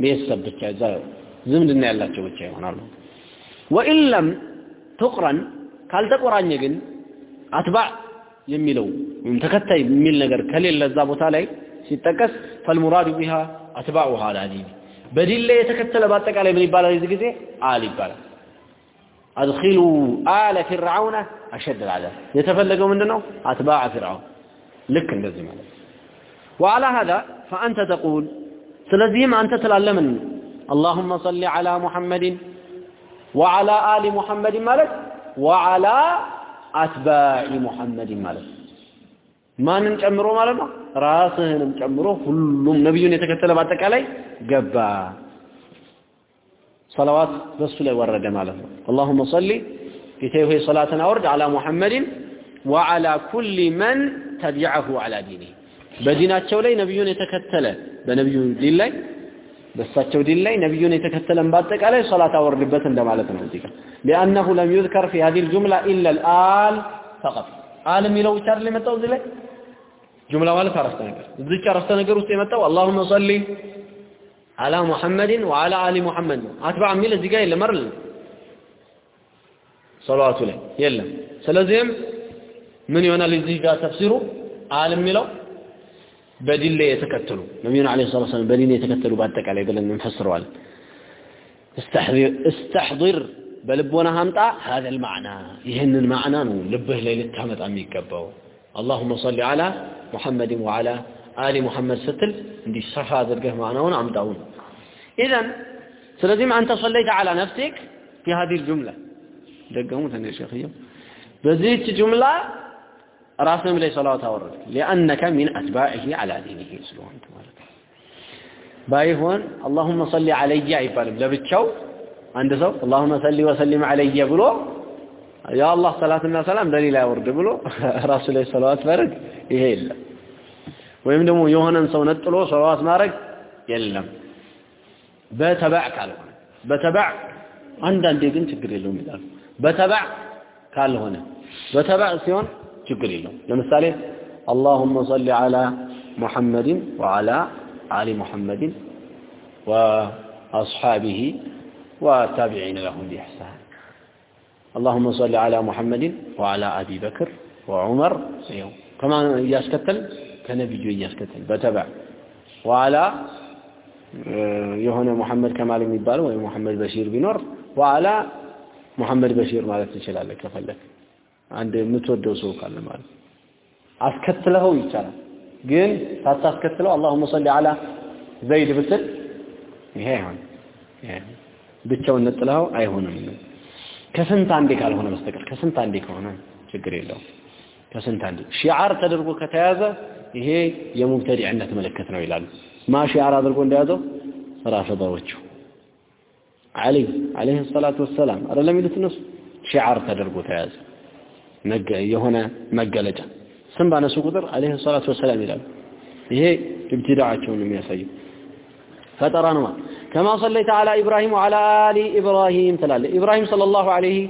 بيسب بيسبتك زايو زمد النعي الله. تشوتك وإن لم تقرن قال تقران يقن أتباع يميلو تكتاي ميل نقر كليل لزابو تالي ستكس. فالمراد بها أتباعها على ديني በዲን ላይ የተከተለ በአጠቃላይ ምን ይባላል የዚህ ጊዜ አል ይባላል አድኺሉ አለ ፊርዓውነ አሸድ العذاب የተፈለገው ምንድነው አትባዕ ፊርዓውን ልክ እንደዚህ ማለት وعلى هذا فأنت تقول ስለዚህም አንተ ትላለህ ምን اللهم صل على محمد وعلى آل محمد ማለት وعلى أتباع محمد ማለት ማንን ጨምሮ ማለት ነው ራስህንም ጨምሮ ሁሉም ነብዩን የተከተለ በአጠቃላይ ገባ ሰላዋት በሱ ላይ ወረደ ማለት ነው اللهم صل ጌታዬ ሆይ ሰላትን አውርድ على محمد وعلى كل من تبعه على دينه በዲናቸው ላይ ነብዩን የተከተለ በነብዩ ዲን ላይ በሳቸው ዲን ላይ ነብዩን የተከተለን በአጠቃላይ ሶላት አወርድበት እንደማለት ነው እዚህ ጋር لانه لم يذكر في هذه الجمله الا الال فقط آل የሚለው ብቻ አይደል የመጣው እዚህ ላይ ጁምላ ማለት አረፍተ ነገር። እዚህ አረፍተ ነገር ውስጥ የመጣው አላሁመ ሰሊ አላ ሙሐመድን ወአላ አሊ ሙሐመድ ነው። አትባዕ የሚል እዚህ ጋር የለም አይደል? ሰላዋቱ ላይ የለም። ስለዚህም ምን ይሆናል እዚህ ጋር ተፍሲሩ አል የሚለው በዲን የተከተሉ ነቢዩን ዓለይሂ ሰላቱ ወሰላም በዲን የተከተሉ በአጠቃላይ ብለን እንፈስረዋለን። استحضر በልቦና ሀምጣ هذا المعنى ይህንን ማዕና ነው ልብህ ላይ ልታመጣ የሚገባው اللهم صل على محمد وعلى آل محمد ستل. عندي صفا ذرقه معناون عم إذن سلزم أنت صليت على نفسك في هذه الجملة. دقهم ثاني شيخي بذيك جملة راسهم لي صلاة ورد لأنك من أتباعه على دينه سبحانه وتعالى. بايهون اللهم صل علي يا يبالم لبتشو عند سو اللهم صل وسلم علي بلو. ብሎ ያ አላህ ሰላትና ሰላም በሌላ ያወርድ ብሎ ራሱ ላይ ሰላዋት ማድረግ ይሄ የለም ወይም ደግሞ የሆነን ሰው ነጥሎ ሰላዋት ማድረግ የለም በተባዕ ካልሆነ በተባዕ አንዳንዴ ግን ችግር የለውም ይላሉ በተባዕ ካልሆነ በተባዕ ሲሆን ችግር የለው ለምሳሌ اللهم صل على محمد وعلى آل محمد وأصحابه والتابعين لهم بإحسان اللهم صل على محمد وعلى أبي بكر وعمر كما يسكتل كنبي يسكتل بتبع وعلى የሆነ ሙሐመድ ከማል የሚባለው ወይ ሙሐመድ በሺር ቢኖር وعلى ሙሐመድ በሺር ማለት ትችላለህ ከፈለክ አንድ የምትወደው ሰው ካለ ማለት አስከትለው ይቻላል ግን ሳታስከትለው اللهم صل على ዘይድ ብትል ይሄ አይሆን ብቻውን ነጥለው አይሆንም ከስንት አንዴ ካልሆነ በስተቀር ከስንት አንዴ ከሆነ ችግር የለውም። ከስንት አንዴ ሺዓር ተደርጎ ከተያዘ ይሄ የሙብተዲዕነት ምልክት ነው ይላሉ። ማ ሺዓር አድርጎ እንደያዘው? ራፊዳዎቹ አሊ አለይሂ ሰላቱ ወሰላም አይደለም የሚሉት እነሱ። ሺዓር ተደርጎ ተያዘ። የሆነ መገለጫ። ስም ባነሱ ቁጥር አለይሂ ሰላቱ ወሰላም ይላሉ። ይሄ ኢብቲዳዓቸውን የሚያሳየው ፈጠራ ነው كما صليت على إبراهيم وعلى آل إبراهيم تلال. إبراهيم صلى الله عليه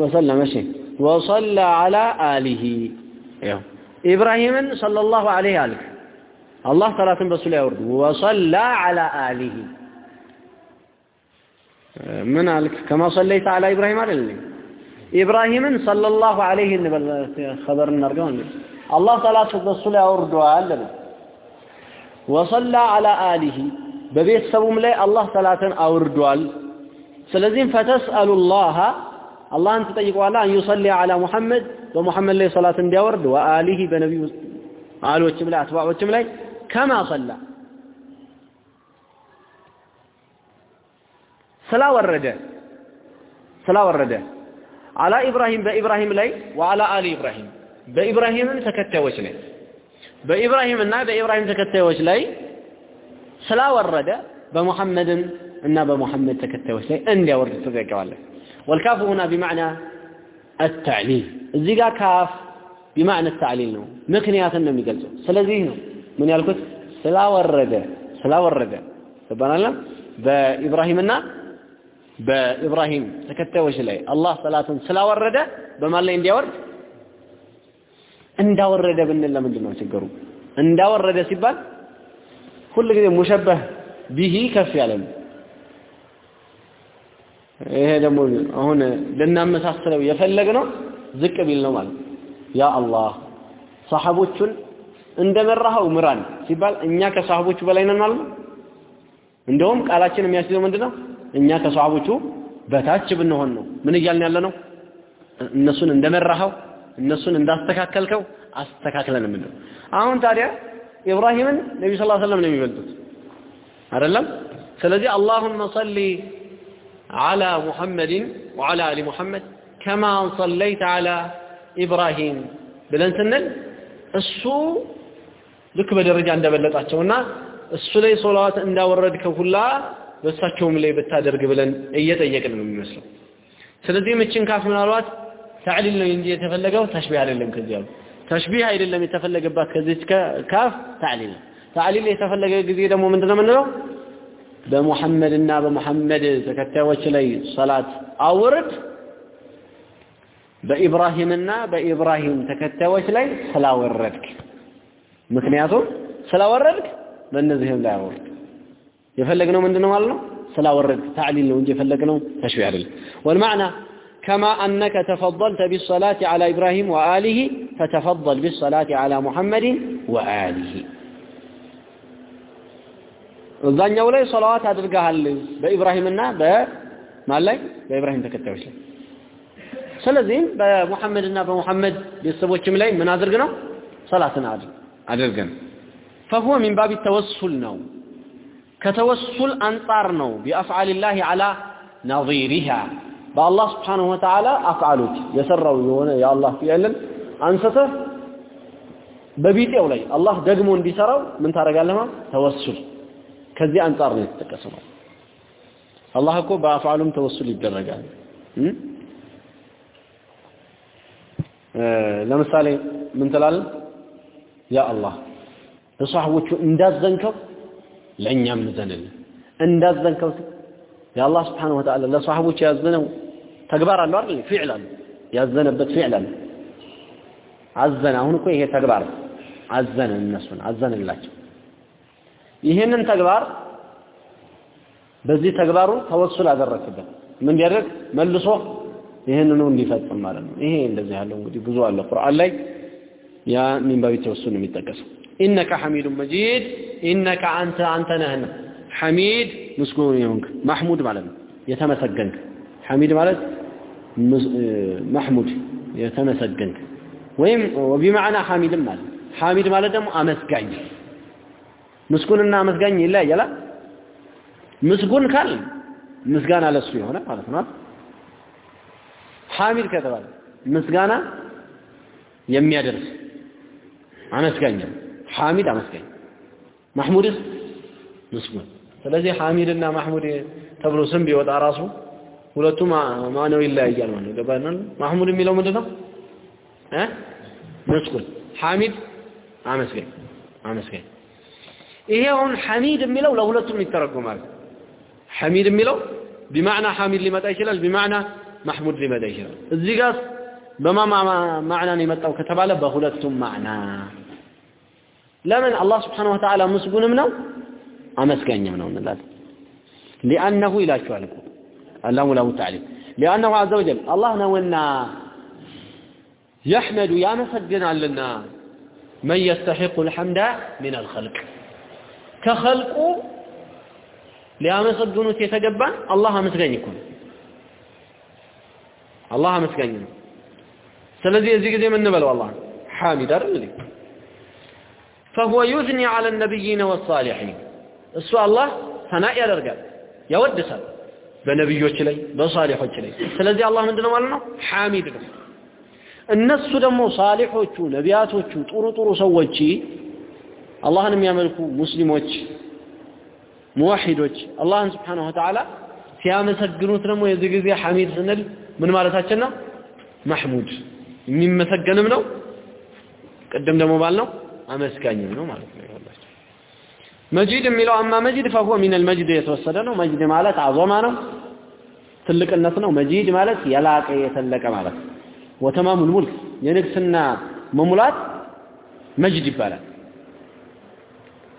وسلم ماشي. وصلى على آله. إبراهيم صلى الله عليه آله. الله صلاة لا يورد وصلى على آله. من قالك كما صليت على إبراهيم على الله إبراهيم صلى الله عليه خبر النرجون الله صلاة لا يورد وعلم. وصلى على آله. ببيت سبوم لي الله صلاة أو رجوال سلزين فتسأل الله الله أنت تقيق على أن يصلي على محمد ومحمد لي صلاة ديورد وآله بنبي قالوا واتم لي أتباع واتم لي كما صلى صلاة ورده صلاة ورده على إبراهيم بإبراهيم لي وعلى آل إبراهيم بإبراهيم تكتوش لي بإبراهيم النا بإبراهيم تكتوش لي ስላወረደ በሙሐመድም እና በሙሐመድ ተከታዮች ላይ እንዲያወርድ ትጠይቀዋለህ والكاف هنا بمعنى التعليل እዚህ ጋር ካፍ بمعنى التعليل ነው ምክንያትን ነው የሚገልጸው ስለዚህ ነው ምን ያልኩት ስላወረደ ስላወረደ ተባናላ በኢብራሂምና በኢብራሂም ተከታዮች ላይ አላህ ሰላትን ስላወረደ በማን ላይ እንዲያወርድ እንዳወረደ ብንል ለምንድን ነው ችግሩ? እንዳወረደ ሲባል ሁል ጊዜ ሙሸበህ ቢሂ ከፍ ያለ ነው። ይሄ ደግሞ አሁን ልናመሳስለው የፈለግነው ዝቅ ቢል ነው ማለት ያ አላህ ሰሐቦቹን እንደመራኸው ምራን ሲባል እኛ ከሰሐቦቹ በላይ ነን ማለት ነው። እንደውም ቃላችን የሚያስይዘው ምንድነው? እኛ ከሰሐቦቹ በታች ብንሆን ነው። ምን እያልን ያለ ነው? እነሱን እንደመራኸው እነሱን እንዳስተካከልከው አስተካክለን ምን አሁን ታዲያ ኢብራሂምን ነቢዩ ስ ሰለም ነው የሚበልጡት አይደለም ስለዚህ አላሁመ ሰሊ አላ ሙሐመድን ወዓላ አሊ ሙሐመድ ከማ ሰለይተ አላ ኢብራሂም ብለን ስንል እሱ ልክ በደረጃ እንደበለጣቸውና እሱ ላይ ሶላዋት እንዳወረድከው ሁላ በእሳቸውም ላይ ብታደርግ ብለን እየጠየቅን ነው የሚመስለው። ስለዚህ ምችን ካፍ ምናልባት ታዕሊል ነው እንጂ የተፈለገው ተሽቢህ አይደለም ከዚህ ያሉ تشبيه إلى لم يتفلق بات كذيك كاف؟ تعليل. تعليل يتفلق كذيك دمو من دمو من دمو بمحمد النابة محمد صلاة. أورد. بإبراهيم النابة إبراهيم سكتة وشلي صلاة وردك. مكنياته صلاة وردك من نزهم لا أورد يفلقنا من دمو الله صلاة وردك تعليل لو نجي فلقنا تشبيه إلى والمعنى كما أنك تفضلت بالصلاة على إبراهيم وآله فتفضل بالصلاة على محمد وآله እዛኛው ላይ ሶላዋት አድርገሃል በኢብራሂምና በማን ላይ በኢብራሂም ተከታዮች ላይ ስለዚህም በሙሐመድና በሙሐመድ ቤተሰቦችም ላይ ምን አድርግ ነው ሰላትን አድርገን فهو من باب التوسل ነው ከተወሱል አንጻር ነው بأفعال الله على نظيرها በአላህ ስብሓንሁ ወተዓላ አፍዓሎች የሰራው የሆነ የአላህ ፊዕልን አንስተህ በቢጤው ላይ አላህ ደግሞ እንዲሰራው ምን ታደርጋለህ? ተወሱል። ከዚህ አንጻር ነው የተጠቀሰው። አላህ እኮ በአፍዓሉም ተወሱል ይደረጋል። ለምሳሌ ምን ትላለህ? ያ አላህ እንዳዘንከው ለእኛም ዘንልን እንዳዘንከው የአላህ ስብሓንሁ ወተዓላ ለሷህቦቹ ያዘነው ተግባር አለው አይደል? ፊዕል ያዘነበት ፊዕል አለ። አዘነ። አሁን እኮ ይሄ ተግባር አዘነ እነሱን አዘንላቸው ይህንን ተግባር በዚህ ተግባሩ ተወሱል አደረክበት። ምን ቢያደርግ? መልሶ ይህንኑ እንዲፈጽም ማለት ነው። ይሄ እንደዚህ ያለው እንግዲህ ብዙ አለ ቁርአን ላይ ያ ሚንባቢ ተወሱል ነው የሚጠቀሰው። ኢነከ ሐሚዱ መጂድ ኢነከ አንተ አንተ ነህና ሐሚድ ምስጉን የሆንክ ማሕሙድ ማለት ነው የተመሰገንክ ሐሚድ ማለት ማሕሙድ የተመሰገንክ ወይም ወቢማዕና ሐሚድም ማለት ሐሚድ ማለት ደግሞ አመስጋኝ። ምስጉንና አመስጋኝ ይለያያል ምስጉን ካል ምስጋና ለሱ የሆነ ማለት ነው። ሐሚድ ከተባለ ምስጋና የሚያደርስ አመስጋኝ ሐሚድ አመስጋኝ ማሕሙድስ ምስጉን። ስለዚህ ሐሚድና ማሕሙድ ተብሎ ስም ቢወጣ ራሱ ሁለቱም ማነው ይለያያል ማለት ነው? ገባናል ማሕሙድ የሚለው ምንድነው እ? ምስጉን ሐሚድ አመስጋኝ አመስጋኝ ይሄ አሁን ሐሚድ የሚለው ለሁለቱም ይተረጎማል። ሐሚድ የሚለው بمعنى حامد ሊመጣ ይችላል بمعنى محمود ሊመጣ ይችላል። እዚህ ጋር በማ ማዕና ነው የመጣው ከተባለ በሁለቱም ማዕና። ለምን? አላህ ስብሓን ወተዓላ ምስጉንም ነው አመስጋኝም ነው እንላለን። ሊአነሁ ይላችኋል እኮ አላሙ ላሁ ተዓሊም ሊአነሁ አዘ ወጀል አላህ ነውና يحمد يا مسجنالنا من يستحق الحمد من الخلق ከኸልቁ ሊያመሰግኑት የተገባን አላህ አመስጋኝ እኮ ነው አላህ አመስጋኝ ነው ስለዚህ እዚህ ጊዜ ምን እንበለው አላህ ሐሚድ አይደል فهو يثني على النبيين والصالحين እሱ አላህ ሰናእ ያደርጋል ያወድሳል በነብዮች ላይ በሷሊሖች ላይ። ስለዚህ አላህ ምንድነው ማለት ነው? ሐሚድ ነው። እነሱ ደግሞ ሳሊሖቹ ነቢያቶቹ ጥሩ ጥሩ ሰዎች አላህን የሚያመልኩ ሙስሊሞች ሙዋሂዶች አላህን ስብሓንሁ ወተዓላ ሲያመሰግኑት ደግሞ የዚህ ጊዜ ሐሚድ ስንል ምን ማለታችን ነው? ማሕሙድ። የሚመሰገንም ነው። ቅድም ደግሞ ባልነው አመስጋኝም ነው ማለት ነው መጂድ የሚለው አማ መጂድ ፈሁወ ሚን አልመጅድ የተወሰደ ነው መጅድ ማለት አዞማ ነው ትልቅነት ነው መጂድ ማለት የላቀ የተለቀ ማለት ነው ወተማሙል ሙልክ የንግስና መሙላት መጅድ ይባላል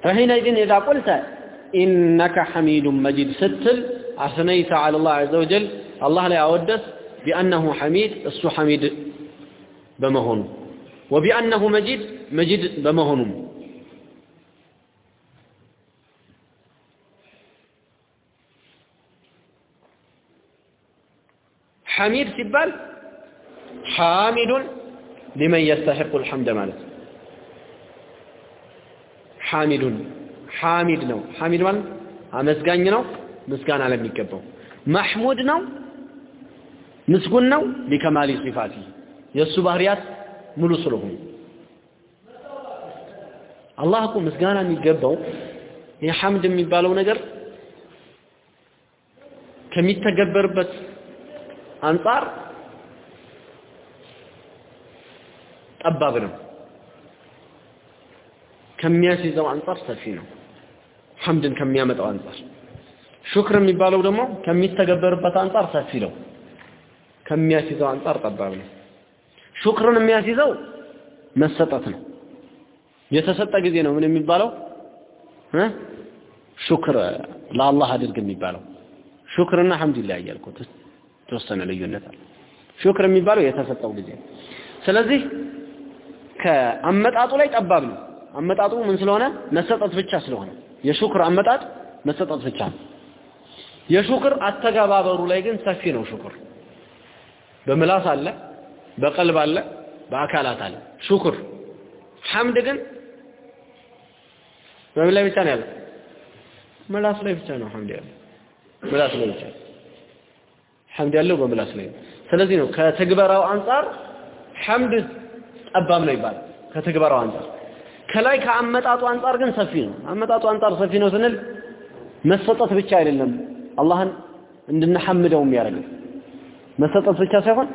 فحينئذ إذا قلت إنك حميد مجيد ستل أثنيت على الله عز وجل الله لا يودس بأنه حميد السو حميد بمهن وبأنه مجيد مجيد بمهن حميد سبال حامد لمن يستحق الحمد مالك ሐሚዱን ሐሚድ ነው። ሐሚድ ማለት አመስጋኝ ነው፣ ምስጋና ለሚገባው። ማሕሙድ ነው፣ ምስጉን ነው። ሊከማሊ ሲፋቲ የእሱ ባህሪያት ሙሉ ስለሆኑ አላህ እኮ ምስጋና የሚገባው ይህ ሐምድ የሚባለው ነገር ከሚተገበርበት አንጻር ጠባብ ነው። ከሚያስይዘው አንጻር ሰፊ ነው። ሐምድን ከሚያመጣው አንጻር ሹክር የሚባለው ደግሞ ከሚተገበርበት አንጻር ሰፊ ነው። ከሚያስይዘው አንጻር ጠባብ ነው። ሹክርን የሚያስይዘው መሰጠት ነው። የተሰጠ ጊዜ ነው ምን የሚባለው ሹክር ለአላህ አድርግ የሚባለው ሹክርና ሐምድ ይለያያል ተወሰነ ልዩነት አለ። ሹክር የሚባለው የተሰጠው ጊዜ ስለዚህ ከአመጣጡ ላይ ጠባብ ነው። አመጣጡ ምን ስለሆነ መሰጠት ብቻ ስለሆነ የሹክር አመጣጥ መሰጠት ብቻ ነው። የሹክር አተገባበሩ ላይ ግን ሰፊ ነው። ሹክር በምላስ አለ፣ በቀልብ አለ፣ በአካላት አለ። ሹክር ሐምድ ግን በምን ላይ ብቻ ነው ያለው? ምላስ ላይ ብቻ ነው ሐምድ ያለው። ምላስ ላይ ብቻ ሐምድ ያለው በምላስ ላይ ነው። ስለዚህ ነው ከትግበራው አንጻር ሐምድ ጠባብ ነው ይባላል። ከትግበራው አንጻር ከላይ ከአመጣጡ አንጻር ግን ሰፊ ነው። አመጣጡ አንጻር ሰፊ ነው ስንል መሰጠት ብቻ አይደለም አላህን እንድንሐምደው የሚያደርገው መሰጠት ብቻ ሳይሆን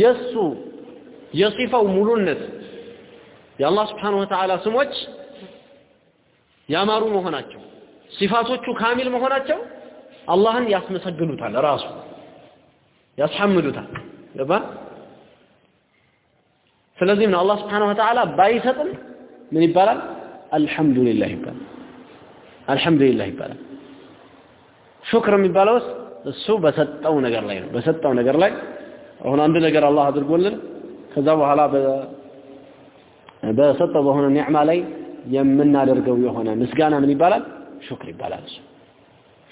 የሱ የሲፋው ሙሉነት የአላህ ስብሓነሁ ወተዓላ ስሞች ያማሩ መሆናቸው ሲፋቶቹ ካሚል መሆናቸው አላህን ያስመሰግኑታል፣ ራሱ ያስሐምዱታል። ገባ? ስለዚህም ነው አላህ ስብሓነሁ ወተዓላ ባይሰጥም ምን ይባላል? አልሐምዱሊላህ ይባላል። አልሐምዱሊላህ ይባላል። ሹክር የሚባለውስ እሱ በሰጠው ነገር ላይ ነው። በሰጠው ነገር ላይ አሁን አንድ ነገር አላህ አድርጎልን ከዛ በኋላ በሰጠው በሆነ ኒዕማ ላይ የምናደርገው የሆነ ምስጋና ምን ይባላል? ሹክር ይባላል።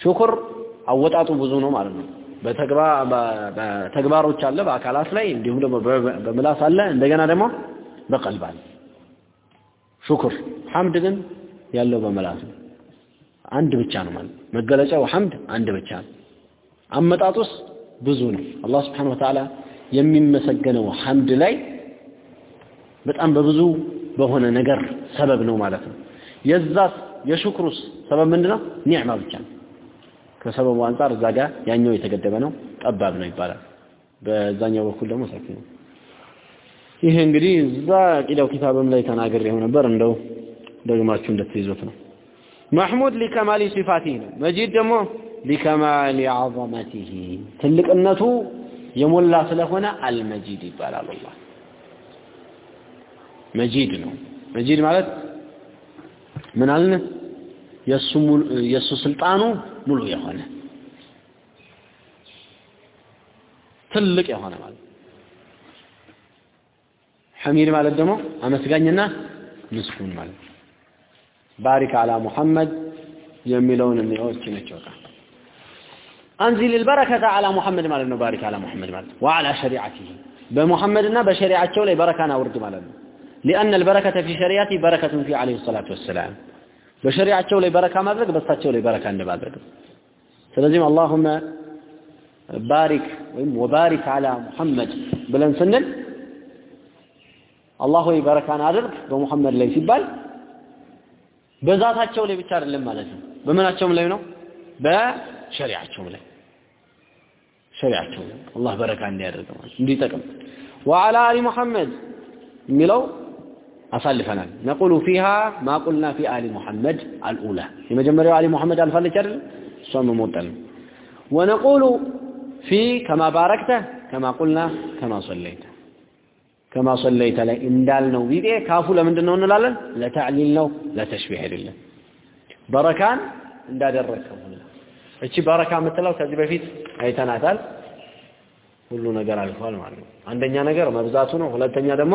ሹክር አወጣጡ ብዙ ነው ማለት ነው። በተግባሮች አለ፣ በአካላት ላይ እንዲሁም ደግሞ በምላስ አለ፣ እንደገና ደግሞ በቀልብ አለ። ሹክር ሐምድ ግን ያለው በመላስ ነው። አንድ ብቻ ነው ማለት መገለጫው ሐምድ አንድ ብቻ ነው። አመጣጡስ ብዙ ነው። አላህ ስብሓነሁ ወተዓላ የሚመሰገነው ሐምድ ላይ በጣም በብዙ በሆነ ነገር ሰበብ ነው ማለት ነው። የዛስ የሹክሩስ ሰበብ ምንድነው? ኒዕማ ብቻ ነው። ከሰበቡ አንጻር እዛ ጋር ያኛው የተገደበ ነው፣ ጠባብ ነው ይባላል። በዛኛው በኩል ደግሞ ሰፊ ነው። ይሄ እንግዲህ እዛ ቂዳው ኪታብም ላይ ተናግሬው ነበር። እንደው ደግማችሁ እንድትይዙት ነው። ሊከማሊ ሲፋቲህ ነው። መጂድ ደግሞ ሊከማሊ ዐዘመቲህ ትልቅነቱ የሞላ ስለሆነ አልመጂድ ይባላል። አላህ መጂድ ነው። መጂድ ማለት ምን አልን? የሱ የሱ ስልጣኑ ሙሉ የሆነ ትልቅ የሆነ ማለት ሐሚድ ማለት ደግሞ አመስጋኝና ምስጉን ማለት ባሪክ አላ ሙሐመድ የሚለውን እንየዎች ነቸው ቃ አንዚል البركه على محمد ማለት ነው ባሪክ አላ ሙሐመድ ማለት وعلى شريعته በሙሐመድና በሸሪዓቸው ላይ በረካን አውርድ ማለት ነው لأن البركة في شريعته بركة في عليه الصلاة والسلام በሸሪዓቸው ላይ በረካ ማድረግ በእሳቸው ላይ በረካ እንደማድረግ። ስለዚህም አላሁመ ባሪክ ወይም ወባሪክ አላ ሙሐመድ ብለን ስንል አላህ ሆይ በረካን አድርግ በሙሐመድ ላይ ሲባል በዛታቸው ላይ ብቻ አይደለም ማለት ነው። በምናቸውም ላይ ነው፣ በሸሪዓቸውም ላይ። ሸሪዓቸው አላህ በረካ እንዲያደርግ ማለት እንዲጠቅም። ወአላ አሊ ሙሐመድ የሚለው አሳልፈናል። ነቁሉ ፊሃ ማ ቁልና ፊ አሊ ሙሐመድ አልኡላ የመጀመሪያው አሊ ሙሐመድ አልፋለች አይደል? እሷን መሞጠል ነው። ወነቁሉ ፊ ከማ ባረክተ ከማ ቁልና ከማ ሰለይተ ከማ ሰለይተ ላይ እንዳልነው ቢጤ ካፉ ለምንድን ነው እንላለን? ለተዕሊል ነው፣ ለተሽቢህ አይደለም። በረካን እንዳደረግከው እቺ በረካ የምትለው ከዚህ በፊት አይተናታል። ሁሉ ነገር አልፏል ማለት ነው። አንደኛ ነገር መብዛቱ ነው። ሁለተኛ ደግሞ